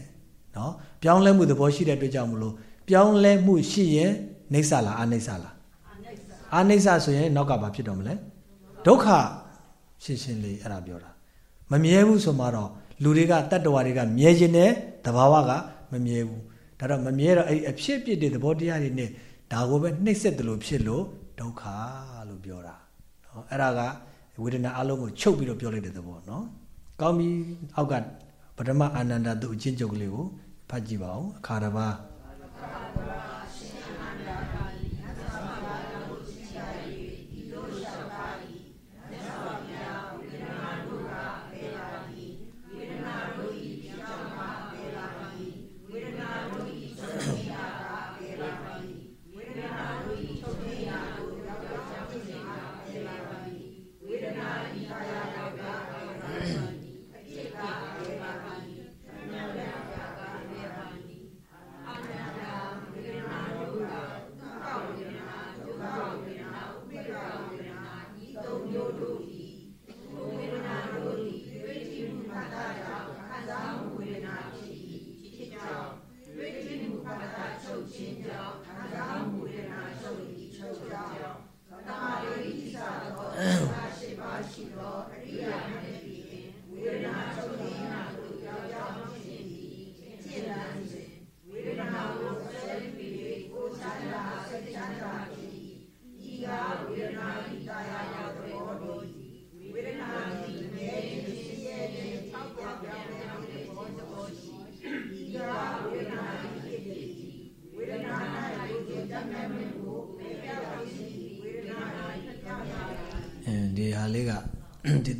နော်ပြောင်းလဲမှုသဘောရှိတဲ့အတွက်ကြောင့်မလို့ပြောင်းလဲမှုရှိရင်နေဆလားအနိစ္စလားအနိစ္စဆိုရင်နောက်ကဘာဖြစ်တော့မလဲဒုက္ခရှင်းရှင်းလေးအဲ့ဒါပြောတာမမြဲဘူးဆိုမှတော့လူတွေကတတ္တဝါတွေကမြဲခြင်းနဲ့တဘာဝကမမြဲဘူးဒါတော့မမြဲတော့အဲ့အဖြစ်ဖြစ်တဲ့သဘောတရားတွေနဲ့ဒါကိုပဲနှိမ့်ဆက်တယ်လို့ဖြစ်လို့ဒုက္ခလို့ပြောတာနော်အဲ့ဒါကဝေဒနာအလုံးကိုချုပ်ပြီးတော့ပြောလိုက်တဲ့သဘောနော် ကောင်းပြီအောက်ကပထမအာနန္ဒတုအချင်းချုပ်ကလေးကိုဖတ်ကြည့်ပါဦးအခါတစ်ပါး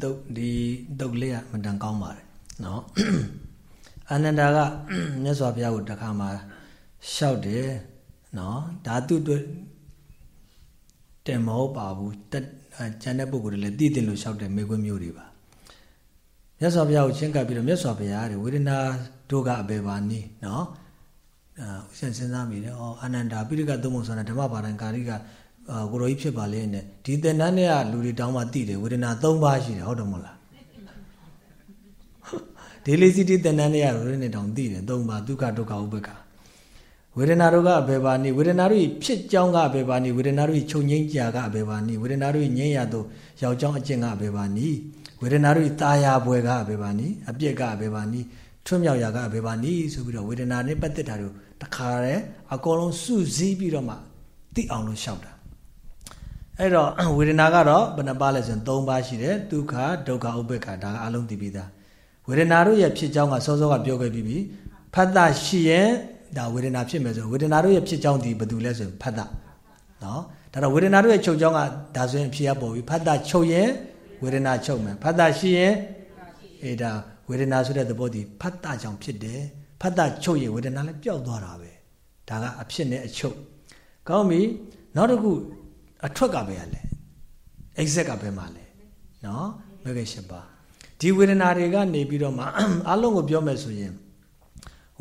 တုတ်ဒီတုတ်လေးကမတန်ကောင်းပါတယ်နော်အာနန္ဒာကမြတ်စွာဘုရားကိုတခါမှလျှောက်တယ်နော်ဓာတုတွေ့တယ်မဟုတ်ပါဘူးတကျန်တဲ့ပုဂ္ဂိုလ်တွေလည်းတည်တယ်လို့လျှောက်တယ်မေခွန်းမျိုးတွေပါမြတ်စွာဘုရားကိုချင်းကပ်ပြီးတော့မြတ်စွာဘုရားတဲ့ဝေဒနာတို့ကအဘေပါနီးနော်အာဥစဉ်စဉ်းစားမိတယ်ဩအာနန္ဒာပိရိကသုံးပုံဆိုတာဓမ္မပါဒံကာရိကအာ ကိုရောကြီးဖြစ်ပါလေနဲ့ဒီသင်္นานနဲ့ကလူတွေတောင်းမှသိတယ်ဝေဒနာ၃ပါးရှိတယ်ဟုတ်တယ်မဟုတ်လားဒေလီစီတီသင်္นานနဲ့ကဝေဒနာတောင်းသိတယ်၃ပါးဒုက္ခဒုက္ခဥပ္ပခဝေဒနာတို့ကအဘေပါနိဝေဒနာတို့ဖြစ်ကြောင်းကအဘေပါနိဝေဒနာတို့ချုပ်ငိမ့်ကြာကအဘေပါနိဝေဒနာတို့ငြိမ့်ရသောယောက်ျောင်းအကျင့်ကအဘေပါနိဝေဒနာတို့တာယာပွဲကအဘေပါနိအပြစ်ကအဘေပါနိထွတ်မြောက်ရာကအဘေပါနိဆိုပြီးတော့ဝေဒနာနဲ့ပတ်သက်တာတို့တခါတည်းအကုန်လုံးစုစည်းပြီးတော့မှသိအောင်လို့ရှောက်တာ အဲ့တော့ဝေဒနာကတော့ဘယ်နှပါလဲဆိုရင်၃ပါးရှိတယ်ဒုက္ခဒုက္ခဥပ္ပခဒါကအလုံးသိပြီးသားဝေဒနာတို့ရဲ့ဖြစ်ကြောင်းကစောစောကပြောခဲ့ပြီးပြီဖတ်တာရှိရင်ဒါဝေဒနာဖြစ်မယ်ဆိုဝေဒနာတို့ရဲ့ဖြစ်ကြောင်းဒီဘယ်သူလဲဆိုရင်ဖတ်တာနော်ဒါတော့ဝေဒနာတို့ရဲ့ချုပ်ကြောင်းကဒါဆိုရင်ဖြစ်ရပေါ်ပြီဖတ်တာချုပ်ရင်ဝေဒနာချုပ်မယ်ဖတ်တာရှိရင်အေးဒါဝေဒနာဆိုတဲ့သဘောဒီဖတ်တာကြောင့်ဖြစ်တယ်ဖတ်တာချုပ်ရင်ဝေဒနာလည်းပျောက်သွားတာပဲဒါကအဖြစ်နဲ့အချုပ်ကောင်းပြီနောက်တစ်ခု အထွက်ကပဲရလဲ exact ကပဲမှာလဲနော်မဂ္ဂရှိပါဒီဝေဒနာတွေကနေပြီးတော့မှအလုံးကိုပြောမယ်ဆိုရင်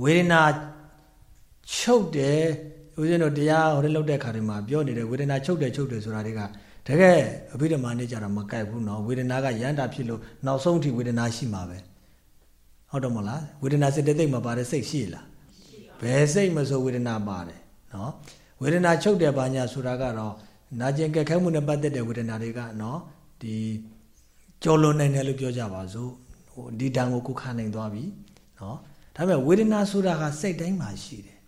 ဝေဒနာချုပ်တယ်ဦးဇင်းတို့တရားဟိုလောက်တဲ့ခါတွေမှာပြောနေတယ်ဝေဒနာချုပ်တယ်ချုပ်တယ်ဆိုတာတွေကတကယ်အဘိဓမ္မာနေကြတာမကြိုက်ဘူးเนาะဝေဒနာကရန်တာဖြစ်လို့နောက်ဆုံးထိဝေဒနာရှိမှာပဲဟုတ်တော့မလားဝေဒနာစိတ်တဲ့သိမပါတဲ့စိတ်ရှိလားဘယ်စိတ်မဆိုဝေဒနာပါတယ်เนาะဝေဒနာချုပ်တယ်ဘာညာဆိုတာကတော့ နာကျင်ကြက်ခဲမှုနဲ့ပတ်သက်တဲ့ဝေဒနာတွေကနော်ဒီကြော်လွန်နိုင်တယ်လို့ပြောကြပါစို့ဟိုဒီတန်ကိုကိုခနိုင်သွားပြီနော်ဒါပေမဲ့ဝေဒနာဆိုတာကစိတ်တိုင်းမှာရှိတယ်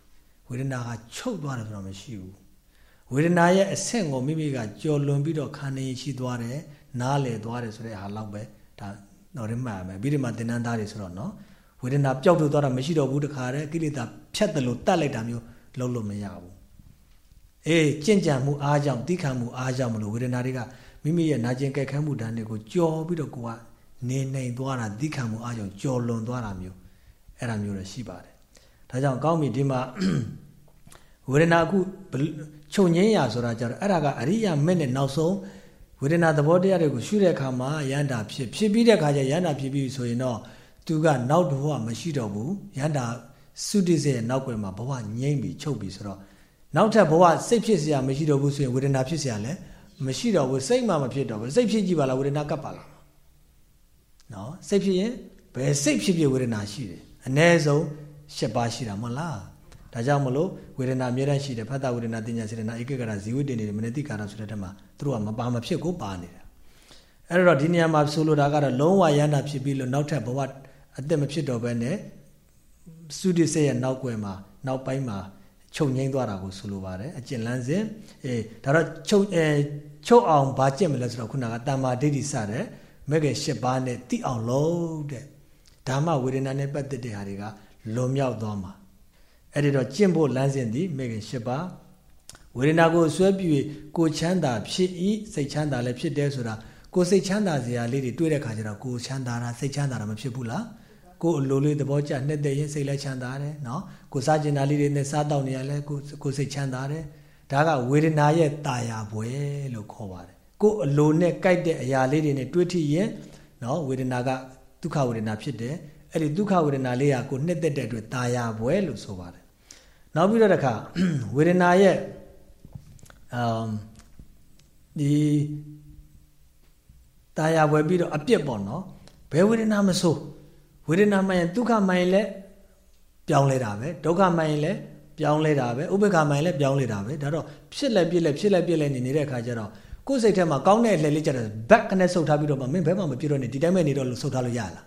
ဝေဒနာကချုပ်သွားတယ်ဆိုတာမရှိဘူးဝေဒနာရဲ့အဆင့်ကိုမိမိကကြော်လွန်ပြီးတော့ခံနေရှိသွားတယ်နားလေသွားတယ်ဆိုတဲ့ဟာလောက်ပဲဒါတော့ရမှန်မယ်ပြီးဒီမှာသင်္นานသားတွေဆိုတော့နော်ဝေဒနာပျောက်သွားတာမရှိတော့ဘူးတခါတည်းကိလေသာဖြတ်တယ်လို့တတ်လိုက်တာမျိုးလုံးလို့မရဘူး အေးကြင့်ကြံမှုအားကြောင့်တိခံမှုအားကြောင့်မလို့ဝေဒနာတွေကမိမိရဲ့နာကျင်ကြိုက်ခဲမှုတန်းတွေကိုကြော်ပြီးတော့ကိုကနေနိုင်သွားတာတိခံမှုအားကြောင့်ကြော်လွန်သွားတာမျိုးအဲ့ဒါမျိုးလည်းရှိပါတယ်ဒါကြောင့်ကောင်းပြီဒီမှာဝေဒနာအခုချုပ်ငင်းရဆိုတာကြတော့အဲ့ဒါကအရိယာမဲ့နဲ့နောက်ဆုံးဝေဒနာသဘောတရားတွေကိုရှုတဲ့အခါမှာရန်တာဖြစ်ဖြစ်ပြီးတဲ့အခါကျရန်တာဖြစ်ပြီးဆိုရင်တော့သူကနောက်တော့မရှိတော့ဘူးရန်တာသုတိစေရဲ့နောက်ွယ်မှာဘဝငြိမ့်ပြီးချုပ်ပြီးဆိုတော့ နောက်ထပ်ဘဝစိတ်ဖြစ်เสียမရှိတော့ဘူးဆိုရင်ဝေဒနာဖြစ်เสียလည်းမရှိတော့ဘူးစိတ်မှမဖြစ်တော့ဘူးစိတ်ဖြစ်ကြည့်ပါလားဝေဒနာကပ်ပါလားနော်စိတ်ဖြစ်ရင်ဘယ်စိတ်ဖြစ်ဖြစ်ဝေဒနာရှိတယ်အ ਨੇ ဆုံး၈ပါးရှိတာမဟုတ်လားဒါကြောင့်မလို့ဝေဒနာအမြဲတမ်းရှိတယ်ဖတ်တာဝေဒနာတင်ညာစေတနာဧကဂရဇီဝတည်နေတယ်မနတိကာရဆိုတဲ့တက်မှာသူတို့ကမပါမဖြစ်ကိုပါနေတာအဲ့တော့ဒီနေရာမှာဆိုလိုတာကတော့လုံးဝရဟန္တာဖြစ်ပြီးလို့နောက်ထပ်ဘဝအသက်မဖြစ်တော့ဘဲနဲ့သုတိစေရဲ့နောက်ွယ်မှာနောက်ပိုင်းမှာ ချုပ်ငိမ့်သွားတာကိုဆိုလိုပါတယ်အကျင့်လန်းစဉ်အေးဒါတော့ချုပ်အဲချုပ်အောင်ဘာကျင့်မလဲဆိုတော့ခုနကတမ္မာဒိဋ္ဌိစတဲ့မဂ္ဂင်၈ပါးနဲ့တိအောင်လို့တဲ့ဓမ္မဝေဒနာနဲ့ပတ်သက်တဲ့ဟာတွေကလွန်မြောက်သွားမှာအဲ့ဒီတော့ကျင့်ဖို့လမ်းစဉ်ဒီမဂ္ဂင်၈ပါးဝေဒနာကိုဆွဲပြည့်ကိုချမ်းသာဖြစ်ဤစိတ်ချမ်းသာလည်းဖြစ်တယ်ဆိုတာကိုစိတ်ချမ်းသာစရာလေးတွေတွေ့တဲ့ခါကျတော့ကိုချမ်းသာတာစိတ်ချမ်းသာတာမဖြစ်ဘူးလား ကိုအလိုလေးသဘောကျနှစ်သက်ရင်စိတ်လည်းချမ်းသာတယ်နော်ကိုစားကျင်တာလေးတွေနဲ့စားတောက်နေရလဲကိုကိုစိတ်ချမ်းသာတယ်ဒါကဝေဒနာရဲ့ตาယာပွဲလို့ခေါ်ပါတယ်ကိုအလိုနဲ့ကြိုက်တဲ့အရာလေးတွေနဲ့တွေးထိရင်နော်ဝေဒနာကဒုက္ခဝေဒနာဖြစ်တယ်အဲ့ဒီဒုက္ခဝေဒနာလေးကကိုနှစ်သက်တဲ့အတွက်ตาယာပွဲလို့ဆိုပါတယ်နောက်ပြီးတော့တခါဝေဒနာရဲ့အမ်ဒီตาယာပွဲပြီးတော့အပြစ်ပေါ့နော်ဘယ်ဝေဒနာမဆိုး ဝေဒနာမှန်ရင်ဒုက္ခမှန်ရင်လည်းပြောင်းလဲတာပဲဒုက္ခမှန်ရင်လည်းပြောင်းလဲတာပဲဥပေက္ခမှန်ရင်လည်းပြောင်းလဲတာပဲဒါတော့ဖြစ်လဲပြစ်လဲဖြစ်လဲပြစ်လဲနေနေတဲ့အခါကျတော့ကိုယ်စိတ်ထဲမှာကောင်းတဲ့အလှလေးကြတော့ဘက်ကနေဆုတ်ထားပြီးတော့မှမင်းဘဲမှမပြစ်တော့နေဒီတိုင်းပဲနေတော့လို့ဆုတ်ထားလို့ရလား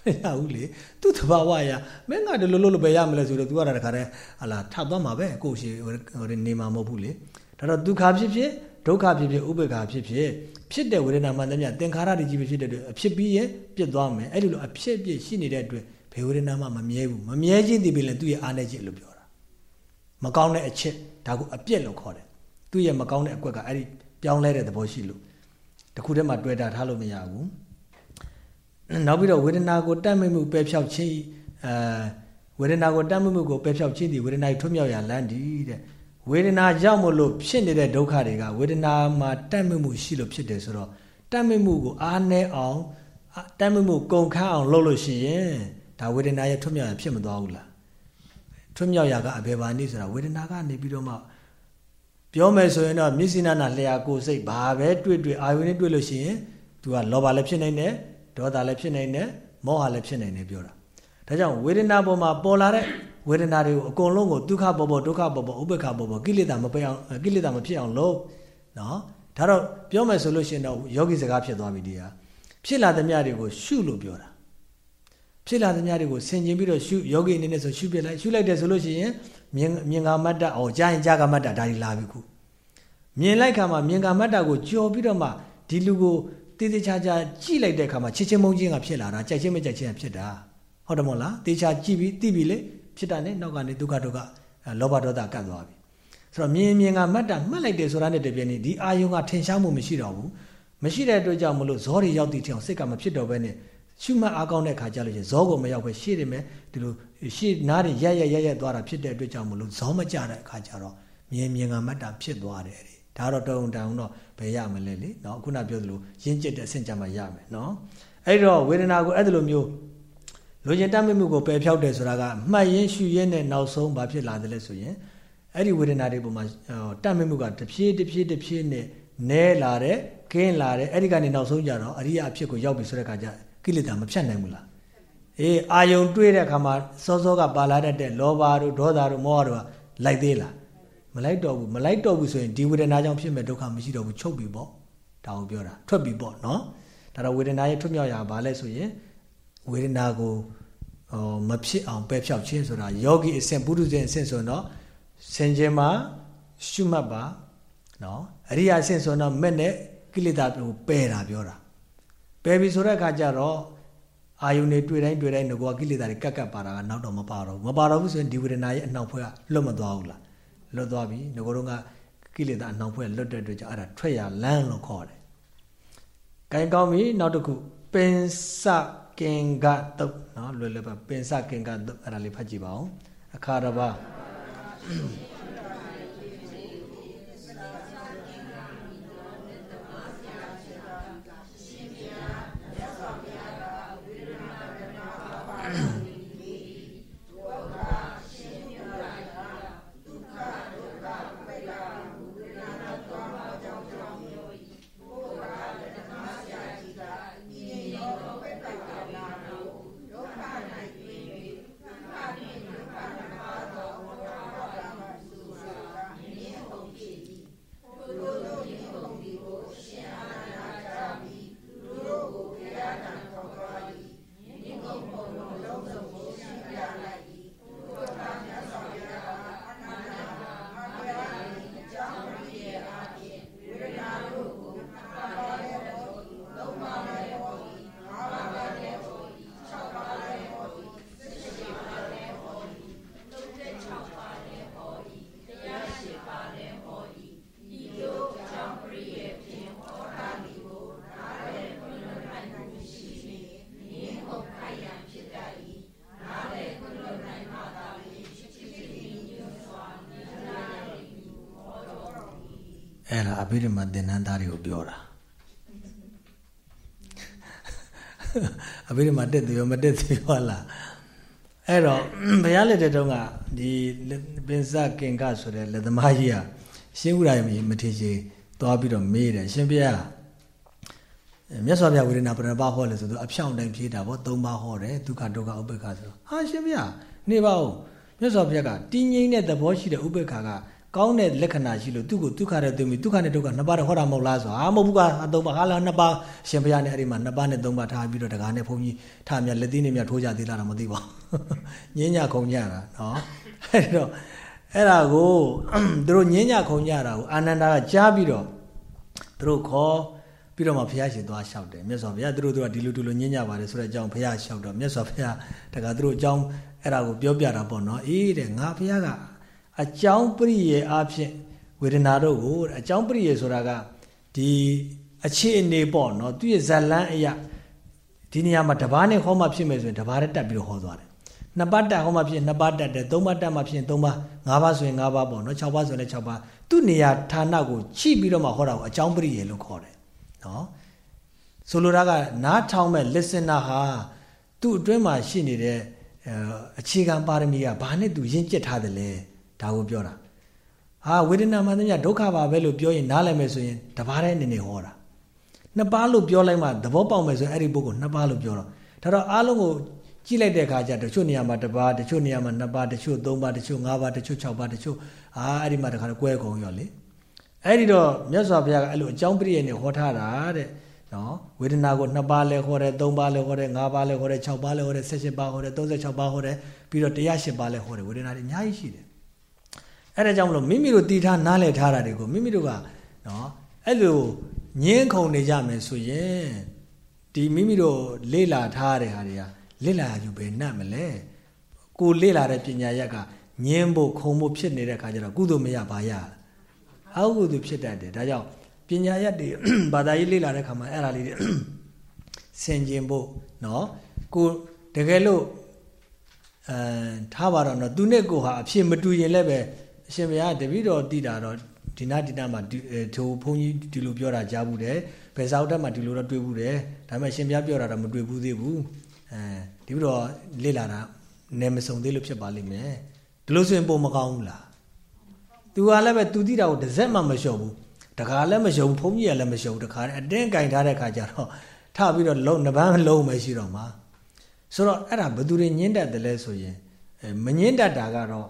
မရဘူးလေသူ့တဘာဝရမင်းကဒီလိုလိုလိုပဲရမလဲဆိုတော့ तू ကတခါတည်းဟာလာထပ်သွားမှာပဲကိုယ်ရှိဟိုနေမှာမဟုတ်ဘူးလေဒါတော့ဒုက္ခဖြစ်ဖြစ် ဒုက္ခဖြစ်ဖြစ်ဥပေက္ခဖြစ်ဖြစ်ဖြစ်တဲ့ဝေဒနာမှန်သမျှသင်္ခါရတွေကြီးပဲဖြစ်တဲ့အတွက်အဖြစ်ပြီးရင်ပြစ်သွားမယ်အဲ့ဒီလိုအဖြစ်ပြစ်ရှိနေတဲ့အတွက်ဘယ်ဝေဒနာမှမမြဲဘူးမမြဲခြင်းဒီပြီလဲသူ့ရဲ့အားနဲ့ခြင်းလို့ပြောတာမကောင်းတဲ့အချက်ဒါကိုအပြစ်လို့ခေါ်တယ်သူ့ရဲ့မကောင်းတဲ့အကွက်ကအဲ့ဒီပြောင်းလဲတဲ့သဘောရှိလို့တခုတည်းမှာတွေ့တာထားလို့မရဘူးနောက်ပြီးတော့ဝေဒနာကိုတတ်မိမှုပယ်ဖြောက်ခြင်းအဲဝေဒနာကိုတတ်မိမှုကိုပယ်ဖြောက်ခြင်းဒီဝေဒနာကိုထွတ်မြောက်ရလမ်းဒီတဲ့ ဝေဒနာကြောင့်မလို့ဖြစ်နေတဲ့ဒုက္ခတွေကဝေဒနာမှာတတ်မြမှုရှိလို့ဖြစ်တယ်ဆိုတော့တတ်မြမှုကိုအားနည်းအောင်တတ်မြမှုကုန်ခန်းအောင်လုပ်လို့ရှိရင်ဒါဝေဒနာရဲ့ထွတ်မြောက်ရဖြစ်မသွားဘူးလားထွတ်မြောက်ရကအဘေဘာနည်းဆိုတာဝေဒနာကနေပြီးတော့မှပြောမယ်ဆိုရင်တော့မျက်စိနာနာလျှာကိုယ်စိတ်ဘာပဲတွေ့တွေ့အာယုန်နဲ့တွေ့လို့ရှိရင် तू ကလောဘလည်းဖြစ်နိုင်တယ်ဒေါသလည်းဖြစ်နိုင်တယ်မောဟလည်းဖြစ်နိုင်တယ်ပြောတာဒါကြောင့်ဝေဒနာပေါ်မှာပေါ်လာတဲ့ ဝေဒနာတွေကိုအကုန်လုံးကိုဒုက္ခပေါ်ပေါ်ဒုက္ခပေါ်ပေါ်ဥပ္ပခပေါ်ပေါ်ကိလေသာမပယ်အောင်ကိလေသာမဖြစ်အောင်လုပ်နော်ဒါတော့ပြောမယ်ဆိုလို့ရှိရင်တော့ယောဂီစကားဖြစ်သွားပြီဒီဟာဖြစ်လာသမျှတွေကိုရှုလို့ပြောတာဖြစ်လာသမျှတွေကိုဆင်ခြင်ပြီးတော့ရှုယောဂီအနေနဲ့ဆိုရှုပြလိုက်ရှုလိုက်တယ်ဆိုလို့ရှိရင်မြင်မြင်ကမတ္တဩကြားရင်ကြားကမတ္တဒါကြီးလာပြီခုမြင်လိုက်ခါမှာမြင်ကမတ္တကိုကြော်ပြီးတော့မှဒီလူကိုတည်တည်ချာချာကြည့်လိုက်တဲ့ခါမှာချစ်ချင်းမုန်းချင်းကဖြစ်လာတာကြိုက်ချင်းမကြိုက်ချင်းကဖြစ်တာဟုတ်တယ်မို့လားတေချာကြည့်ပြီးသိပြီလေ ဖြစ်တာနဲ့နောက်ကနေဒုက္ခဒုက္ခလောဘဒေါသကန့်သွားပြီဆိုတော့မြင်မြင်ကမှတ်တာမှတ်လိုက်တယ်ဆိုတာနဲ့တပြည့်နဲ့ဒီအာယုံကထင်ရှားမှုမရှိတော့ဘူးမရှိတဲ့အတွက်ကြောင့်မလို့ဇောတွေရောက်တည်ထအောင်စိတ်ကမဖြစ်တော့ဘဲနဲ့ရှုမှတ်အားကောင်းတဲ့ခါကျလို့ရှင်ဇောကိုမရောက်ပဲရှေ့တယ်မယ်ဒီလိုရှေ့နားတွေရက်ရက်ရက်ရက်သွားတာဖြစ်တဲ့အတွက်ကြောင့်မလို့ဇောမကြတဲ့ခါကျတော့မြင်မြင်ကမှတ်တာဖြစ်သွားတယ်ဒါတော့တုံတန်တော့ဘယ်ရမလဲလေနော်ခုနပြောသလိုရင်းကျက်တဲ့အဆင့်ကြမှာရမယ်နော်အဲ့တော့ဝေဒနာကိုအဲ့ဒီလိုမျိုး လူကျင်တတ်မိမှုကိုပယ်ဖြောက်တယ်ဆိုတာကမှတ်ရင်းရှုရင်းနဲ့နောက်ဆုံးဘာဖြစ်လာတယ်လဲဆိုရင်အဲ့ဒီဝေဒနာတွေပုံမှာတတ်မိမှုကတဖြည်းတဖြည်းတဖြည်းနဲ့နဲလာတဲ့ကင်းလာတဲ့အဲ့ဒီကနေနောက်ဆုံးကြတော့အရိယာအဖြစ်ကိုရောက်ပြီဆိုတဲ့အခါကျကိလေသာမဖြတ်နိုင်ဘူးလားအေးအာယုံတွေးတဲ့အခါမှာစောစောကပါလာတတ်တဲ့လောဘတို့ဒေါသတို့မောဟတို့ကလိုက်သေးလားမလိုက်တော့ဘူးမလိုက်တော့ဘူးဆိုရင်ဒီဝေဒနာကြောင့်ဖြစ်မဲ့ဒုက္ခမရှိတော့ဘူးချုပ်ပြီပေါ့ဒါကိုပြောတာထွက်ပြီပေါ့နော်ဒါတော့ဝေဒနာရဲ့ထွက်မြောက်ရာဘာလဲဆိုရင်ဝေဒနာကို ဟောမဖြစ်အောင်ပယ်ဖြောက်ခြင်းဆိုတာယောဂီအဆင့်ပုထုဇဉ်အဆင့်ဆိုတော့ဆင်ခြင်းမှာရှုမှတ်ပါနော်အရိယာအဆင့်ဆိုတော့မဲ့နဲ့ကိလေသာကိုပယ်တာပြောတာပယ်ပြီဆိုတဲ့အခါကျတော့အာယုန်တွေတွေ့တိုင်းတွေ့တိုင်းငကောကိလေသာတွေကတ်ကတ်ပါတာကနောက်တော့မပါတော့ဘူးမပါတော့ဘူးဆိုရင်ဒီဝေဒနာရဲ့အနှောက်ဖွဲ့ကလွတ်မသွားဘူးလားလွတ်သွားပြီငကောတော့ကကိလေသာအနှောက်ဖွဲ့လွတ်တဲ့အတွက်ကြောင့်အဲ့ဒါထွက်ရလန်းလို့ခေါ်တယ်။ကဲကောင်းပြီနောက်တစ်ခုပင်စ ကင်္ဂတုတ်နော်လွယ်လွယ်ပါပင်စကင်္ဂတုတ်အဲ့ဒါလေးဖတ်ကြည့်ပါဦးအခါတစ်ပါး အဲ့ဒါအဘိဓမ္မာသင်္นานသားတွေကိုပြောတာအဘိဓမ္မာတက်သူရောမတက်သူရောလားအဲ့တော့ဘုရားလက်ထက်တုန်းကဒီပင်စကင်ကဆိုတဲ့လက်သမားကြီးကရှင်းဥရာမထေချေသွားပြီးတော့မေးတယ်ရှင်ဘုရားမြတ်စွာဘုရားဝေဒနာပရဏပါဟောလဲဆိုတော့အဖြောင့်တိုင်းဖြေးတာဗော၃ပါးဟောတယ်ဒုက္ခဒုက္ခဥပ္ပခါဆိုတော့ဟာရှင်ဘုရားနေပါဦးမြတ်စွာဘုရားကတင်းငိမ့်တဲ့သဘောရှိတဲ့ဥပ္ပခါက ကောင်းတဲ့လက္ခဏာရှိလို့သူ့ကိုဒုက္ခတဲ့သိပြီဒုက္ခနဲ့ဒုက္ခနှစ်ပါးတော့ဟောတာမဟုတ်လားဆိုဟာမဟုတ်ဘူးကအသုံးပါဟာလားနှစ်ပါးရှင်ဘုရားနဲ့အဲ့ဒီမှာနှစ်ပါးနဲ့သုံးပါးထားပြီးတော့တကားနဲ့ဘုန်းကြီးထားမြလက်သီးနဲ့မြထိုးကြသေးလားတော့မသိပါဘူးညင်းညခုံညတာနော်အဲ့တော့အဲ့ဒါကိုသူတို့ညင်းညခုံညတာကိုအာနန္ဒာကကြားပြီးတော့သူတို့ခေါ်ပြီးတော့မှဘုရားရှင်သွားလျှောက်တယ်မြတ်စွာဘုရားသူတို့တို့ကဒီလိုဒီလိုညင်းညပါတယ်ဆိုတဲ့အကြောင်းဘုရားလျှောက်တော့မြတ်စွာဘုရားတကသူတို့အကြောင်းအဲ့ဒါကိုပြောပြတာပေါ့နော်အေးတဲ့ငါဘုရားက အကြောင်းပရိယေအဖြစ်ဝေဒနာတို့ကိုအကြောင်းပရိယေဆိုတာကဒီအခြေအနေပေါ့နော်သူရဲ့ဇလန်းအရာဒီနေရာမှာတပားနဲ့ဟောမှဖြစ်မယ်ဆိုရင်တပားနဲ့တက်ပြီးတော့ဟောသွားတယ်နှစ်ပတ်တက်ဟောမှဖြစ်နှစ်ပတ်တက်တယ်သုံးပတ်တက်မှဖြစ်သုံးပါးငါးပါးဆိုရင်ငါးပါးပေါ့နော်၆ပါးဆိုရင်လည်း၆ပါးသူ့နေရာဌာနကိုချိပြီးတော့မှဟောတာကိုအကြောင်းပရိယေလို့ခေါ်တယ်နော်ဆိုလိုတာကနားထောင်မဲ့ listener ဟာသူ့အတွင်းမှာရှိနေတဲ့အခြေခံပါရမီကဘာနဲ့သူရင့်ကျက်ထားတယ်လဲ ဒါကိုပြောတာဟာဝေဒနာမှန်သမျှဒုက္ခပါပဲလို့ပြောရင်နားလည်မယ်ဆိုရင်တပါးတည်းနေနေဟောတာနှစ်ပါးလို့ပြောလိုက်မှသဘောပေါက်မယ်ဆိုရင်အဲ့ဒီပုဂ္ဂိုလ်နှစ်ပါးလို့ပြောတော့ဒါတော့အားလုံးကိုကြည့်လိုက်တဲ့အခါကျတချို့နေရာမှာတပါးတချို့နေရာမှာနှစ်ပါးတချို့သုံးပါးတချို့ငါးပါးတချို့၆ပါးတချို့အာအဲ့ဒီမှာတခါတော့ကွဲကုန်ရောလေအဲ့ဒီတော့မြတ်စွာဘုရားကအဲ့လိုအကြောင်းပြည့်နဲ့ဟောထားတာတဲ့နော်ဝေဒနာကိုနှစ်ပါးလဲဟောတယ်သုံးပါးလဲဟောတယ်ငါးပါးလဲဟောတယ်၆ပါးလဲဟောတယ်၁၈ပါးဟောတယ်36ပါးဟောတယ်ပြီးတော့108ပါးလဲဟောတယ်ဝေဒနာတွေအများကြီးရှိတယ် အဲ့ဒါကြောင့်မလို့မိမိတို့တည်ထားနားလည်ထားတာတွေကိုမိမိတို့ကနော်အဲ့လိုညင်းခုန်နေကြမယ်ဆိုရင်ဒီမိမိတို့လေ့လာထားတဲ့ဟာတွေကလေ့လာယူပဲနှံ့မလဲကိုလေ့လာတဲ့ပညာရက်ကညင်းဖို့ခုံဖို့ဖြစ်နေတဲ့ခါကျတော့ကုသိုလ်မရပါရအောက်ကုသိုလ်ဖြစ်တတ်တယ်ဒါကြောင့်ပညာရက်တွေဘာသာရေးလေ့လာတဲ့ခါမှာအဲ့ဒါလေးတွေဆင်ခြင်ဖို့နော်ကိုတကယ်လို့အဲထားပါတော့နော်သူနဲ့ကိုဟာအဖြစ်မတူရင်လည်းပဲ အရှင်ဘုရားတပည့်တော်တည်တာတော့ဒီနာဒီနာမှာသူဘုန်းကြီးဒီလိုပြောတာကြားဘူးတယ်ဘယ်စာအုပ်တက်မှာဒီလိုတော့တွေ့ဘူးတယ်ဒါပေမဲ့ရှင်ဘုရားပြောတာတော့မတွေ့ဘူးသေးဘူးအဲဒီပြီးတော့လေ့လာတာနေမစုံသေးလို့ဖြစ်ပါလိမ့်မယ်ဒီလိုဆိုရင်ပုံမကောင်းဘူးလားသူကလည်းပဲသူတည်တာကိုတစ်စက်မှမလျှော့ဘူးတခါလည်းမရှုံဘုန်းကြီးကလည်းမရှုံတခါအတင်းကင်ထားတဲ့ခါကျတော့ထပြီးတော့လုံးနှပန်းလုံးမရှိတော့မှာဆိုတော့အဲ့ဒါဘသူတွေညင်းတတ်တယ်လဲဆိုရင်မညင်းတတ်တာကတော့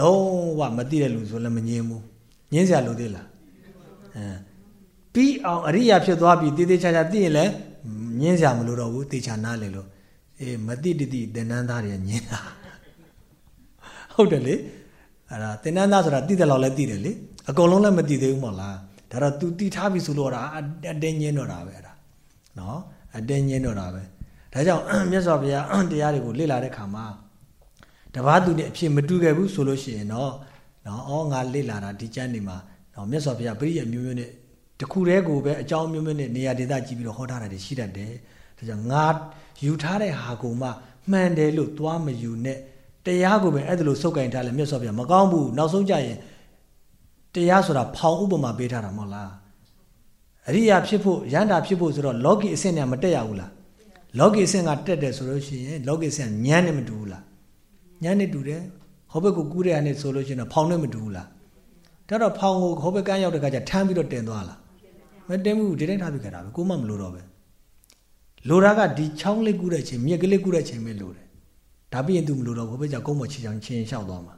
လုံးဝမသိတဲ့လူဆိုလည်းမငြင်းဘူးငြင်းစရာလိုသေးလားအဲပြီးအောင်အရိယာဖြစ်သွားပြီတေးသေးချာချာသိရင်လည်းငြင်းစရာမလိုတော့ဘူးတေချာနားလေလို့အေးမသိတတိသင်္นานသားတွေငြင်းတာဟုတ်တယ်လေအဲ့ဒါသင်္นานသားဆိုတာသိတယ်လို့လည်းသိတယ်လေအကုန်လုံးလည်းမသိသေးဘူးမဟုတ်လားဒါတော့ तू တိထားပြီဆိုလို့တာအတင်းငြင်းတော့တာပဲအဲ့ဒါနော်အတင်းငြင်းတော့တာပဲဒါကြောင့်မြတ်စွာဘုရားတရားတွေကိုလေ့လာတဲ့ခါမှာ တပားသူနဲ့အဖြစ်မတူခဲ့ဘူးဆိုလို့ရှိရင်တော့နော်အော်ငါလေ့လာတာဒီကျမ်းနေမှာနော်မြတ်စွာဘုရားပရိယမျိုးမျိုးနဲ့တခုတည်းကိုပဲအကြောင်းမျိုးမျိုးနဲ့နေရာဒေသကြည့်ပြီးတော့ဟောထားတာတွေရှိတတ်တယ်ဒါကြောင့်ငါယူထားတဲ့ဟာကိုမှမှန်တယ်လို့သွားမယူနဲ့တရားကိုပဲအဲ့ဒါလို့စုပ်ကင်ထားလဲမြတ်စွာဘုရားမကောင်းဘူးနောက်ဆုံးကြရင်တရားဆိုတာဖောင်ဥပမာပေးထားတာမဟုတ်လားအရိယာဖြစ်ဖို့ရန္တာဖြစ်ဖို့ဆိုတော့လောကီအဆင့်နဲ့မတက်ရဘူးလားလောကီအဆင့်ကတက်တယ်ဆိုလို့ရှိရင်လောကီအဆင့်ညံနဲ့မတူဘူးလား ညနဲ့တူတယ်ဟောဘက်ကိုကူးတဲ့အနေဆိုလို့ရှိရင်တော့ဖောင်နဲ့မတူဘူးလားဒါတော့ဖောင်ကိုဟောဘက်ကန်းရောက်တဲ့ခါကျထမ်းပြီးတော့တင်သွားလားမတင်ဘူးဒီတိုင်းထားပြီးခဲ့တာပဲကိုမှမလို့တော့ပဲလိုတာကဒီချောင်းလေးကူးတဲ့ချိန်မြက်ကလေးကူးတဲ့ချိန်ပဲလိုတယ်ဒါပြီးရင် तू မလို့တော့ဟောဘက်ကကုန်းပေါ်ချီချောင်းချင်းလျှောက်သွားမှာ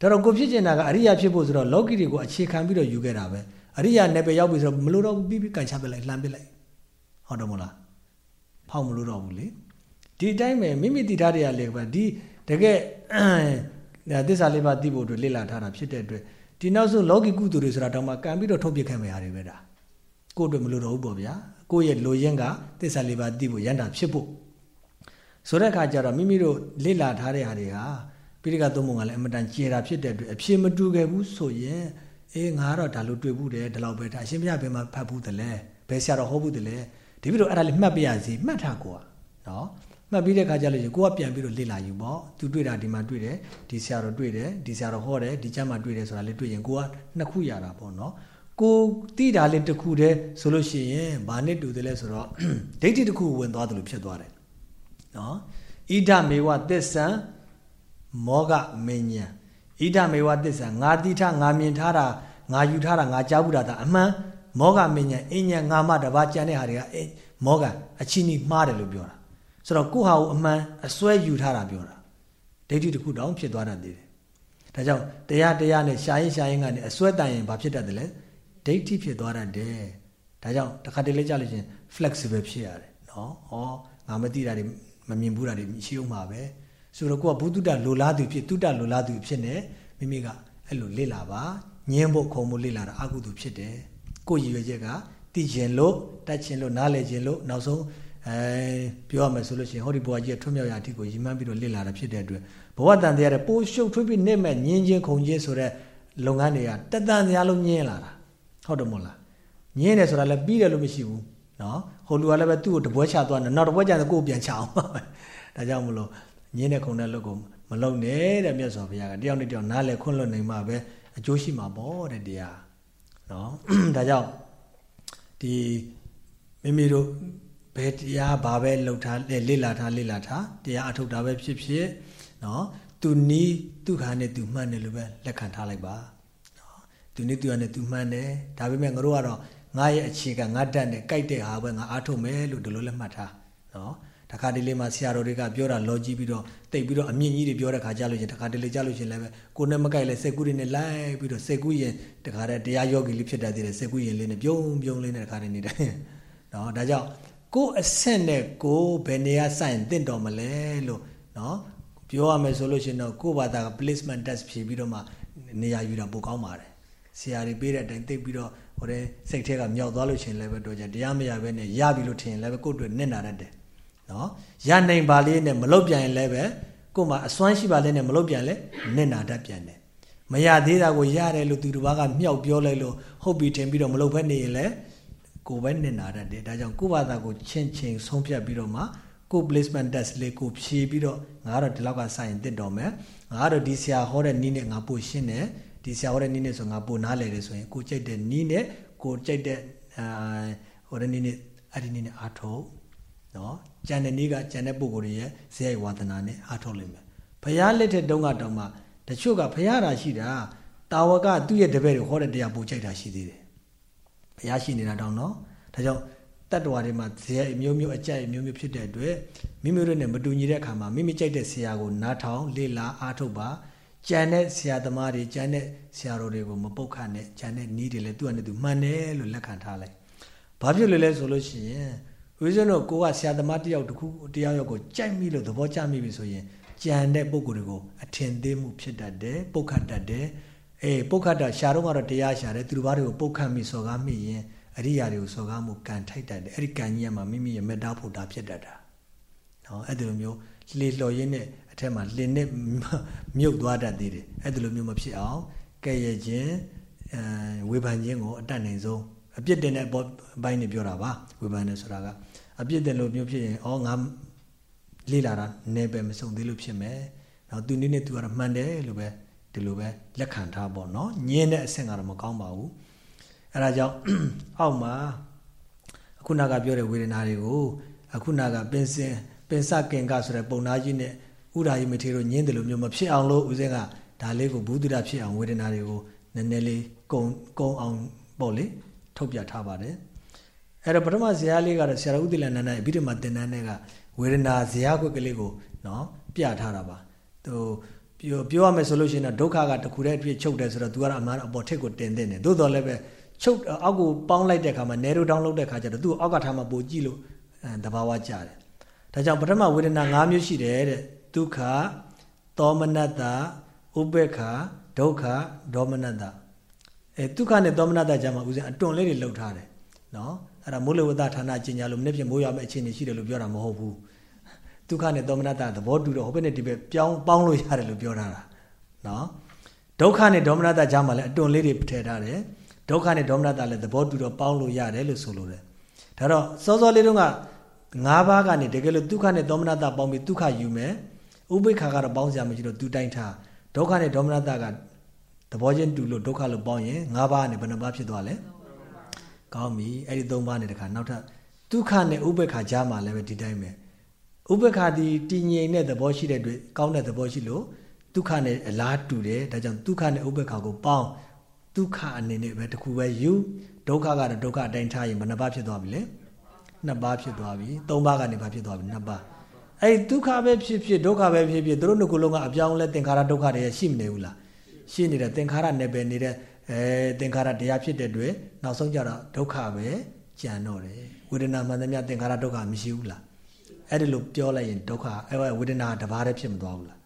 ဒါတော့ကိုဖြစ်ကျင်တာကအရိယာဖြစ်ဖို့ဆိုတော့လောကီတွေကိုအခြေခံပြီးတော့ယူခဲ့တာပဲအရိယာနယ်ပယ်ရောက်ပြီဆိုတော့မလို့တော့ပြီးပြီးကန်ချပစ်လိုက်လှမ်းပစ်လိုက်ဟုတ်တယ်မို့လားဖောက်မလို့တော့ဘူးလေဒီအတိုင်းပဲမိမိတည်ထားတဲ့ရလေပဲဒီ တကယ်သစ္စာလေးပါးသိဖို့အတွက်လေ့လာထားတာဖြစ်တဲ့အတွက်ဒီနောက်ဆုံးလောကီကုသိုလ်တွေဆိုတာတော့မှကံပြီးတော့ထုတ်ပြခဲ့မယ်ရတယ်ပဲဒါကိုယ့်အတွက်မလိုတော့ဘူးပေါ့ဗျာကိုယ့်ရဲ့လိုရင်းကသစ္စာလေးပါးသိဖို့ရန်တာဖြစ်ဖို့ဆိုတဲ့အခါကျတော့မိမိတို့လေ့လာထားတဲ့ဟာတွေဟာပိဋကသုံးပုံကလည်းအမတန်ကျေတာဖြစ်တဲ့အတွက်အဖြစ်မတူခဲ့ဘူးဆိုရင်အေးငါကတော့ဒါလိုတွေ့ဘူးတယ်ဒီလောက်ပဲဒါအရှင်ဘုရားဘယ်မှာဖတ်ဘူးတလဲဘယ်ဆရာတော်ဟောဘူးတလဲဒီပြီးတော့အဲ့ဒါလေးမှတ်ပြရစီမှတ်ထားကိုอ่ะနော် မှတ်ပြီးတဲ့ခါကျလို့ရှိရင်ကိုကပြန်ပြီးတော့လေ့လာယူပေါ့သူတွေ့တာဒီမှာတွေ့တယ်ဒီဆရာတော်တွေ့တယ်ဒီဆရာတော်ဟောတယ်ဒီကျမ်းမှာတွေ့တယ်ဆိုတာလေးတွေ့ရင်ကိုကနှစ်ခုရတာပေါ့နော်ကိုတိတာလေးတစ်ခုတည်းဆိုလို့ရှိရင်ဘာနဲ့တူတယ်လဲဆိုတော့ဒိဋ္ဌိတစ်ခုဝင်သွားတယ်လို့ဖြစ်သွားတယ်နော်ဣဒမေဝသစ္ဆံမောဂမဉ္ဇံဣဒမေဝသစ္ဆံငါတိထငါမြင်ထားတာငါယူထားတာငါကြားဘူးတာဒါအမှန်မောဂမဉ္ဇံအဉ္ဇံငါမှတပါးကြံတဲ့ဟာတွေကမောဂအချင်းကြီးမှားတယ်လို့ပြောတာ ဆိုတော့ကိုဟာကိုအမှန်အစွဲယူထားတာပြောတာဒိဋ္ဌိတစ်ခုတောင်ဖြစ်သွားတတ်သေးတယ်ဒါကြောင့်တရားတရားနဲ့ရှာရင်ရှာရင်ကနေအစွဲတန်ရင်ဘာဖြစ်တတ်တယ်လဲဒိဋ္ဌိဖြစ်သွားတတ်တယ်ဒါကြောင့်တစ်ခါတလေကြလို့ချင်း flexible ဖြစ်ရတယ်နော်ဟောငါမသိတာတွေမမြင်ဘူးတာတွေရှိအောင်ပါပဲဆိုတော့ကိုကဘုဒ္ဓလိုလားသူဖြစ်တုတ္တလိုလားသူဖြစ်နေမိမိကအဲ့လိုလေ့လာပါညင်းဖို့ခုံဖို့လေ့လာတာအကုသို့ဖြစ်တယ်ကိုရည်ရွယ်ချက်ကတည်ခြင်းလို့တတ်ခြင်းလို့နားလည်ခြင်းလို့နောက်ဆုံး အဲပြောရမယ်ဆိုလို့ရှိရင်ဟောဒီဘဝကြီးထွတ်မြောက်ရာအထိကိုရည်မှန်းပြီးတော့လေ့လာတာဖြစ်တဲ့အတွက်ဘဝတန်တရားတဲ့ပိုးရှုပ်ထွေးပြီးနေမဲ့ညင်းချင်းခုံချင်းဆိုတဲ့လုပ်ငန်းတွေကတတန်တရားလုံးညင်းလာတာဟုတ်တယ်မို့လားညင်းတယ်ဆိုတာလည်းပြီးတယ်လို့မရှိဘူးနော်ဟိုလူကလည်းပဲသူ့ကိုတပွဲချသွားတယ်နောက်တပွဲကျရင်ကိုယ်ပြန်ချအောင်ဒါကြောင့်မလို့ညင်းတဲ့ခုံတဲ့လုပ်ကိုမလုံနဲ့တဲ့မြတ်စွာဘုရားကတယောက်နဲ့တယောက်နားလဲခွန့်လွတ်နိုင်မှပဲအကျိုးရှိမှာပေါ့တဲ့တရားနော်ဒါကြောင့်ဒီမိမိတို့ ဘယ်တရားဘာပဲလှုပ်ထားလေ့လာထားလေ့လာထားတရားအထုတ်တာပဲဖြစ်ဖြစ်နော်သူနီးသူခါနဲ့သူမှန်တယ်လို့ပဲလက်ခံထားလိုက်ပါနော်သူနီးသူခါနဲ့သူမှန်တယ်ဒါပေမဲ့ငါတို့ကတော့ငါရဲ့အခြေခံငါတက်နဲ့ကြိုက်တဲ့ဟာပဲငါအားထုတ်မယ်လို့ဒီလိုလက်မှတ်ထားနော်တခါတလေမှဆရာတော်တွေကပြောတာလောကြည့်ပြီးတော့တိတ်ပြီးတော့အမြင့်ကြီးတွေပြောတဲ့ခါကြလို့ရှင်တခါတလေကြလို့ရှင်လည်းပဲကိုနဲ့မကြိုက်လဲစက်ကူးတွေနဲ့လိုက်ပြီးတော့စက်ကူးရင်တခါတည်းတရားယောဂီလေးဖြစ်တတ်သေးတယ်စက်ကူးရင်လေးနဲ့ပြုံးပြုံးလေးနဲ့တခါတည်းနေတယ်နော်ဒါကြောင့် ကိုအဆင့်နဲ့ကိုဘယ်နေရာဆိုင်တင့်တော်မလဲလို့နော်ပြောရမယ်ဆိုလို့ရှင်တော့ကိုဘာသာက placement test ဖြေပြီးတော့မှနေရာယူတာပိုကောင်းပါတယ်ဆရာတွေပေးတဲ့အတိုင်းသိပြီးတော့ဟိုတဲ့စိတ်ထဲကမြောက်သွားလို့ရှင်လည်းပဲတော့ကြတရားမရဘဲနဲ့ရပြီလို့ထင်ရင်လည်းပဲကိုယ့်အတွက်နစ်နာတတ်တယ်နော်ရနိုင်ပါလေးနဲ့မလုတ်ပြန်ရင်လည်းပဲကို့မှာအစွမ်းရှိပါလေးနဲ့မလုတ်ပြန်လဲနစ်နာတတ်ပြန်တယ်မရသေးတာကိုရတယ်လို့သူတစ်ပါးကမြောက်ပြောလိုက်လို့ဟုတ်ပြီထင်ပြီးတော့မလုတ်ဖက်နေရင်လည်း ကိုပဲနစ်နာတတ်တယ်ဒါကြောင့်ကိုယ့်ဘာသာကိုချင်းချင်းဆုံးဖြတ်ပြီးတော့မှကို placement test လေးကိုဖြေပြီးတော့ငါကတော့ဒီလောက်ကစရင်တက်တော်မယ်ငါကတော့ဒီဆရာဟောတဲ့နီးနဲ့ငါပို့ရှင်းတယ်ဒီဆရာဟောတဲ့နီးနဲ့ဆိုငါပို့နားလဲတယ်ဆိုရင်ကိုကြိုက်တဲ့နီးနဲ့ကိုကြိုက်တဲ့အာဟိုတဲ့နီးနဲ့အဲ့ဒီနီးနဲ့အားထုတ်နော်ကြံတဲ့နေ့ကကြံတဲ့ပုဂ္ဂိုလ်တွေရဲ့ဇေယဝါဒနာနဲ့အားထုတ်လိမ့်မယ်ဘုရားလက်ထက်တုန်းကတောင်မှတချို့ကဘုရားရာရှိတာတာဝကသူ့ရဲ့တပည့်တွေဟောတဲ့တရားပို့ကြိုက်တာရှိသေးတယ်ဘု ရားရှိနေတာတောင်နော်ဒါကြောင့်တတ္တဝါတွေမှာဇေယအမျိုးမျိုးအကြိုက်အမျိုးမျိုးဖြစ်တဲ့အတွက်မိမိတို့နဲ့မတူညီတဲ့အခါမှာမိမိကြိုက်တဲ့ဆရာကိုနားထောင်လေ့လာအားထုတ်ပါကြံတဲ့ဆရာသမားတွေကြံတဲ့ဆရာတော်တွေကိုမပုတ်ခနဲ့ကြံတဲ့နီးတွေလည်းသူ့အနေနဲ့သူမှန်တယ်လို့လက်ခံထားလိုက်ဘာဖြစ်လို့လဲဆိုလို့ရှိရင်ဦးဇင်းတို့ကိုကဆရာသမားတယောက်တခုတရားရောက်ကိုကြိုက်မိလို့သဘောကျမိပြီဆိုရင်ကြံတဲ့ပုံကိုယ်တွေကိုအထင်သေးမှုဖြစ်တတ်တယ်ပုတ်ခတ်တတ်တယ် အေးပုတ်ခတ်တာရှာတော့ကတော့တရားရှာတယ်သူတို့ဘာတွေကိုပုတ်ခတ်မိစော်ကားမိရင်အရိယာတွေကိုစော်ကားမှုကံထိုက်တတ်တယ်အဲ့ဒီကံကြီးကမှမိမိရဲ့မေတ္တာဖို့တာဖြစ်တတ်တာနော်အဲ့ဒီလိုမျိုးလေလှော်ရင်းနဲ့အထက်မှာလင်းနဲ့မြုပ်သွားတတ်သေးတယ်အဲ့ဒီလိုမျိုးမဖြစ်အောင်ကဲ့ရဲ့ခြင်းအဲဝေဖန်ခြင်းကိုအတတ်နိုင်ဆုံးအပြစ်တင်တဲ့ဘိုင်းနေပြောတာပါဝေဖန်တယ်ဆိုတာကအပြစ်တင်လို့မျိုးဖြစ်ရင်ဩငါလေးလာတာနေပဲမစုံသေးလို့ဖြစ်မယ်။နော်သူနည်းနဲ့သူကတော့မှန်တယ်လို့ပဲ ဒီလိုပဲလက်ခံထားပေါ့နော်။ညင်းတဲ့အဆင့်ကတော့မကောင်းပါဘူး။အဲဒါကြောင့်အောက်မှာအခုနကပြောတဲ့ဝေဒနာတွေကိုအခုနကပင်စင်ပင်စကင်ကဆိုတဲ့ပုံနာကြီးနဲ့ဥဒါယိမထေတို့ညင်းတယ်လို့မျိုးမဖြစ်အောင်လို့ဦးစင်းကဒါလေးကိုဘူးတုဒဖြစ်အောင်ဝေဒနာတွေကိုနည်းနည်းလေးကုံကုံအောင်ပေါ့လေထုတ်ပြထားပါတယ်။အဲ့တော့ပထမဇာတ်လေးကတော့ဆရာဦးတိလန်နန္ဒရဲ့အဘိဓမ္မာသင်တန်းတွေကဝေဒနာဇာတ်ခွက်ကလေးကိုနော်ပြထားတာပါသူ ပြောပြောရမယ်ဆိုလို့ရှိရင်တော့ဒုက္ခကတခုတည်းအဖြစ်ချုပ်တယ်ဆိုတော့ तू ကတော့အမှန်အပေါ်ထက်ကိုတင်တင်တယ်သို့တော်လည်းပဲချုပ်အောက်ကိုပေါင်းလိုက်တဲ့ခါမှာနေရိုးတောင်းလုပ်တဲ့ခါကျတော့ तू အောက်ကထားမှာပိုကြည့်လို့တဘာဝကြတယ်ဒါကြောင့်ပထမဝေဒနာ၅မျိုးရှိတယ်တဲ့ဒုက္ခသောမနတ္တဥပေက္ခဒုက္ခဒေါမနတ္တအဲဒုက္ခနဲ့သောမနတ္တကြမှာဦးဇင်းအတွန်လေးတွေလှုပ်ထားတယ်နော်အဲ့ဒါမိုးလေဝသဌာနကျင်ညာလို့မနေ့ပြင်မိုးရွာမဲ့အခြေအနေရှိတယ်လို့ပြောတာမဟုတ်ဘူး ဒုက္ခနဲ့သောမနတသဘောတူတော့ဟိုဘက်နဲ့ဒီဘက်ပြောင်းပေါင်းလို့ရတယ်လို့ပြောထားတာနော်ဒုက္ခနဲ့ဒေါမနတကြားမှာလည်းအတွန်လေးတွေထည့်ထားတယ်ဒုက္ခနဲ့ဒေါမနတလည်းသဘောတူတော့ပေါင်းလို့ရတယ်လို့ဆိုလိုတယ်ဒါတော့စောစောလေးတုန်းက၅ပါးကနေတကယ်လို့ဒုက္ခနဲ့ဒေါမနတပေါင်းပြီးဒုက္ခယူမယ်ဥပိ္ပခာကတော့ပေါင်းစရာမရှိတော့သူတိုင်းထားဒုက္ခနဲ့ဒေါမနတကသဘောချင်းတူလို့ဒုက္ခလို့ပေါင်းရင်၅ပါးနဲ့ဘယ်နှပါးဖြစ်သွားလဲကောင်းပြီအဲ့ဒီ၃ပါးနဲ့တခါနောက်ထပ်ဒုက္ခနဲ့ဥပိ္ပခာကြားမှာလည်းပဲဒီတိုင်းပဲ ဥပိ္ပခာဒီတည်ငြိမ်တဲ့သဘောရှိတဲ့အတွက်ကောင်းတဲ့သဘောရှိလို့ဒုက္ခနဲ့အလားတူတယ်ဒါကြောင့်ဒုက္ခနဲ့ဥပိ္ပခာကိုပေါင်းဒုက္ခအနေနဲ့ပဲတခုပဲယူဒုက္ခကတော့ဒုက္ခအတိုင်းထားရင်ဘယ်နှပါးဖြစ်သွားပြီလဲနှစ်ပါးဖြစ်သွားပြီသုံးပါးကနေဘာဖြစ်သွားပြီနှစ်ပါးအဲ့ဒုက္ခပဲဖြစ်ဖြစ်ဒုက္ခပဲဖြစ်ဖြစ်တို့နှစ်ခုလုံးကအပြောင်းလဲသင်္ခါရဒုက္ခတွေရှိမနေဘူးလားရှိနေတဲ့သင်္ခါရနယ်ပယ်နေတဲ့အဲသင်္ခါရတရားဖြစ်တဲ့အတွက်နောက်ဆုံးကြတော့ဒုက္ခပဲကြံတော့တယ်ဝေဒနာမှန်သမျှသင်္ခါရဒုက္ခမရှိဘူးလား အဲ့ဒီလိုပြောလိုက်ရင်ဒုက္ခအဲဝေဒနာတဘာတည်းဖြစ်မသွားဘူးလား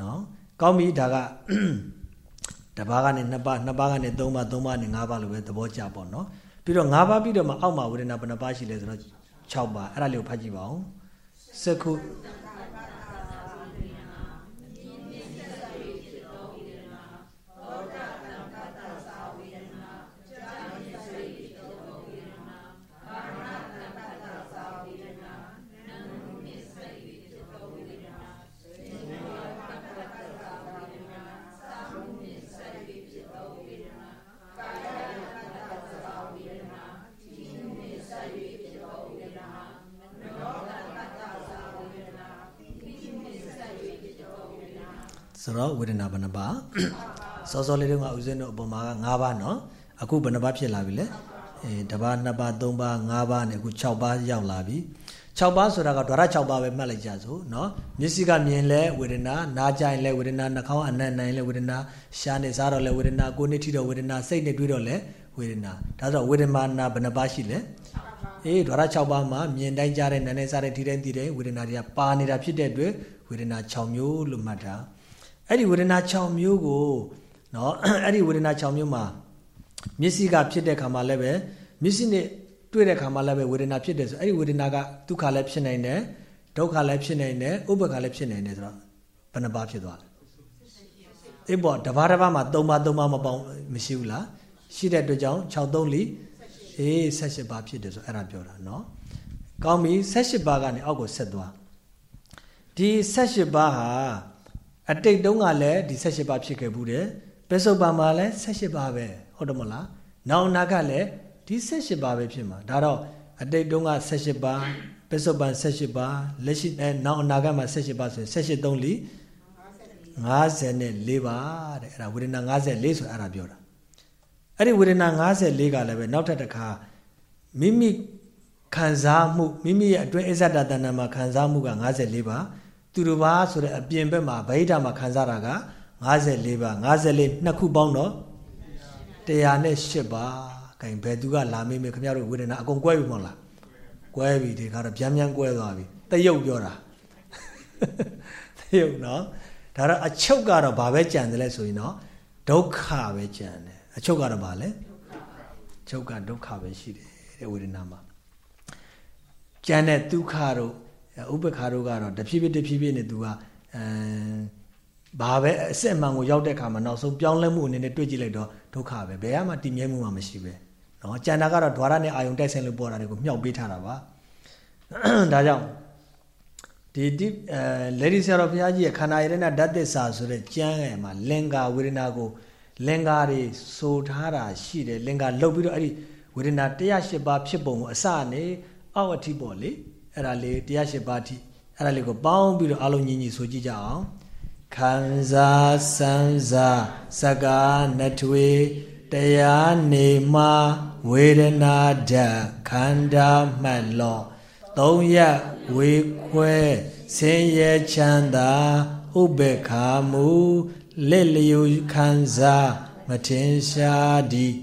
နော်ကောင်းပြီဒါကတပါးကနေနှစ်ပါးနှစ်ပါးကနေသုံးပါးသုံးပါးနဲ့ငါးပါးလို့ပဲသဘောကျပေါ့နော်ပြီးတော့ငါးပါးပြီးတော့မှအောက်မှာဝေဒနာဘယ်နှပါးရှိလဲဆိုတော့6ပါးအဲ့ဒါလေးကိုဖတ်ကြည့်ပါဦးစကု ဆိုတော့ဝေဒနာဘယ်နှပါစောစောလေးတုန်းကဦးဇင်းတို့အပေါ်မှာ5ပါးနော်အခုဘယ်နှပါးဖြစ်လာပြီလဲအဲတပါး2ပါး3ပါး5ပါးနဲ့အခု6ပါးရောက်လာပြီ6ပါးဆိုတာကဒွါရ6ပါးပဲမှတ်လိုက်ကြစို့နော်မျက်စိကမြင်လဲဝေဒနာနားကြိုင်လဲဝေဒနာနှာခေါင်းအနံ့နိုင်လဲဝေဒနာရှားနေစားတော့လဲဝေဒနာကိုယ်နဲ့ထိတော့ဝေဒနာစိတ်နဲ့တွေးတော့လဲဝေဒနာဒါဆိုဝေဒမာနာဘယ်နှပါးရှိလဲအေးဒွါရ6ပါးမှာမြင်တိုင်းကြားတဲ့နားနဲ့စားတဲ့ထိတိုင်းသိတဲ့ဝေဒနာတွေကပါနေတာဖြစ်တဲ့အတွက်ဝေဒနာ6မျိုးလို့မှတ်တာ အဲ့ဒီဝေဒနာ6မျိုးကိုเนาะအဲ့ဒီဝေဒနာ6မျိုးမှာမျက်စိကဖြစ်တဲ့ခါမှာလည်းပဲမျက်စိနဲ့တွေ့တဲ့ခါမှာလည်းပဲဝေဒနာဖြစ်တယ်ဆိုအဲ့ဒီဝေဒနာကဒုက္ခလည်းဖြစ်နိုင်တယ်ဒုက္ခလည်းဖြစ်နိုင်တယ်ဥပ္ပခလည်းဖြစ်နိုင်တယ်ဆိုတော့ဘယ်နှပါဖြစ်သွားလဲအေးပေါ့တပါးတပါးမှာ3ပါး3ပါးမပေါင်းမရှိဘူးလားရှိတဲ့အတွက်ကြောင့်6 3လီအေး18ပါးဖြစ်တယ်ဆိုအဲ့ဒါပြောတာเนาะကောင်းပြီ18ပါးကနေအောက်ကိုဆက်သွားဒီ18ပါးဟာ အတိတ်တုန်းကလည်းဒီ78ပါးဖြစ်ခဲ့ဘူးတယ်ပစ္စုပန်မှာလည်း78ပါးပဲဟုတ်တယ်မလားနောက်နာကလည်းဒီ78ပါးပဲဖြစ်မှာဒါတော့အတိတ်တုန်းက78ပါးပစ္စုပန်78ပါးလက်ရှိအဲနောက်အနာဂတ်မှာ78ပါးဆိုရင်78 3လီ54ပါးတဲ့အဲ့ဒါဝေဒနာ54ဆိုအဲ့ဒါပြောတာအဲ့ဒီဝေဒနာ54ကလည်းပဲနောက်ထပ်တစ်ခါမိမိခံစားမှုမိမိရဲ့အတွင်းအစ္ဆဒတဏ္ဍမှာခံစားမှုက54ပါး သူတို့ပါဆိုတဲ့အပြင်ဘက်မှာဗိဓာမှာခံစားတာက54ပါ54နှစ်ခုပေါင်းတော့108ပါဂိုင်ဘယ်သူကလာမေးမေးခင်ဗျားတို့ဝေဒနာအကုန်ကွဲပြီမဟုတ်လားကွဲပြီဒီကတော့ဗျမ်းဗျမ်းကွဲသွားပြီတရုပ်ပြောတာတရုပ်နော်ဒါတော့အချုပ်ကတော့ဘာပဲကြံတယ်လဲဆိုရင်တော့ဒုက္ခပဲကြံတယ်အချုပ်ကတော့ဘာလဲချုပ်ကဒုက္ခပဲရှိတယ်တဲ့ဝေဒနာမှာကြံတဲ့ဒုက္ခတို့ ဥပ္ပခါတို့ကတော့တဖြည်းဖြည်းတဖြည်းဖြည်းနဲ့သူကအဲဘာပဲအစစ်အမှန်ကိုရောက်တဲ့ခါမှာနောက်ဆုံးပြောင်းလဲမှုအနေနဲ့တွေ့ကြည့်လိုက်တော့ဒုက္ခပဲဘယ်မှတည်မြဲမှုမှမရှိပဲနော်ကြံတာကတော့ द्वार နဲ့အာယုံတိုက်ဆိုင်လို့ပေါ်တာတွေကိုမြှောက်ပေးထားတာပါဒါကြောင့်ဒီဒီအဲလေဒီဆရာတော်ဘုရားကြီးရဲ့ခန္ဓာယရဏဓာတ်သစ္စာဆိုတဲ့ကျမ်းငယ်မှာလင်္ကာဝေဒနာကိုလင်္ကာတွေဆိုထားတာရှိတယ်လင်္ကာလှုပ်ပြီးတော့အဲ့ဒီဝေဒနာ108ပါးဖြစ်ပုံကိုအစနဲ့အောက်အထိပေါ့လေ အဲ့ဒါလေးတရားရှိပါတိအဲ့ဒါလေးကိုပေါင်းပြီးတော့အလုံးညီညီဆိုကြည့်ကြအောင်ခံစားစမ်းစားစကားနထွေတရားနေမှာဝေဒနာဓာတ်ခန္ဓာမှတ်လောသုံးရဝေခွဲဆင်းရဲချမ်းသာဥပ္ပခာမူလက်လျူခံစားမထင်ရှားသည်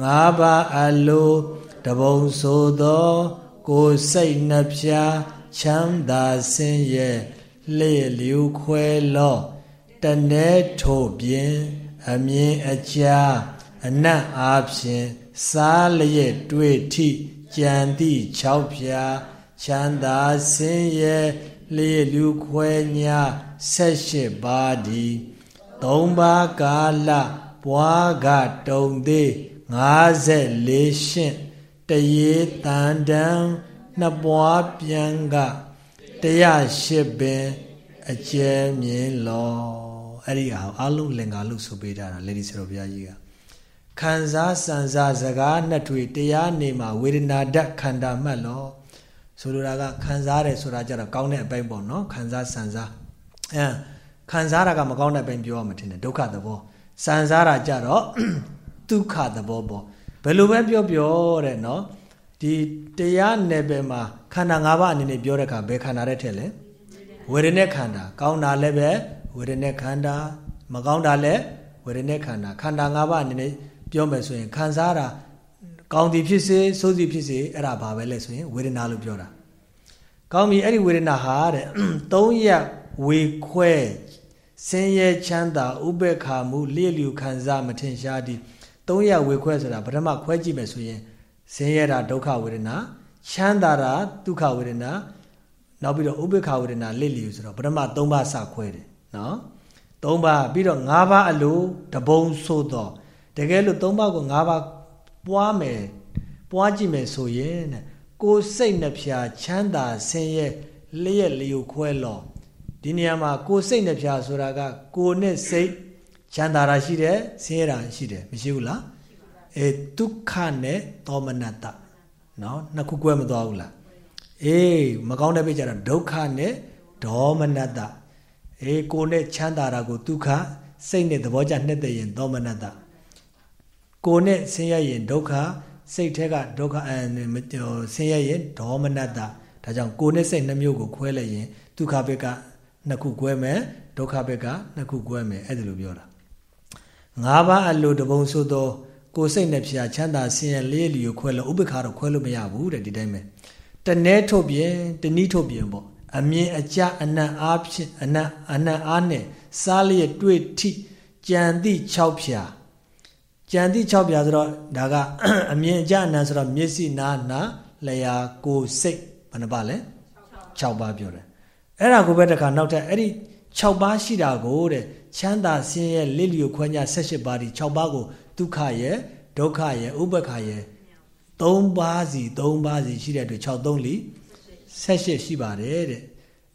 ငါးပါးအလိုတပုံဆိုသော ကိုယ်စိတ်နှပြချမ်းသာစင်ရဲ့လျက်လျူခွဲလောတနေ့ထို့ပြင်အမြင်အကြာအနတ်အားဖြင့်စားလျက်တွေ့ထိကြံသည့်၆ဖြာချမ်းသာစင်ရဲ့လျက်လျူခွဲညာ၁၈ပါးဒီသုံးပါးကာလပွားကတုံသေး54ရှင့် တရေတန်တန်နှစ်ပွားပြန်ကတရားရှိပင်အကျဲမြင်လောအဲ့ဒီဟာအလုံးလင်္ကာလို့ဆိုပေးတာလေဒီဆရာဘုရားကြီးကခံစားစံစားစကားနှစ်တွေတရားနေမှာဝေဒနာဓာတ်ခန္ဓာမှတ်လောဆိုလိုတာကခံစားတယ်ဆိုတာကြတော့ကောင်းတဲ့အပိုင်းပေါ့နော်ခံစားစံစားအဲခံစားတာကမကောင်းတဲ့အပိုင်းပြောရမှာတင်တယ်ဒုက္ခသဘောစံစားတာကြတော့ဒုက္ခသဘောပေါ့ ဘယ်လိုပဲပြောပြောတဲ့နော်ဒီတရားနယ်ပယ်မှာခန္ဓာ၅ပါးအနေနဲ့ပြောတဲ့အခါဘယ်ခန္ဓာတဲ့ထက်လဲဝေဒနာခန္ဓာကောင်းတာလည်းပဲဝေဒနာခန္ဓာမကောင်းတာလည်းဝေဒနာခန္ဓာခန္ဓာ၅ပါးအနေနဲ့ပြောမယ်ဆိုရင်ခံစားတာကောင်းသည်ဖြစ်စေဆိုးသည်ဖြစ်စေအဲ့ဒါဘာပဲလဲဆိုရင်ဝေဒနာလို့ပြောတာကောင်းပြီအဲ့ဒီဝေဒနာဟာတဲ့၃ရက်ဝေခွဲဆင်းရဲချမ်းသာဥပေက္ခာမှုလျက်လျူခံစားမထင်ရှားသည် ၃ရက်ဝေခွဲဆိုတာပထမခွဲကြည့်မယ်ဆိုရင်ဆင်းရဲတာဒုက္ခဝေဒနာချမ်းသာတာဒုက္ခဝေဒနာနောက်ပြီးတော့ဥပေက္ခဝေဒနာလျက်လျူဆိုတော့ပထမ၃ပါးစခွဲတယ်နော်၃ပါးပြီးတော့၅ပါးအလိုတပုံဆိုတော့တကယ်လို့၃ပါးကို၅ပါးပွားမယ်ပွားကြည့်မယ်ဆိုရင်တဲ့ကိုစိတ်နှဖျားချမ်းသာဆင်းရဲလျက်လျူခွဲလောဒီနေရာမှာကိုစိတ်နှဖျားဆိုတာကကိုနဲ့စိတ် ချမ်းသာတာရှိတယ်ဆင်းရဲတာရှိတယ်မရှိဘူးလားအဲဒုက္ခနဲ့သောမနတနော်နှစ်ခုကွဲမသွားဘူးလားအေးမကောင်းတဲ့ပိကြတော့ဒုက္ခနဲ့ဒေါမနတအေးကိုနဲ့ချမ်းသာတာကိုဒုက္ခစိတ်နဲ့သဘောကျနှစ်သက်ရင်သောမနတကိုနဲ့ဆင်းရဲရင်ဒုက္ခစိတ်ထဲကဒုက္ခအဲဆင်းရဲရင်ဒေါမနတဒါကြောင့်ကိုနဲ့စိတ်နှမျိုးကိုခွဲလိုက်ရင်ဒုက္ခဘက်ကနှစ်ခုကွဲမယ်ဒုက္ခဘက်ကနှစ်ခုကွဲမယ်အဲ့ဒါလိုပြောတာ ငါးပါးအလိုတပုံဆိုသောကိုစိတ်နဲ့ဖြာချမ်းသာဆင်းရဲလေးလီကိုခွဲလို့ဥပ္ပခါတော့ခွဲလို့မရဘူးတဲ့ဒီတိုင်းပဲတနဲထုတ်ပြင်တနည်းထုတ်ပြင်ပေါ့အမြင်အကြအနံ့အားဖြင့်အနံ့အနံ့အားနဲ့စားလျက်တွေ့ထိကြံသည့်6ဖြာကြံသည့်6ဖြာဆိုတော့ဒါကအမြင်အကြအနံ့ဆိုတော့မျက်စိနာနာလျာကိုစိတ်ဘယ်နှပါလဲ6ပါးပြောတယ်အဲ့ဒါကိုပဲတခါနောက်ထပ်အဲ့ဒီ6ပါးရှိတာကိုတဲ့ ချမ်းသာဆင်းရဲလစ်လျူခွဲညာ78ပါးဒီ6ပါးကိုဒုက္ခရဲ့ဒုက္ခရဲ့ဥပ္ပခါရဲ့3ပါးစီ3ပါးစီရှိတဲ့အတွက်6 3လီ78ရှိပါတယ်တဲ့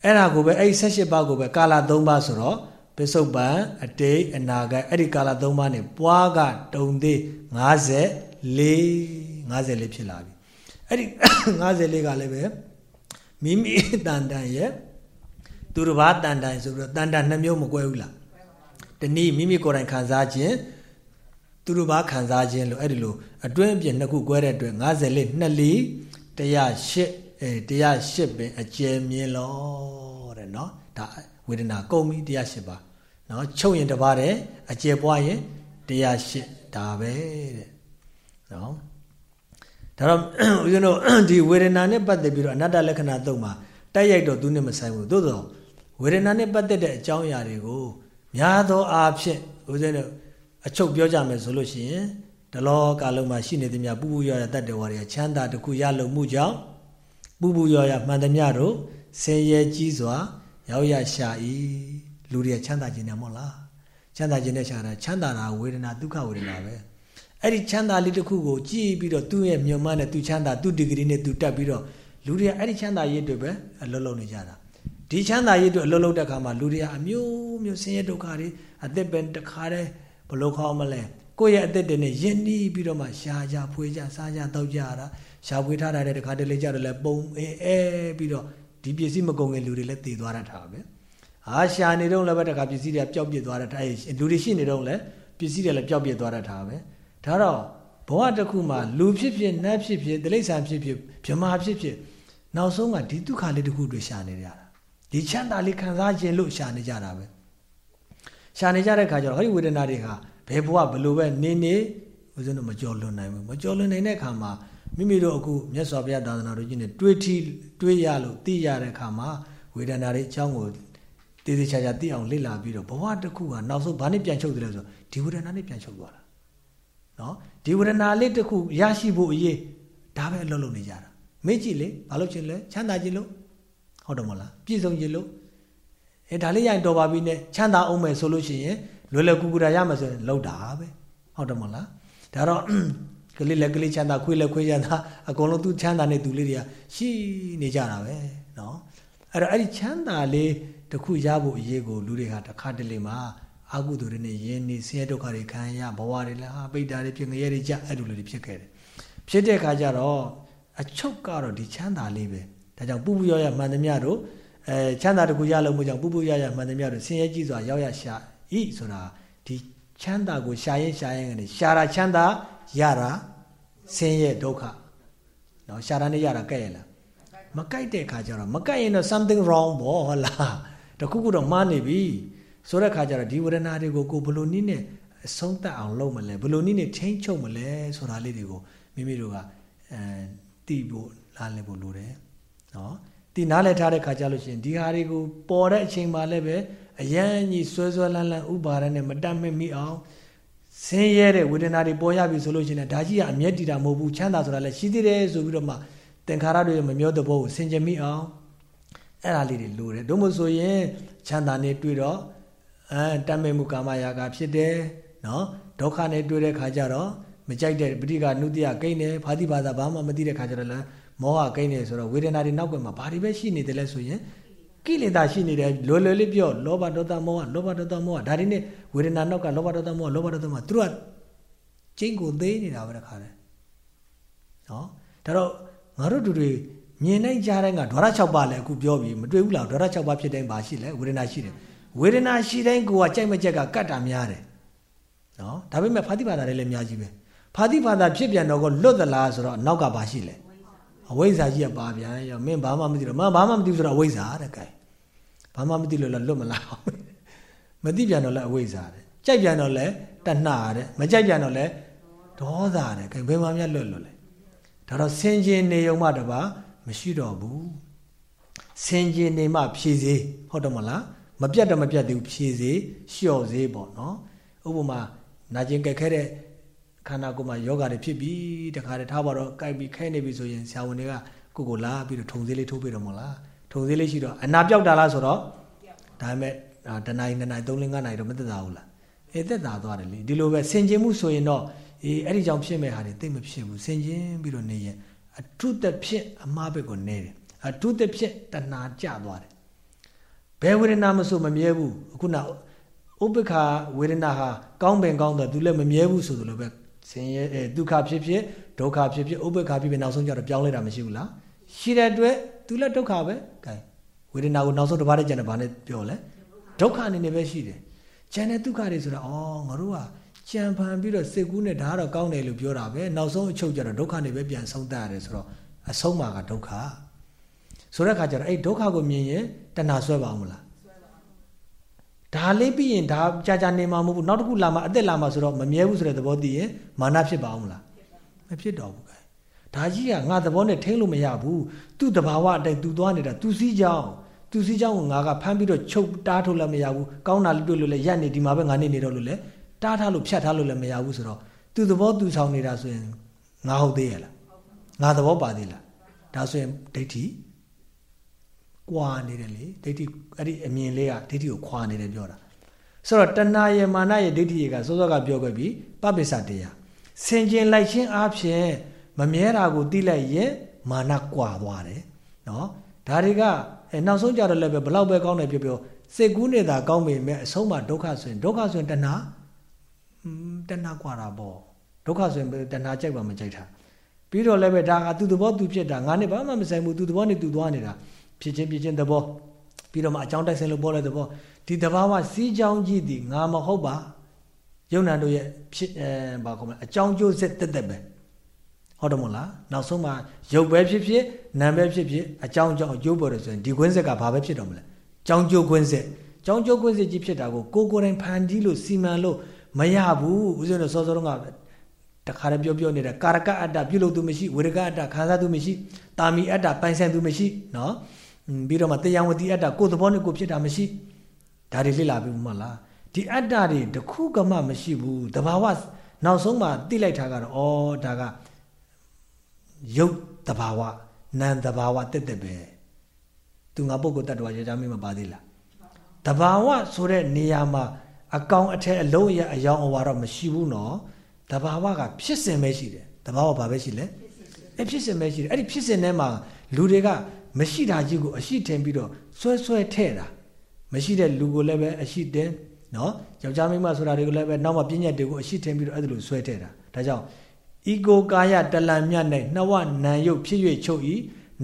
အဲ့ဒါကိုပဲအဲ့78ပါးကိုပဲကာလ3ပါးဆိုတော့ပစ္စုပန်အတိတ်အနာဂတ်အဲ့ဒီကာလ3ပါးနဲ့ပွားကတုံသေး54 54ဖြစ်လာပြီအဲ့ဒီ54ကလည်းပဲမိမိတန်တန်ရဲ့သူတစ်ပါးတန်တန်ဆိုပြီးတော့တန်တန်နှမျိုးမကွဲဘူးလား တနည်းမိမိကိုယ်တိုင်ခံစားခြင်းသူတို့ဘာခံစားခြင်းလို့အဲ့ဒီလိုအတွင်းအပြင်နှစ်ခုကွဲတဲ့အတွက်50လေး2လီ108အဲ108ပင်အကျယ်မြင်လို့တဲ့နော်ဒါဝေဒနာကုန်ပြီ108ပါနော်ချုပ်ရင်တပါးတယ်အကျယ်ပွားရင်108ဒါပဲတဲ့နော်ဒါတော့ဦးဇင်းတို့ဒီဝေဒနာနဲ့ပတ်သက်ပြီးတော့အနတ္တလက္ခဏာသုံးမှာတိုက်ရိုက်တော့သူနဲ့မဆိုင်ဘူးသို့သောဝေဒနာနဲ့ပတ်သက်တဲ့အကြောင်းအရာတွေကို များသောအားဖြင့်ဦးဇင်းတို့အချုပ်ပြောကြမယ်ဆိုလို့ရှိရင်ဒလောကာလုံးမှာရှိနေသမျှပူပူရောရတတ်တော်တွေကချမ်းသာတခုရလုံမှုကြောင့်ပူပူရောရမှန်သမျှတို့ဆင်းရဲကြီးစွာ ရောက်ရရှာ၏လူတွေချမ်းသာခြင်းနဲ့မဟုတ်လားချမ်းသာခြင်းနဲ့ရှာတာချမ်းသာတာဝေဒနာဒုက္ခဝေဒနာပဲအဲ့ဒီချမ်းသာလေးတစ်ခုကိုကြည့်ပြီးတော့သူ့ရဲ့မြုံမနဲ့သူချမ်းသာသူ့ဒီဂရီနဲ့သူတက်ပြီးတော့လူတွေကအဲ့ဒီချမ်းသာရေးတွေပဲအလုံးလုံးနေကြတာ ဒီချမ်းသာရေးတွေအလုံးလုံးတဲ့ခါမှာလူတွေကအမျိုးမျိုးဆင်းရဲဒုက္ခတွေအသက်ပဲတခါတည်းဘလို့ခေါ်မလဲကိုယ့်ရဲ့အသက်တွေနဲ့ယဉ်နီးပြီးတော့မှရှားကြဖွေးကြစားကြတောက်ကြရတာရှားဖွေးထားတဲ့တခါတလေကြတော့လဲပုံအဲအဲပြီးတော့ဒီပစ္စည်းမကုန်ခင်လူတွေလည်းတည်သွားတာထားပဲအာရှာနေတော့လည်းပဲတခါပစ္စည်းတွေပျောက်ပြစ်သွားတာထားလူတွေရှိနေတော့လည်းပစ္စည်းတွေလည်းပျောက်ပြစ်သွားတာထားပဲဒါတော့ဘဝတစ်ခုမှာလူဖြစ်ဖြစ်နတ်ဖြစ်ဖြစ်တိရစ္ဆာန်ဖြစ်ဖြစ်ဗြဟ္မာဖြစ်ဖြစ်နောက်ဆုံးကဒီဒုက္ခလေးတစ်ခုတွေရှာနေကြတာ ဒီချမ်းသာလေးခံစားခြင်းလို့ရှာနေကြတာပဲရှာနေကြတဲ့ခါကျတော့ဟောဒီဝေဒနာတွေဟာဘယ်ဘဝဘလို့ပဲနေနေဦးဇင်းတို့မကြော်လွန်နိုင်ဘူးမကြော်လွန်နိုင်တဲ့ခါမှာမိမိတို့အခုမြတ်စွာဘုရားသာသနာတော်ကြီးနဲ့တွေးထီတွေးရလို့သိရတဲ့ခါမှာဝေဒနာတွေအကြောင်းကိုတည်တည်ချာချာသိအောင်လေ့လာပြီးတော့ဘဝတစ်ခုကနောက်ဆုံးဘာနဲ့ပြန်ချုပ်တယ်လဲဆိုဒီဝေဒနာနဲ့ပြန်ချုပ်သွားတာနော်ဒီဝေဒနာလေးတစ်ခုရရှိဖို့အရေးဒါပဲအလုပ်လုပ်နေကြတာမေ့ကြည့်လေဘာလို့ချင်လဲချမ်းသာခြင်းလို့ ဟုတ်တယ်မဟုတ်လားပြည့်စုံခြင်းလို့အဲဒါလေးရရင်တော်ပါပြီနဲ့ချမ်းသာအောင်မယ်ဆိုလို့ရှိရင်လွယ်လွယ်ကူကူတာရမယ်ဆိုရင်လောက်တာပဲဟုတ်တယ်မဟုတ်လားဒါတော့က ကလေးလည်းကလေးချမ်းသာခွေးလည်းခွေးချမ်းသာအကုန်လုံးသူချမ်းသာတဲ့သူလေးတွေကရှိနေကြတာပဲเนาะအဲ့တော့အဲ့ဒီချမ်းသာလေးတခုရဖို့အရေးကိုလူတွေကတစ်ခါတလေမှာအာဟုသူတွေနဲ့ယင်းနေဆင်းရဲဒုက္ခတွေခံရဘဝတွေလည်းဟာပိတ္တာတွေဖြစ်ငရဲတွေကြအဲ့လိုတွေဖြစ်ခဲ့တယ်ဖြစ်တဲ့အခါကျတော့အချုပ်ကတော့ဒီချမ်းသာလေးပဲ ဒါကြောင့်ပူပူရရမှန်သမျှတို့အဲချမ်းသာတခုရလို့မို့ကြောင့်ပူပူရရမှန်သမျှတို့ဆင်းရဲကြီးစွာရောက်ရရှာဤဆိုတာဒီချမ်းသာကိုရှာရင်ရှာရင်ကနေရှာတာချမ်းသာရတာဆင်းရဲဒုက္ခနော်ရှာတာနဲ့ရတာကြက်ရလားမကြိုက်တဲ့ခါကျတော့မကြိုက်ရင်တော့ something wrong ပေါ့ဟုတ်လားတခုခုတော့မှားနေပြီဆိုတဲ့ခါကျတော့ဒီဝေဒနာတွေကိုကိုဘယ်လိုနည်းနဲ့အဆုံးသတ်အောင်လုပ်မလဲဘယ်လိုနည်းနဲ့ထိန်းချုပ်မလဲဆိုတာလေးတွေကိုမိမိတို့ကအဲတီးဖို့လားလည်ဖို့လိုတယ် နော်တီနားလည်ထားတဲ့ခါကျလို့ရှိရင်ဒီဟာတွေကိုပေါ်တဲ့အချိန်မှလည်းပဲအယမ်းကြီးဆွဲဆွဲလန်းလန်းဥပါဒနဲ့မတတ်မဲ့မိအောင်ဆင်းရဲတဲ့ဝေဒနာတွေပေါ်ရပြီဆိုလို့ရှိရင်ဒါကြီးကအမျက်တီတာမဟုတ်ဘူးချမ်းသာဆိုတာလည်းရှိသေးတယ်ဆိုပြီးတော့မှသင်္ခါရတွေမမျောတဲ့ဘောကိုဆင်ခြင်မိအောင်အဲ့ဒါလေးတွေလိုတယ်တို့မို့ဆိုရင်ချမ်းသာနေတွေ့တော့အဲတတ်မဲ့မှုကာမရာဂဖြစ်တယ်နော်ဒုက္ခနဲ့တွေ့တဲ့ခါကျတော့မကြိုက်တဲ့ပဋိက္ခနုတ္တိယကိန်းတယ်ဖာတိဘာသာဘာမှမသိတဲ့ခါကျတော့လည်း မောဟကိန်းတယ်ဆိုတော့ဝေဒနာတွေနောက်ွယ်မှာဘာတွေပဲရှိနေတယ်လဲဆိုရင်ကိလေသာရှိနေတယ်လွယ်လွယ်လေးပြောလောဘဒေါသမောဟလောဘဒေါသမောဟဒါတွေနဲ့ဝေဒနာနောက်ကလောဘဒေါသမောဟလောဘဒေါသမောဟသူတို့ကကျင့်ကိုသေးနေတာပဲတခါတည်းနော်ဒါတော့ငါတို့တို့တွေမြင်နိုင်ကြတဲ့ကဒွါရ6ပါးလည်းအခုပြောပြီးမတွေ့ဘူးလားဒွါရ6ပါးဖြစ်တိုင်းပါရှိလဲဝေဒနာရှိတယ်ဝေဒနာရှိတိုင်းကိုကကြိုက်မကြက်ကကတ်တာများတယ်နော်ဒါပေမဲ့ဖာတိဘာသာတွေလည်းအများကြီးပဲဖာတိဘာသာဖြစ်ပြန်တော့ကလွတ်သလားဆိုတော့နောက်ကပါရှိလဲ အဝိဇ္ဇာကြီးကပါပြန်ရောမင်းဘာမှမသိတော့မဘာမှမသိဘူးဆိုတော့အဝိဇ္ဇာတဲ့ကဲဘာမှမသိလို့လည်းလွတ်မလားမသိပြန်တော့လည်းအဝိဇ္ဇာတဲ့ကြိုက်ပြန်တော့လည်းတဏှာတဲ့မကြိုက်ပြန်တော့လည်းဒေါသတဲ့ကဲဘယ်မှမလွတ်လွတ်လဲဒါတော့ဆင်ခြင်နေုံမှတပါမရှိတော့ဘူးဆင်ခြင်နေမှဖြည့်စေဟုတ်တယ်မလားမပြတ်တော့မပြတ်သေးဘူးဖြည့်စေလျှော့စေပေါ့နော်ဥပမာနာကျင်ကြက်ခဲတဲ့ ခန္ဓာကိုယ်မှာယောဂတွေဖြစ်ပြီးတခါတည်းထားပါတော့ကြိုက်ပြီးခဲနေပြီဆိုရင်ဆရာဝန်တွေကကိုကိုလာပြီးတော့ထုံသေးလေးထိုးပေးတော့မလားထုံသေးလေးရှိတော့အနာပြောက်တာလားဆိုတော့ဒါပေမဲ့တနင်္လာနေ့3 4 5နိုင်တော့မသက်သာဘူးလားအေးသက်သာသွားတယ်လေဒီလိုပဲဆင်ခြင်မှုဆိုရင်တော့အေးအဲ့ဒီကြောင့်ဖြစ်မဲ့ဟာတွေသိမဖြစ်ဘူးဆင်ခြင်ပြီးတော့နေရင်အထုတဖြစ်အမှားဘက်ကိုနေတယ်အထုတဖြစ်တဏှာကျသွားတယ်ဘယ်ဝေဒနာမဆိုမမြဲဘူးအခုနဥပ္ပခာဝေဒနာဟာကောင်းပင်ကောင်းတော့သူလည်းမမြဲဘူးဆိုသလိုပဲ ဆင်းရဲဒုက္ခဖြစ်ဖြစ်ဒုက္ခဖြစ်ဖြစ်ဥပ္ပခာဖြစ်ဖြစ်နောက်ဆုံးကျတော့ပြောင်းလဲတာမရှိဘူးလားရှိတဲ့အတွက်သူလည်းဒုက္ခပဲကဲဝေဒနာကိုနောက်ဆုံးတစ်ပါးနဲ့ကျန်တဲ့ဘာနဲ့ပြောလဲဒုက္ခအနေနဲ့ပဲရှိတယ်ကျန်တဲ့ဒုက္ခတွေဆိုတာအော်ငါတို့ကကြံဖန်ပြီးတော့စိတ်ကူးနဲ့ဒါကတော့ကောင်းတယ်လို့ပြောတာပဲနောက်ဆုံးအချုပ်ကျတော့ဒုက္ခနေပဲပြန်ဆုံးတတ်ရတယ်ဆိုတော့အဆုံးမှာကဒုက္ခဆိုတဲ့အခါကျတော့အဲ့ဒုက္ခကိုမြင်ရင်တဏှာဆွဲပါအောင်မလား ဒါလေးပြီးရင်ဒါကြာကြာနေမှာမဟုတ်ဘူးနောက်တစ်ခုလာမှာအသက်လာမှာဆိုတော့မမြဲဘူးဆိုတဲ့သဘောတည်ရင်မာနဖြစ်ပါအောင်မလားမဖြစ်တော့ဘူးကဲဒါကြီးကငါသဘောနဲ့ထိန်းလို့မရဘူးသူ့တဘာဝအတိုင်းသူသွားနေတာသူစည်းကြောင်းသူစည်းကြောင်းကိုငါကဖမ်းပြီးတော့ချုပ်တားထုတ်လည်းမရဘူးကောင်းတာလေးတွေ့လို့လည်းရက်နေဒီမှာပဲငါနေနေတော့လို့လည်းတားထားလို့ဖြတ်ထားလို့လည်းမရဘူးဆိုတော့သူသဘောသူဆောင်နေတာဆိုရင်ငါဟုတ်သေးရဲ့လားငါသဘောပါသေးလားဒါဆိုရင်ဒိဋ္ဌိ ကွာနေတယ်လေဒိဋ္ဌိအဲ့ဒီအမြင်လေးကဒိဋ္ဌိကိုခွာနေတယ်ပြောတာဆိုတော့တဏှာရဲ့မာနရဲ့ဒိဋ္ဌိကစောစောကပြောခဲ့ပြီပပိစ္ဆတရားဆင်ကျင်လိုက်ခြင်းအပြင်မမြဲတာကိုသိလိုက်ရင်မာနကွာသွားတယ်နော်ဒါတွေကအဲနောက်ဆုံးကြတော့လည်းပဲဘလောက်ပဲကောင်းတယ်ပြောပြောစိတ်ကူးနေတာကောင်းပေမဲ့အဆုံးမှာဒုက္ခဆိုရင်ဒုက္ခဆိုရင်တဏှာတဏှာကွာတာပေါ့ဒုက္ခဆိုရင်တဏှာကြိုက်ပါမကြိုက်တာပြီးတော့လည်းပဲဒါကသူ့သဘောသူဖြစ်တာငါနဲ့ဘာမှမဆိုင်ဘူးသူ့သဘောနဲ့သူသွားနေတာ ဖြစ်ချင်းဖြစ်ချင်းသဘောပြီးတော့မှအကြောင်းတိုက်ဆိုင်လို့ပေါ်တဲ့သဘောဒီတဘာဝစီးကြောင်းကြီးဒီငါမဟုတ်ပါယုံနာတို့ရဲ့ဖြစ်အဲဘာခေါ်မလဲအကြောင်းကျိုးဆက်တက်တက်ပဲဟုတ်တယ်မို့လားနောက်ဆုံးမှရုပ်ပဲဖြစ်ဖြစ်နာမ်ပဲဖြစ်ဖြစ်အကြောင်းကြောင့်အကျိုးပေါ်တယ်ဆိုရင်ဒီခွင်းဆက်ကဘာပဲဖြစ်တော့မလဲကြောင်းကျိုးခွင်းဆက်ကြောင်းကျိုးခွင်းဆက်ကြီးဖြစ်တာကိုကိုကိုယ်တိုင်ဖန်တီးလို့စီမံလို့မရဘူးဦးဇင်းတို့စောစောတုန်းကတခါတည်းပြောပြောနေတာကာရကအတ္တပြုလုပ်သူမရှိဝေရကအတ္တခံစားသူမရှိတာမီအတ္တပိုင်ဆိုင်သူမရှိနော် ပြီးတော့မှတရားဝတိအတ္တကိုယ်သဘောနဲ့ကိုယ်ဖြစ်တာမရှိဒါတွေလေ့လာပြီးမှလားဒီအတ္တတွေတခုကမှမရှိဘူးတဘာဝနောက်ဆုံးမှသိလိုက်တာကတော့ဩဒါကရုပ်တဘာဝနာမ်တဘာဝတက်တက်ပဲသူငါပုဂ္ဂိုလ်တ attva ရကြမင်းမပါသေးလားတဘာဝဆိုတဲ့နေရာမှာအကောင်အထက်အလုံးအရအယောင်အဝါတော့မရှိဘူးနော်တဘာဝကဖြစ်စဉ်ပဲရှိတယ်တဘာဝဘာပဲရှိလဲအဲဖြစ်စဉ်ပဲရှိတယ်အဲ့ဒီဖြစ်စဉ်ထဲမှာလူတွေက မရှိတာကြီးကိုအရှိထင်ပြီးတော့ဆွဲဆွဲထဲ့တာမရှိတဲ့လူကိုလည်းပဲအရှိတင်နော်ယောက်ျားမိန်းမဆိုတာတွေကိုလည်းပဲနောက်မှပြည့်ညက်တွေကိုအရှိထင်ပြီးတော့အဲ့ဒါလိုဆွဲထဲ့တာဒါကြောင့်ဤကိုကာယတလံမြတ်၌နှဝနံယုတ်ဖြစ်၍ချုပ်ဤ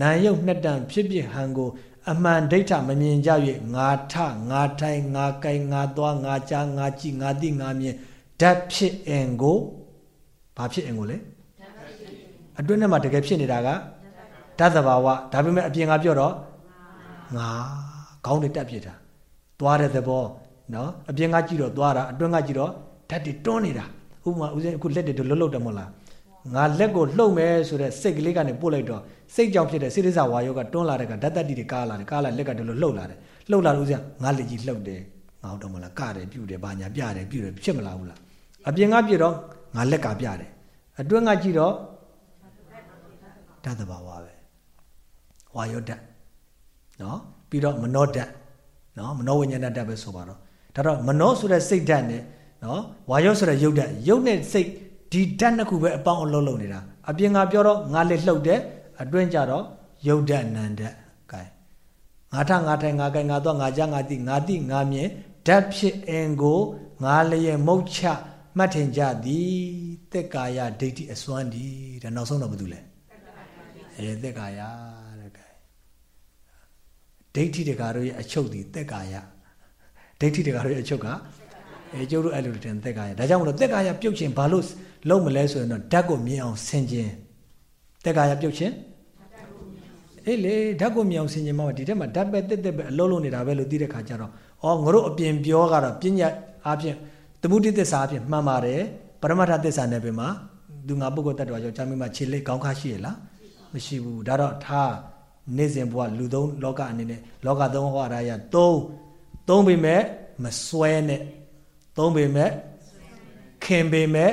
နံယုတ်နှစ်တန်ဖြစ်ဖြစ်ဟံကိုအမှန်ဒိဋ္ဌမမြင်ကြ၍ငါထငါထိုင်ငါကိုင်ငါသွားငါကြားငါကြည့်ငါသိငါမြင်ဓာတ်ဖြစ်အင်ကိုဘာဖြစ်အင်ကိုလဲအတွင်းထဲမှာတကယ်ဖြစ်နေတာက ဓာတ်သဘာဝဒါပေမဲ့အပြင်ကပြောတော့ငါခေါင်းတွေတက်ဖြစ်တာသွားတဲ့သဘောနော်အပြင်ကကြည့်တော့သွားတာအတွင်းကကြည့်တော့ဓာတ်တွေတွန်းနေတာဥပမာဦးဇင်းအခုလက်တွေလှုပ်လှုပ်တယ်မဟုတ်လားငါလက်ကိုလှုပ်မယ်ဆိုတဲ့စိတ်ကလေးကနေပို့လိုက်တော့စိတ်ကြောင့်ဖြစ်တဲ့စိရိစ္ဆာဝါယောကတွန်းလာတဲ့ကဓာတ်တတိတွေကားလာတယ်ကားလာလက်ကတည်းကလှုပ်လာတယ်လှုပ်လာလို့ဦးဇင်းငါလက်ကြီးလှုပ်တယ်ငါဟုတ်တော့မလားကတယ်ပြုတ်တယ်ဘာညာပြတယ်ပြုတ်တယ်ဖြစ်မလားဘူးလားအပြင်ကပြတော့ငါလက်ကပြတယ်အတွင်းကကြည့်တော့ဓာတ်တဘာဝပဲ ဝါယောဓာတ်နော်ပြီးတော့မနောဓာတ်နော်မနောဝိညာဏဓာတ်ပဲဆိုပါတော့ဒါတော့မနောဆိုတဲ့စိတ်ဓာတ်နဲ့နော်ဝါယောဆိုတဲ့ရုပ်ဓာတ်ရုပ်နဲ့စိတ်ဒီဓာတ်နှစ်ခုပဲအပေါင်းအလုံးလုံးနေတာအပြင်ကပြောတော့ငါလက်လှုပ်တယ်အတွင်းကြတော့ရုပ်ဓာတ်နံဓာတ်ကဲငါထငါထိုင်ငါကိုင်ငါတော့ငါကြငါတိငါတိငါမြင်ဓာတ်ဖြစ်အင်ကိုငါလျက်မုတ်ချမှတ်ထင်ကြသည်တက်ကာယဒိဋ္ဌိအစွမ်းဒီဒါနောက်ဆုံးတော့ဘာတူလဲအဲတက်ကာယတဲ့ကဲ ဒိဋ္ဌိတကာတို့ရဲ့အချုပ်ဒီတက်ကာယဒိဋ္ဌိတကာတို့ရဲ့အချုပ်ကအဲကျုပ်တို့အဲ့လိုတင်တက်ကာယဒါကြောင့်မလို့တက်ကာယပြုတ်ခြင်းဘာလို့လုံးမလဲဆိုရင်တော့ဓာတ်ကိုမြင်အောင်ဆင်ခြင်းတက်ကာယပြုတ်ခြင်းအေးလေဓာတ်ကိုမြင်အောင်ဆင်ခြင်းမှာဒီထက်မှာဓာတ်ပဲတက်တက်ပဲအလုံးလုံးနေတာပဲလို့သိတဲ့ခါကျတော့အော်ငါတို့အပြင်ပြောကတော့ပညာအပြင်သမုဒိသစ္စာအပြင်မှန်ပါတယ်ပရမတ္ထသစ္စာနဲ့ပဲမှာသူငါပုဂ္ဂိုလ်တ attva ကြောင့်ချမ်းမင်းမှာခြေလက်ကောင်းခါရှိရလားမရှိဘူးဒါတော့ထား နေ့စဉ်ဘဝလူသုံးလောကအနေနဲ့လောကသုံးဟောရာရသုံးသုံးပေမဲ့မစွဲနဲ့သုံးပေမဲ့ခင်ပေမဲ့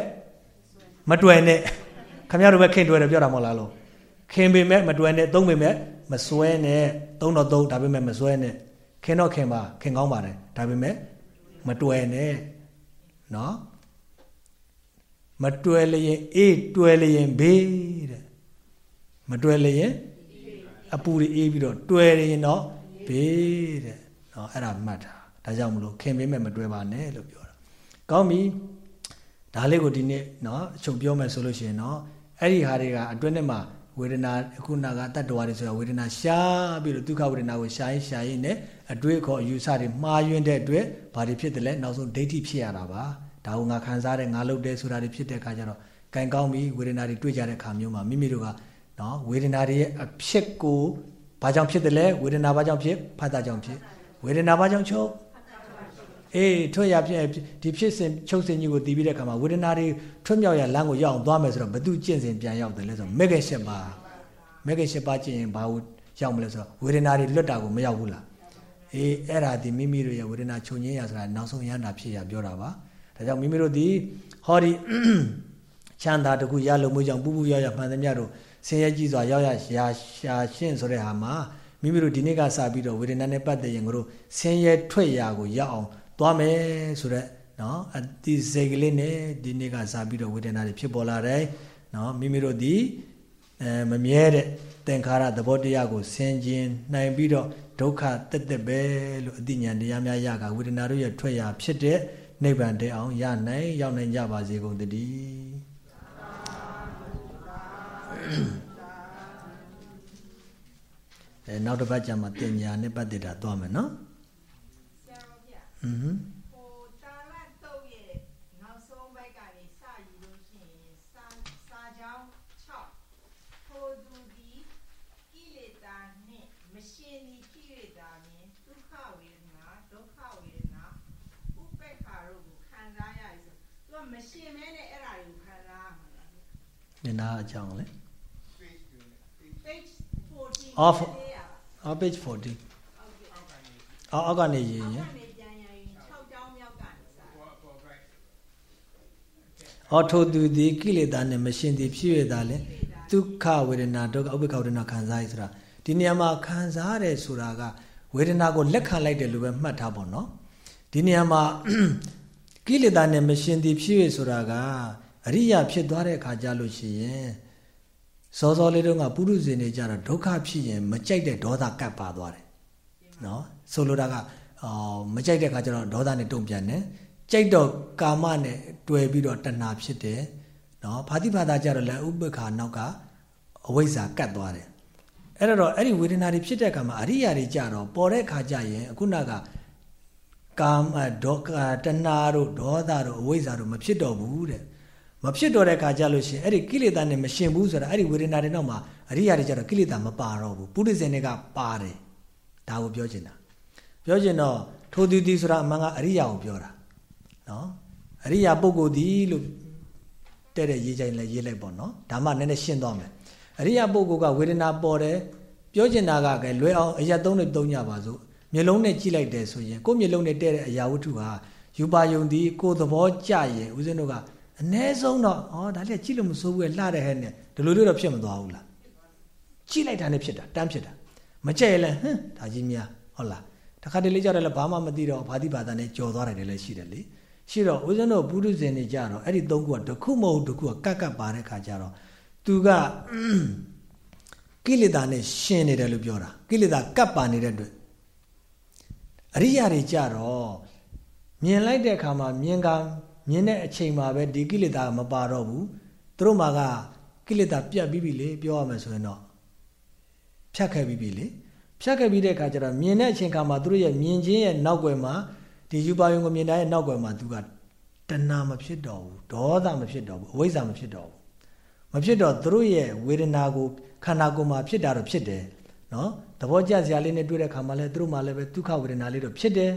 မတွယ်နဲ့ခမရတို့ပဲခင်တွယ်တယ်ပြောတာမဟုတ်လားလို့ခင်ပေမဲ့မတွယ်နဲ့သုံးပေမဲ့မစွဲနဲ့သုံးတော့သုံးဒါပေမဲ့မစွဲနဲ့ခင်တော့ခင်ပါခင်ကောင်းပါတယ်ဒါပေမဲ့မတွယ်နဲ့နော်မတွယ်လျင်အေးတွယ်လျင်ဘေးတဲ့မတွယ်လျင် အပူတွေအေးပြီးတော့တွယ်ရင်တော့ဘေးတဲ့နော်အဲ့ဒါမှတ်တာဒါကြောင့်မလို့ခင်မင်းမဲ့မတွယ်ပါနဲ့လို့ပြောတာကောင်းပြီဒါလေးကိုဒီနေ့နော်အချုပ်ပြောမယ်ဆိုလို့ရှိရင်နော်အဲ့ဒီဟာတွေကအတွင်းထဲမှာဝေဒနာအခုနာကတတ္တဝါတွေဆိုတာဝေဒနာရှားပြီးတော့ဒုက္ခဝေဒနာကိုရှားရင်ရှားရင်နဲ့အတွေ့အခေါ်အယူဆတွေမှားယွင်းတဲ့အတွက်ဘာတွေဖြစ်တယ်လဲနောက်ဆုံးဒိဋ္ဌိဖြစ်ရတာပါဒါကိုငါခံစားတယ်ငါလုပ်တယ်ဆိုတာတွေဖြစ်တဲ့အခါကျတော့ကံကောင်းပြီဝေဒနာတွေတွေ့ကြတဲ့အခါမျိုးမှာမိမိတို့က နော်ဝေဒနာတွေရဲ့အဖြစ်ကိုဘာကြောင့်ဖြစ်တယ်လဲဝေဒနာဘာကြောင့်ဖြစ်ဖတ်တာကြောင့်ဖြစ်ဝေဒနာဘာကြောင့်ချုပ်အေးထွတ်ရဖြစ်ဒီဖြစ်စဉ်ချုပ်စဉ်ကြီးကိုတည်ပြီးတဲ့အခါမှာဝေဒနာတွေထွတ်မြောက်ရလမ်းကိုရောက်အောင်သွားမယ်ဆိုတော့ဘသူကျင့်စဉ်ပြန်ရောက်တယ်လဲဆိုတော့မဂ္ဂင်၈ပါးမဂ္ဂင်၈ပါးကျင့်ရင်ဘာကိုရောက်မလဲဆိုတော့ဝေဒနာတွေလွတ်တာကိုမရောက်ဘူးလားအေးအဲ့ဒါဒီမိမိတို့ရဲ့ဝေဒနာချုပ်ငင်းရဆိုတာနောက်ဆုံးရဟန္တာဖြစ်ရပြောတာပါဒါကြောင့်မိမိတို့ဒီဟောဒီချမ်းသာတခုရလို့မျိုးကြောင့်ပူပူရရမှန်သမျှတို့ ဆင်းရဲကြီးစွာရောက်ရရှာရှာရှင်းဆိုတဲ့ဟာမှာမိမိတို့ဒီနေ့ကစပြီးတော့ဝေဒနာနဲ့ပတ်သက်ရင်တို့ဆင်းရဲထွက်ရာကိုရောက်အောင်သွားမယ်ဆိုတော့နော်အတိစိတ်ကလေးနဲ့ဒီနေ့ကစပြီးတော့ဝေဒနာတွေဖြစ်ပေါ်လာတယ်နော်မိမိတို့ဒီအဲမမြဲတဲ့သင်္ခါရသဘောတရားကိုဆင်ခြင်နိုင်ပြီးတော့ဒုက္ခတက်တက်ပဲလို့အတိညာတရားများရကဝေဒနာတို့ရဲ့ထွက်ရာဖြစ်တဲ့နိဗ္ဗာန်တည်အောင်ရနိုင်ရောက်နိုင်ကြပါစေကုန်တည်း အဲနောက်တစ်ပတ်ကျမှတင်ညာနဲ့ပတ်သက်တာသွားမယ်နော်ဆရာတော်ဗျာอือဟึဟိုတာလတ်တုတ်ရဲ့နောက်ဆုံးဘက်ကနေစယူလို့ရှိရင်စာစာကြောင်း6ဟိုသူဒီကိလေသာနဲ့မရှင်ဒီကိလေသာမြင်ဒုက္ခဝေဒနာဒုက္ခဝေဒနာဥပေက္ခာတို့ကိုခံစားရပြီဆိုသူကမရှင်မဲနဲ့အဲ့ဒါတွေကိုခံစားရမှာလားညနာအကြောင်းလေ page 14 off အော် page 40အော်အောက်ကနေရင်ရင်အော်ထိုသူသည်ကိလေသာနှင့်မရှင်သည်ဖြစ်ရတာလေဒုက္ခဝေဒနာဒုက္ခဥပ္ပခဝေဒနာခံစားရဆိုတာဒီနေရာမှာခံစားရတယ်ဆိုတာကဝေဒနာကိုလက်ခံလိုက်တယ်လို့ပဲမှတ်ထားပါတော့ဒီနေရာမှာကိလေသာနဲ့မရှင်သည်ဖြစ်ရဆိုတာကအရိယာဖြစ်သွားတဲ့အခါကျလို့ရှိရင် စောစောလေးတုန်းကပုရုဇဉ်တွေကြတော့ဒုက္ခဖြစ်ရင်မကြိုက်တဲ့ဒေါသကပ်ပါသွားတယ်နော်ဆိုလိုတာကအော်မကြိုက်တဲ့အခါကျတော့ဒေါသနဲ့တုံ့ပြန်တယ်ကြိုက်တော့ကာမနဲ့တွယ်ပြီးတော့တဏှာဖြစ်တယ်နော်ဖာတိဖာသာကြတော့လည်းဥပ္ပခါနောက်ကအဝိဇ္ဇာကတ်သွားတယ်အဲ့တော့အဲ့ဒီဝေဒနာတွေဖြစ်တဲ့အခါမှာအရိယာတွေကြတော့ပေါ်တဲ့အခါကျရင်အခုနကကာမဒေါကတဏှာတို့ဒေါသတို့အဝိဇ္ဇာတို့မဖြစ်တော့ဘူးတဲ့ မဖြစ်တော့တဲ့အခါကျလို့ရှိရင်အဲ့ဒီကိလေသာနဲ့မရှင်ဘူးဆိုတာအဲ့ဒီဝေဒနာတွေနောက်မှာအရိယာတွေကြတော့ကိလေသာမပါတော့ဘူးပုရိသေတွေကပါတယ်ဒါကိုပြောချင်တာပြောချင်တော့ထိုသူသည်ဆိုတာအမှန်ကအရိယာကိုပြောတာနော်အရိယာပုဂ္ဂိုလ်သည်လို့တဲ့တဲ့ရေးချိုင်လဲရေးလိုက်ပေါ့နော်ဒါမှနည်းနည်းရှင်းသွားမယ်အရိယာပုဂ္ဂိုလ်ကဝေဒနာပေါ်တယ်ပြောချင်တာကကဲလွယ်အောင်အရာသုံးနဲ့သုံးကြပါစို့မျိုးလုံးနဲ့ကြည့်လိုက်တယ်ဆိုရင်ကိုယ်မျိုးလုံးနဲ့တဲ့တဲ့အရာဝတ္ထုဟာယူပါယုံသည်ကိုယ်သဘောကြရင်ဦးဇင်းတို့က အ ਨੇ ဆုံးတော့ဩဒါလည်းကြည့်လို့မစိုးဘူးလှတဲ့ဟဲ့နဲ့ဒီလိုလိုတော့ဖြစ်မသွားဘူးလားကြည့်လိုက်တာနဲ့ဖြစ်တာတန်းဖြစ်တာမကြက်ရလဲဟမ်ဒါကြီးများဟုတ်လားတခါတလေကြတော့လည်းဘာမှမသိတော့ဘာတိဘာသာနဲ့ကြော်သွားတယ်လည်းရှိတယ်လေရှိတော့ဦးဇင်းတို့ပုရုဇဉ်တွေကြတော့အဲ့ဒီသုံးခုကတစ်ခုမဟုတ်တစ်ခုကကတ်ကတ်ပါတဲ့ခါကျတော့သူကကိလေသာနဲ့ရှင်နေတယ်လို့ပြောတာကိလေသာကပ်ပါနေတဲ့အတွက်အရိယာတွေကြတော့မြင်လိုက်တဲ့အခါမှာမြင်က မြင်တဲ့အချိန်မှာပဲဒီကိလေသာမပါတော့ဘူးသူတို့မှာကကိလေသာပြတ်ပြီးပြီလေပြောရမယ်ဆိုရင်တော့ဖြတ်ခဲ့ပြီးပြီလေဖြတ်ခဲ့ပြီးတဲ့အခါကျတော့မြင်တဲ့အချိန်ခါမှာသူတို့ရဲ့မြင်ခြင်းရဲ့နောက်ွယ်မှာဒီယူပါယုံကိုမြင်တဲ့နောက်ွယ်မှာသူကတဏှာမဖြစ်တော့ဘူးဒေါသမဖြစ်တော့ဘူးအဝိဇ္ဇာမဖြစ်တော့ဘူးမဖြစ်တော့သူတို့ရဲ့ဝေဒနာကိုခန္ဓာကိုယ်မှာဖြစ်တာတော့ဖြစ်တယ်နော်သဘောကျစရာလေးနဲ့တွေ့တဲ့ခါမှာလဲသူတို့မှလည်းပဲဒုက္ခဝေဒနာလေးတော့ဖြစ်တယ်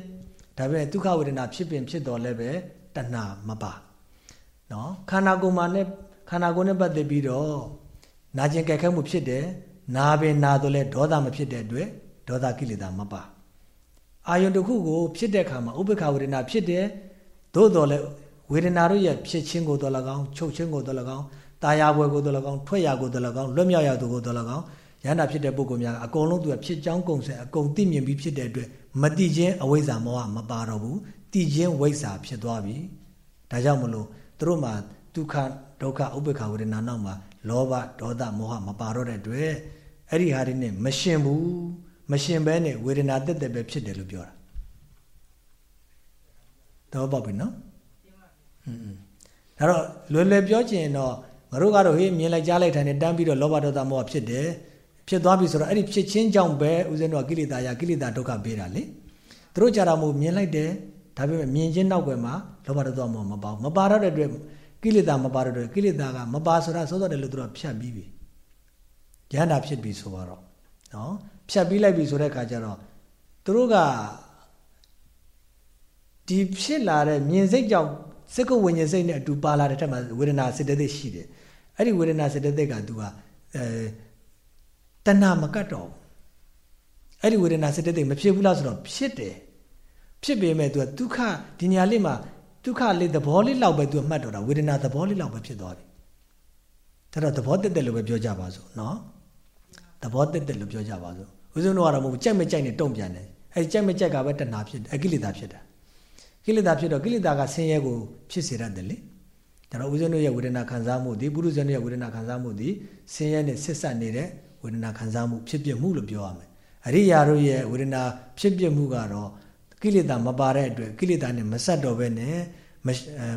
ဒါပေမဲ့ဒုက္ခဝေဒနာဖြစ်ပင်ဖြစ်တော်လည်းပဲ တဏှာမပါနော်ခန္ဓာကိုယ်မှာနဲ့ခန္ဓာကိုယ်နဲ့ပတ်သက်ပြီးတော့နာကျင်ကြိုက်ခဲမှုဖြစ်တယ်နာပင်နာတော့လဲဒေါသမဖြစ်တဲ့အတွက်ဒေါသကိလေသာမပါအာယုန်တစ်ခုကိုဖြစ်တဲ့အခါမှာဥပ္ပခဝေဒနာဖြစ်တယ်သို့တော်လဲဝေဒနာတို့ရဲ့ဖြစ်ခြင်းကိုတော်၎င်းချုပ်ခြင်းကိုတော်၎င်းတာယာဘွယ်ကိုတော်၎င်းထွက်ရကိုတော်၎င်းလွတ်မြောက်ရသူကိုတော်၎င်းရဟန္တာဖြစ်တဲ့ပုဂ္ဂိုလ်များအကုန်လုံးသူကဖြစ်ကြောင်းကုန်ဆက်အကုန်သိမြင်ပြီးဖြစ်တဲ့အတွက်မတိခြင်းအဝိဇ္ဇာမောဟမပါတော့ဘူး တိခြင်းဝိဇ္ဇာဖြစ်သွားပြီဒါကြောင့်မလို့သူတို့မှာဒုက္ခဒုက္ခဥပ္ပခဝေဒနာနောက်မှာလောဘဒေါသမောဟမပါတော့တဲ့အတွက်အဲ့ဒီဟာတွေနဲ့မရှင်ဘူးမရှင်ဘဲနဲ့ဝေဒနာတက်တက်ပဲဖြစ်တယ်လို့ပြောတာတော့ပေါ့ပြီနော်อืมဒါတော့လွယ်လွယ်ပြောချင်တော့ငါတို့ကတော့ဟေးမြင်လိုက်ကြားလိုက်ထိုင်နေတန်းပြီးတော့လောဘဒေါသမောဟဖြစ်တယ်ဖြစ်သွားပြီဆိုတော့အဲ့ဒီဖြစ်ချင်းကြောင့်ပဲဦးဇင်းတို့ကကိလေသာရကိလေသာဒုက္ခပေးတာလေသူတို့ကြတာမို့မြင်လိုက်တယ် ဒါပေမဲ့မြင်ချင်းနောက်ွယ်မှာလောဘဒေါသမောဟမပါဘူးမပါတော့တဲ့အတွက်ကိလေသာမပါတော့တဲ့ကိလေသာကမပါဆိုတာစောစောတည်းလို့သူတို့ဖြတ်ပြီးပြီရဟန္တာဖြစ်ပြီဆိုတော့နော်ဖြတ်ပြီးလိုက်ပြီဆိုတဲ့အခါကျတော့သူတို့ကဒီဖြစ်လာတဲ့မြင်စိတ်ကြောင့်စက္ကဝိညာဉ်စိတ်နဲ့အတူပါလာတဲ့ထက်မှာဝေဒနာစေတသိက်ရှိတယ်အဲ့ဒီဝေဒနာစေတသိက်ကသူကအဲတဏမကတ်တော့အဲ့ဒီဝေဒနာစေတသိက်မဖြစ်ဘူးလားဆိုတော့ဖြစ်တယ် ဖြစ်ပေမဲ့သူကဒုက္ခဒီညာလေးမှာဒုက္ခလေးသဘောလေးလောက်ပဲသူမှတ်တော့တာဝေဒနာသဘောလေးလောက်ပဲဖြစ်သွားပြီဒါတော့သဘောတက်တက်လို့ပဲပြောကြပါစို့နော်သဘောတက်တက်လို့ပြောကြပါစို့ဦးဇုံတို့ကတော့မဟုတ်ကြိုက်မကြိုက်နဲ့တုံ့ပြန်တယ်အဲကြိုက်မကြိုက်ကပဲတဏှာဖြစ်တယ်အကိလေသာဖြစ်တာကိလေသာဖြစ်တော့ကိလေသာကဆင်းရဲကိုဖြစ်စေရတယ်လေဒါတော့ဦးဇင်းတို့ရဲ့ဝေဒနာခံစားမှုဒီပုရုဇဉ်တို့ရဲ့ဝေဒနာခံစားမှုဒီဆင်းရဲနဲ့ဆက်ဆက်နေတဲ့ဝေဒနာခံစားမှုဖြစ်ပြမှုလို့ပြောရမယ်အရိယာတို့ရဲ့ဝေဒနာဖြစ်ပြမှုကတော့ ကိလေသာမပါတဲ့အတွက်ကိလေသာနဲ့မဆက်တော့ဘဲနဲ့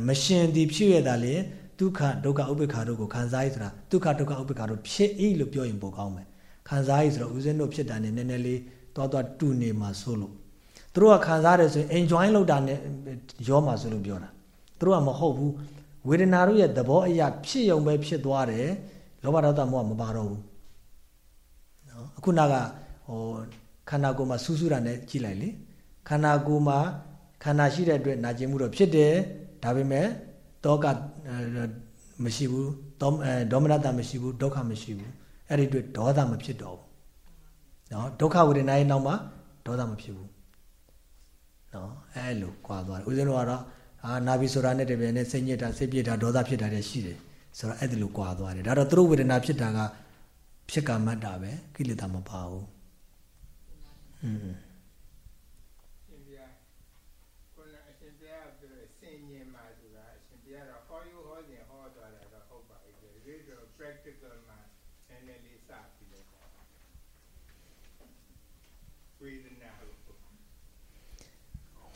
မရှင်သည်ဖြစ်ရတာလေဒုက္ခဒုက္ခဥပ္ပခါတို့ကိုခံစားရဆိုတာဒုက္ခဒုက္ခဥပ္ပခါတို့ဖြစ်၏လို့ပြောရင်ပိုကောင်းမယ်ခံစားရဆိုတော့ဦးဇင်းတို့ဖြစ်တာနဲ့နည်းနည်းလေးတွားတွားတူနေမှာဆိုလို့သူတို့ကခံစားတယ်ဆိုရင် enjoy လုပ်တာနဲ့ရောမှာဆိုလို့ပြောတာသူတို့ကမဟုတ်ဘူးဝေဒနာတို့ရဲ့သဘောအရာဖြစ်ယုံပဲဖြစ်သွားတယ်လောဘဒေါသမောဟမပါတော့ဘူးနော်အခုနကဟိုခန္ဓာကိုယ်မှာစူးစူးတာနဲ့ကြည့်လိုက်လေ ခန္ဓာကိုယ်မှာခန္ဓာရှိတဲ့အတွက်နာကျင်မှုတော့ဖြစ်တယ်ဒါပေမဲ့တောကမရှိဘူးဒေါဒေါမနတမရှိဘူးဒုက္ခမရှိဘူးအဲ့ဒီအတွက်ဒေါသမဖြစ်တော့ဘူးနော်ဒုက္ခဝေဒနာရဲ့နောက်မှာဒေါသမဖြစ်ဘူးနော်အဲ့လိုကွာသွားတယ်ဦးဇင်းတို့ကတော့အာနာပြီဆိုတာနဲ့တပြိုင်နက်စိတ်ညစ်တာစိတ်ပြစ်တာဒေါသဖြစ်တာတွေရှိတယ်ဆိုတော့အဲ့ဒီလိုကွာသွားတယ်ဒါတော့သူတို့ဝေဒနာဖြစ်တာကဖြစ်ကမတ်တာပဲကိလေသာမပါဘူးอืม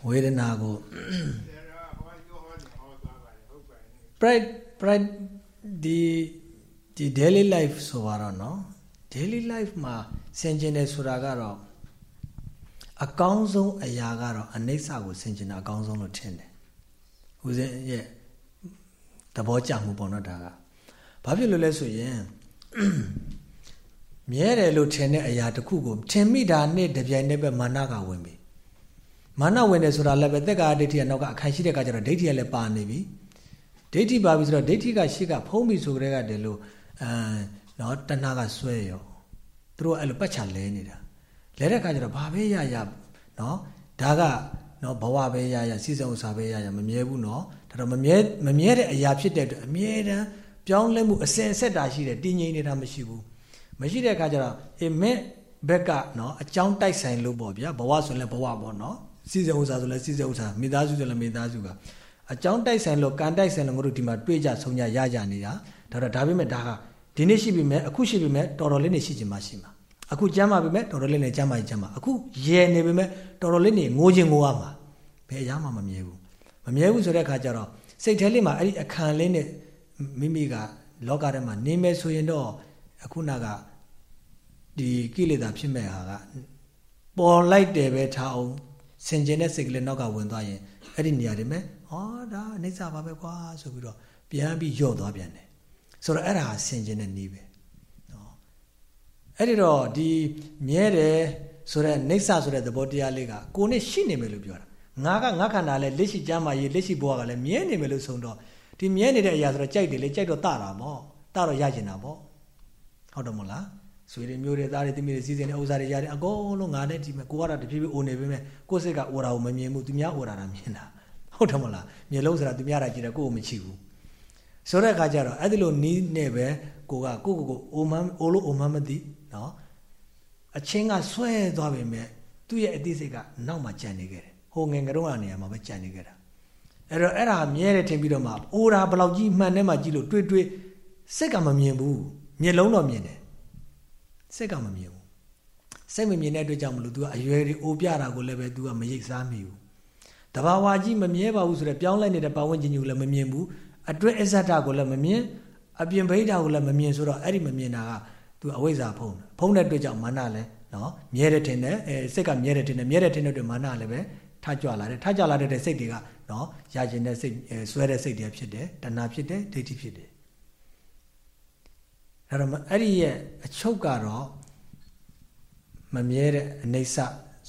ဝေဒနာကိုဆရာဟောပြောဟောတယ်ဟောသွားပါတယ်ဟုတ်ပါရဲ့ pride pride ဒီဒီ daily life ဆိုတော့เนาะ daily life မှာဆင်ခြင်တယ်ဆိုတာကတော့အကောင်းဆုံးအရာကတော့အနိစ္စကိုဆင်ခြင်တာအကောင်းဆုံးလို့ထင်တယ်ဦးဇင်းရဲ့သဘောကျမှုပေါ့နော်ဒါကဘာဖြစ်လို့လဲဆိုရင်မြဲတယ်လို့ထင်တဲ့အရာတစ်ခုကိုထင်မိတာနဲ့တပြိုင်တည်းပဲမာနကဝင်ပြီ မာနဝင်တယ်ဆိုတာလည်းပဲသက်္ကာဒိဋ္ဌိကနောက်ကအခိုင်ရှိတဲ့ကကြတော့ဒိဋ္ဌိကလည်းပါနေပြီဒိဋ္ဌိပါပြီဆိုတော့ဒိဋ္ဌိကရှေ့ကဖုံးပြီဆိုကြတဲ့ကတည်းလို့အမ်နော်တဏှာကဆွဲရောသူတို့အဲ့လိုပတ်ချလဲနေတာလဲတဲ့ခါကျတော့ဘာပဲရရနော်ဒါကနော်ဘဝပဲရရစီစဉ်ဥစ္စာပဲရရမမြဲဘူးနော်ဒါတော့မမြဲမမြဲတဲ့အရာဖြစ်တဲ့အတွက်အမြဲတမ်းပြောင်းလဲမှုအစင်ဆက်တာရှိတယ်တည်ငြိမ်နေတာမရှိဘူးမရှိတဲ့အခါကျတော့အေမင်းဘက်ကနော်အကြောင်းတိုက်ဆိုင်လို့ပေါ့ဗျာဘဝဆိုရင်လည်းဘဝပေါ့နော် စီစဉ်ဥစ္စာဆိုလည်းစီစဉ်ဥစ္စာမိသားစုဆိုလည်းမိသားစုကအကြောင်းတိုက်ဆိုင်လို့ကန်တိုက်ဆိုင်လို့ငါတို့ဒီမှာတွေ့ကြဆုံးကြရကြနေတာဒါတော့ဒါပေမဲ့ဒါကဒီနေ့ရှိပြီမဲ့အခုရှိပြီမဲ့တော်တော်လေးနေရှိချင်မှရှိမှာအခုကြမ်းပါပြီမဲ့တော်တော်လေးနေကြမ်းပါကြမ်းပါအခုရဲနေပြီမဲ့တော်တော်လေးနေငိုချင်ငိုရမှာဘယ်အရာမှမမြဲဘူးမမြဲဘူးဆိုတဲ့အခါကျတော့စိတ်ထဲလေးမှာအဲ့ဒီအခန့်လေးနဲ့မိမိကလောကထဲမှာနေမယ်ဆိုရင်တော့အခုနကဒီကိလေသာဖြစ်မဲ့ဟာကပေါ်လိုက်တယ်ပဲထားအောင် ဆင်ကျင်တဲ့စိတ်ကလေးနောက်ကဝင်သွားရင်အဲ့ဒီနေရာတွေမဲ့ဟောဒါအိဋ္ဌာပါပဲကွာဆိုပြီးတော့ပြန်ပြီးယော့သွားပြန်တယ်ဆိုတော့အဲ့ဒါဆင်ကျင်တဲ့နည်းပဲနော်အဲ့ဒီတော့ဒီမြဲတယ်ဆိုတဲ့အိဋ္ဌာဆိုတဲ့သဘောတရားလေးကကိုနဲ့ရှိနေမယ်လို့ပြောတာငါကငါခန္ဓာလည်းလက်ရှိကြမ်းမာရေးလက်ရှိဘဝကလည်းမြဲနေမယ်လို့ဆိုတော့ဒီမြဲနေတဲ့အရာဆိုတော့ကြိုက်တယ်လေကြိုက်တော့တတာပေါ့တတော့ရကျင်တာပေါ့ဟုတ်တယ်မို့လား ဆွေတွေမျိုးတွေသားတွေသမီးတွေစီစဉ်တဲ့ဥစ္စာတွေရတယ်အကုန်လုံးငါနဲ့ဒီမဲ့ကိုကတော့တဖြည်းဖြည်းအိုနေပေမဲ့ကိုယ်စိတ်ကအိုတာကိုမမြင်ဘူးသူများအိုတာတာမြင်တာဟုတ်တယ်မို့လားမျက်လုံးဆိုတာသူများတာကြည့်တယ်ကိုယ်ကိုမချိဘူးဆိုတဲ့အခါကျတော့အဲ့ဒီလိုနီးနဲ့ပဲကိုကကိုကိုကိုအိုမန်းအိုလို့အိုမန်းမသိနော်အချင်းကဆွဲသွားပေမဲ့သူ့ရဲ့အသိစိတ်ကနောက်မှကြံနေခဲ့တယ်ဟိုငယ်ငယ်တော့ကနေရာမှာပဲကြံနေခဲ့တာအဲ့တော့အဲ့ဒါမြဲတယ်ထင်ပြီးတော့မှအိုတာဘလောက်ကြီးမှန်တယ်မှကြည့်လို့တွေးတွေးစိတ်ကမမြင်ဘူးမျက်လုံးတော့မြင်တယ် စိတ်ကမမြင်ဘူးစိတ်မမြင်တဲ့အတွက်ကြောင့်မလို့ तू ကအရွယ်တွေအိုပြတာကိုလည်းပဲ तू ကမရိပ်စားမိဘူးတဘာဝကြီးမမြဲပါဘူးဆိုတော့ပြောင်းလဲနေတဲ့ပတ်ဝန်းကျင်ကိုလည်းမမြင်ဘူးအတွဲအဇ္ဇတာကိုလည်းမမြင်အပြင်ဗိဓာကိုလည်းမမြင်ဆိုတော့အဲ့ဒီမမြင်တာက तू အဝိဇ္ဇာဖုံးဖုံးတဲ့အတွက်ကြောင့်မာနလည်းနော်မြဲတယ်ထင်တယ်အဲစိတ်ကမြဲတယ်ထင်တယ်မြဲတယ်ထင်တဲ့အတွက်မာနလည်းပဲထကြွလာတယ်ထကြွလာတဲ့စိတ်တွေကနော်ရကျင်တဲ့စိတ်ဆွဲတဲ့စိတ်တွေဖြစ်တယ်တဏှာဖြစ်တယ်ဒိဋ္ဌိဖြစ်တယ် အဲ့တော့အဲ့ဒီရဲ့အချုပ်ကတော့မမြဲတဲ့အနေဆ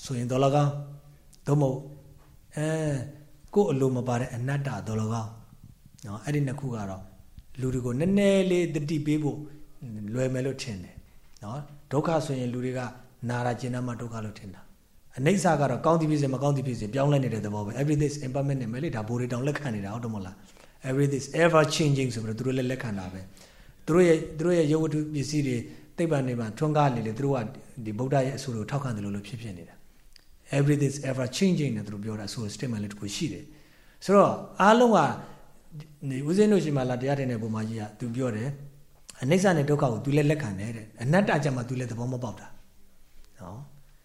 ဆိုရင်တော်လကောင်းသို့မဟုတ်အဲကိုယ်အလိုမပါတဲ့အနတ္တတော်လကောင်းနော်အဲ့ဒီနှစ်ခုကတော့လူတွေကိုနည်းနည်းလေးတတိပေးဖို့လွယ်မယ်လို့ထင်တယ်နော်ဒုက္ခဆိုရင်လူတွေကနာတာကျင်တာမှဒုက္ခလို့ထင်တာအနိစ္စကတော့ကောင်းသည်ဖြစ်စေမကောင်းသည်ဖြစ်စေပြောင်းလဲနေတဲ့သဘောပဲ everything is impermanent ပဲလေဒါဘိုးတွေတောင်လက်ခံနေတာဟုတ်တယ်မဟုတ်လား everything is ever changing ဆိုပြီးတော့သူတို့လည်းလက်ခံတာပဲ သူတို့ရဲ့သူတို့ရဲ့ရုပ်ဝတ္ထုပစ္စည်းတွေသိပ္ပံတွေမှာထွန်းကားနေလေသူတို့ကဒီဗုဒ္ဓရဲ့အဆိုလိုထောက်ခံတယ်လို့လို့ဖြစ်ဖြစ်နေတာ everything is ever changing နဲ့သူတို့ပြောတာဆို statement လေးတစ်ခုရှိတယ်ဆိုတော့အားလုံးကနေဦးဇင်းတို့ရှိမှလာတရားတင်တဲ့ပုံမှာကြီးကသူပြောတယ်အနိစ္စနဲ့ဒုက္ခကိုသူလည်းလက်ခံတယ်တဲ့အနတ္တကြမှာသူလည်းသဘောမပေါက်တာနော်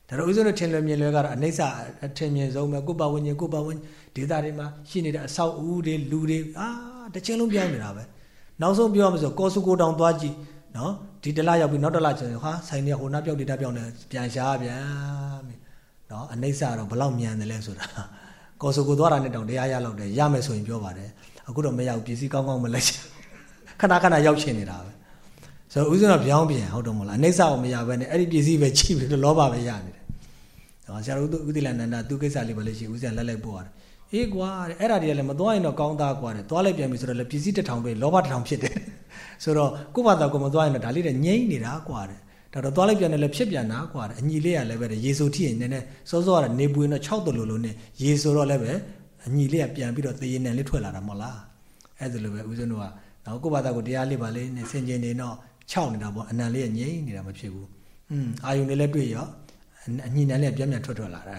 ဒါတော့ဦးဇင်းတို့ထင်လွယ်မြင်လွယ်ကတော့အနိစ္စအထင်မြင်ဆုံးပဲကိုယ်ပါဝิญဉ်ကိုယ်ပါဝิญဉ်ဒေတာတွေမှာရှိနေတဲ့အဆောက်အဦတွေလူတွေအာတစ်ချင်းလုံးပြောင်းနေတာပဲ နောက်ဆုံးပြောရမယ်ဆိုကောစုကိုတောင်သွားကြည့်နော်ဒီတလရောက်ပြီးနောက်တလကျရင်ဟာဆိုင်နေဟိုနားပြောက်ဒေတာပြောင်းနေပြန်ရှားပြန်နော်အနိစ္စတော့ဘလောက်မြန်တယ်လဲဆိုတာကောစုကိုသွားတာနဲ့တောင်တရားရလောက်တယ်ရမယ်ဆိုရင်ပြောပါတယ်အခုတော့မရောက်ပစ္စည်းကောင်းကောင်းမလိုက်ချင်ခဏခဏရောက်ချင်နေတာပဲဆိုတော့ဥစဉ်တော့ပြောင်းပြန်ဟုတ်တော့မလားအနိစ္စကိုမရဘဲနဲ့အဲ့ဒီပစ္စည်းပဲကြည့်ပြီးတော့လောဘပဲရနေတယ်ဟောဆရာတို့ဥဒိလနန္ဒသူကိစ္စလေးပဲလေရှိဥစဉ်လက်လိုက်ပို့ရတယ် အေးကွာတဲ့အဲ့ဒါတွေကလည်းမသွားရင်တော့ကောင်းသားကွာတဲ့သွားလိုက်ပြန်ပြီဆိုတော့လည်းပစ္စည်းတစ်ထောင်ပဲလောဘတစ်ထောင်ဖြစ်တယ်ဆိုတော့ကိုယ့်ဘာသာကိုမသွားရင်တော့ဒါလေးတွေငြိမ့်နေတာကွာတဲ့ဒါတော့သွားလိုက်ပြန်တယ်လည်းဖြစ်ပြန်တာကွာတဲ့အညီလေးကလည်းပဲရေဆိုထိရင်နည်းနည်းစောစောကနေပွေတော့6တလူလုံးနဲ့ရေဆိုတော့လည်းပဲအညီလေးကပြန်ပြီးတော့သေရင်နံလေးထွက်လာတာမဟုတ်လားအဲ့ဒါလိုပဲဦးဇင်းတို့ကတော့ကိုယ့်ဘာသာကိုတရားလေးပါလေးနဲ့ဆင်ကျင်နေတော့6နေတာပေါ့အနံလေးကငြိမ့်နေတာမဖြစ်ဘူးอืมအာယုန်လေးလည်းတွေ့ရောအညီနံလေးကပြန်ပြန်ထွက်ထွက်လာတာ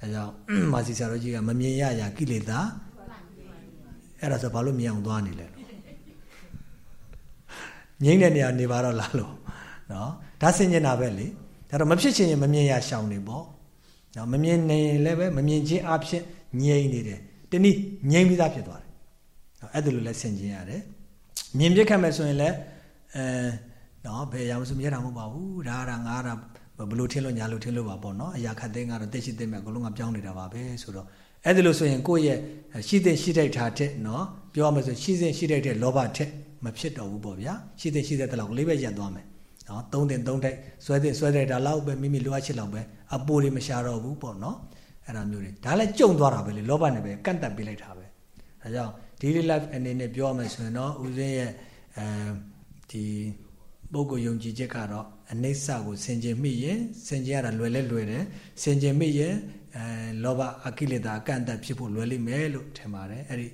အဲကြောင့်မာစီဆရာတော်ကြီးကမမြင်ရရာကိလေသာအဲ့ဒါဆိုဘာလို့မြင်အောင်သွားနေလဲငိမ့်တဲ့နေရာနေပါတော့လားလို့နော်ဒါဆင်ကျင်တာပဲလေဒါတော့မဖြစ်ချင်ရင်မမြင်ရရှောင်နေပေါ့နော်မမြင်နေရင်လည်းပဲမမြင်ခြင်းအဖြစ်ငြိမ့်နေတယ်တနည်းငြိမ့်ပြီးသားဖြစ်သွားတယ်နော်အဲ့ဒါလိုလဲဆင်ကျင်ရတယ်မြင်ပြစ်ခတ်မယ်ဆိုရင်လည်းအဲနော်ဘယ်အရာမှမဆိုမြဲတာမဟုတ်ပါဘူးဒါကငါက ဘလို့ထင်းလို့ညာလို့ထင်းလို့ပါပေါ့နော်အရာခတ်သိမ်းကတော့တက်ရှိသိမ်းမဲ့အကုန်လုံးကပြောင်းနေတာပါပဲဆိုတော့အဲ့ဒါလို့ဆိုရင်ကိုယ့်ရဲ့ရှိတဲ့ရှိတဲ့ထားတဲ့နော်ပြောရမယ်ဆိုရှိစဉ်ရှိတဲ့တဲ့လောဘထက်မဖြစ်တော့ဘူးပေါ့ဗျာရှိတဲ့ရှိတဲ့တလောက်လေးပဲရပ်သွားမယ်နော်သုံးတင်သုံးတိုက်ဆွဲတဲ့ဆွဲတဲ့ဒါလောက်ပဲမိမိလိုအပ်ချစ်လောက်ပဲအပိုးတွေမရှာတော့ဘူးပေါ့နော်အဲ့ဒါမျိုးတွေဒါလည်းကြုံသွားတာပဲလေလောဘနဲ့ပဲကန့်တက်ပေးလိုက်တာပဲဒါကြောင့် daily life အနေနဲ့ပြောရမယ်ဆိုရင်တော့ဦးဇင်းရဲ့အဲဒီ ပုဂ္ဂိုလ်ယုံကြည်ချက်ကတော့အနိစ္စကိုဆင်ခြင်မိရင်ဆင်ခြင်ရတာလွယ်လဲလွယ်တယ်ဆင်ခြင်မိရင်အဲလောဘအကိလေသာအကန့်အသတ်ဖြစ်ဖို့လွယ်လိမ့်မယ်လို့ထင်ပါတယ်အဲ့ဒီ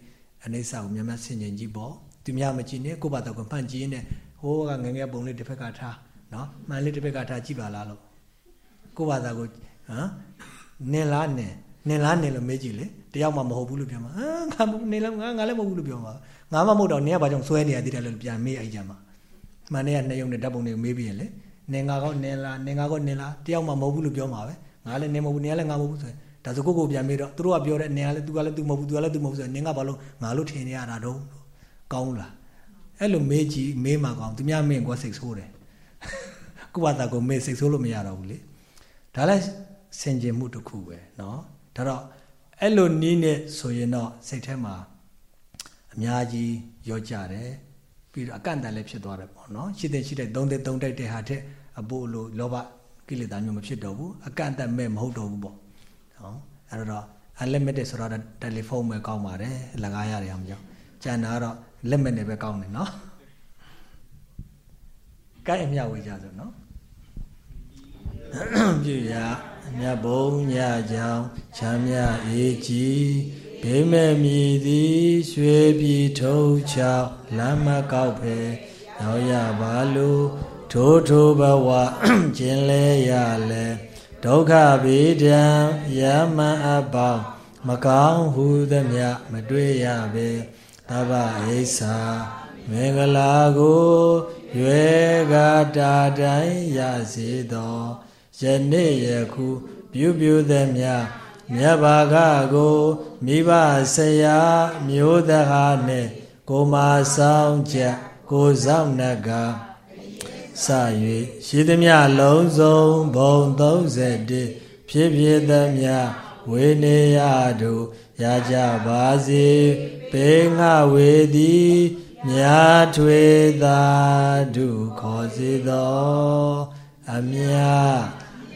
အနိစ္စကိုမြန်မြန်ဆင်ခြင်ကြည့်ပေါ့သူများမကြည့်နဲ့ကိုယ့်ဘာသာကိုမှန်ကြည့်နေဟိုးကငငယ်ပုံလေးတစ်ဖက်ကထားနော်မှန်လေးတစ်ဖက်ကထားကြည့်ပါလားလို့ကိုယ့်ဘာသာကိုဟမ်နင်လားနင်နင်လားနင်လို့မေးကြည့်လေတယောက်မှမဟုတ်ဘူးလို့ပြောမှာအာငါနေလားငါငါလည်းမဟုတ်ဘူးလို့ပြောမှာငါမှမဟုတ်တော့နင်ကဘာကြောင့်ဆွဲနေရသေးတယ်လို့ပြန်မေးအိုက်ကြမှာ မှန်တဲ့ကနှစ်ယုံနဲ့ဓာတ်ပုံတွေကိုမေးပြီးရင်လေနင်ငါကောနင်လားနင်ငါကောနင်လားတယောက်မှမဟုတ်ဘူးလို့ပြောမှာပဲငါလည်းနင်မဟုတ်ဘူးနင်ကလည်းငါမဟုတ်ဘူးဆိုရင်ဒါဆိုကိုကိုပြန်မေးတော့သူတို့ကပြောတဲ့နင်ကလည်းသူကလည်းသူမဟုတ်ဘူးသူကလည်းသူမဟုတ်ဘူးဆိုရင်နင်ကဘာလို့ငါလို့ထင်နေရတာတော့ကောင်းလားအဲ့လိုမေးကြည့်မေးမှာကောင်းသူများမင်းကွာစိတ်ဆိုးတယ်ကိုယ့်ဘာသာကိုမေးစိတ်ဆိုးလို့မရတော့ဘူးလေဒါလည်းဆင်ခြင်မှုတစ်ခုပဲเนาะဒါတော့အဲ့လိုနီးနဲ့ဆိုရင်တော့စိတ်ထဲမှာအများကြီးရောကြတယ် ပြီးတော့အကန့်အသတ်လည်းဖြစ်သွားတယ်ပေါ့နော်ရှိတဲ့ရှိတဲ့သုံးတဲ့သုံးတိုက်တဲ့ဟာထက်အဖို့လိုလောဘကိလေသာမျိုးမဖြစ်တော့ဘူးအကန့်အသတ်မဲ့မဟုတ်တော့ဘူးပေါ့နော်အဲ့တော့ unlimited ဆိုတော့တယ်လီဖုန်းပဲကောင်းပါတယ်လကားရတယ်အောင်ကြောင့်ကျန်တာကတော့ limit နဲ့ပဲကောင်းတယ်နော်ကိုက်အမြဝေးကြဆိုနော်ပြုရမြတ်ဘုံညကြောင်ချမ်းမြအေးကြီး ဘေးမဲ့မြည်သည်ရွှေပြည်ထုံချောက်လမ်းမကောက်ဖဲရောက်ရပါလို့ထိုးထိုးဘဝကျင်လဲရလဲဒုက္ခဗေဒံယမအပေါင်းမကောင်းဟုသမျှမတွေ့ရပဲသဗ္ဗအိဆာမင်္ဂလာကိုရွယ်ကာတာတိုင်းရစေသောယနေ့ယခု ပြုပြုသည်မြမြတ်ဘာကကို မိဘဆရာမျိုးတကားနဲ့ကိုမာဆောင်ချက်ကိုဆောင်နကစ၍ရှိသည်မြလုံးစုံဘုံ31ဖြစ်ဖြစ်သည်မြဝေနေရတို့ရကြပါစေပေငှဝေသည်မြာထွေသာဒုခေါ်စေသောအမြ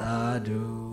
သာဓု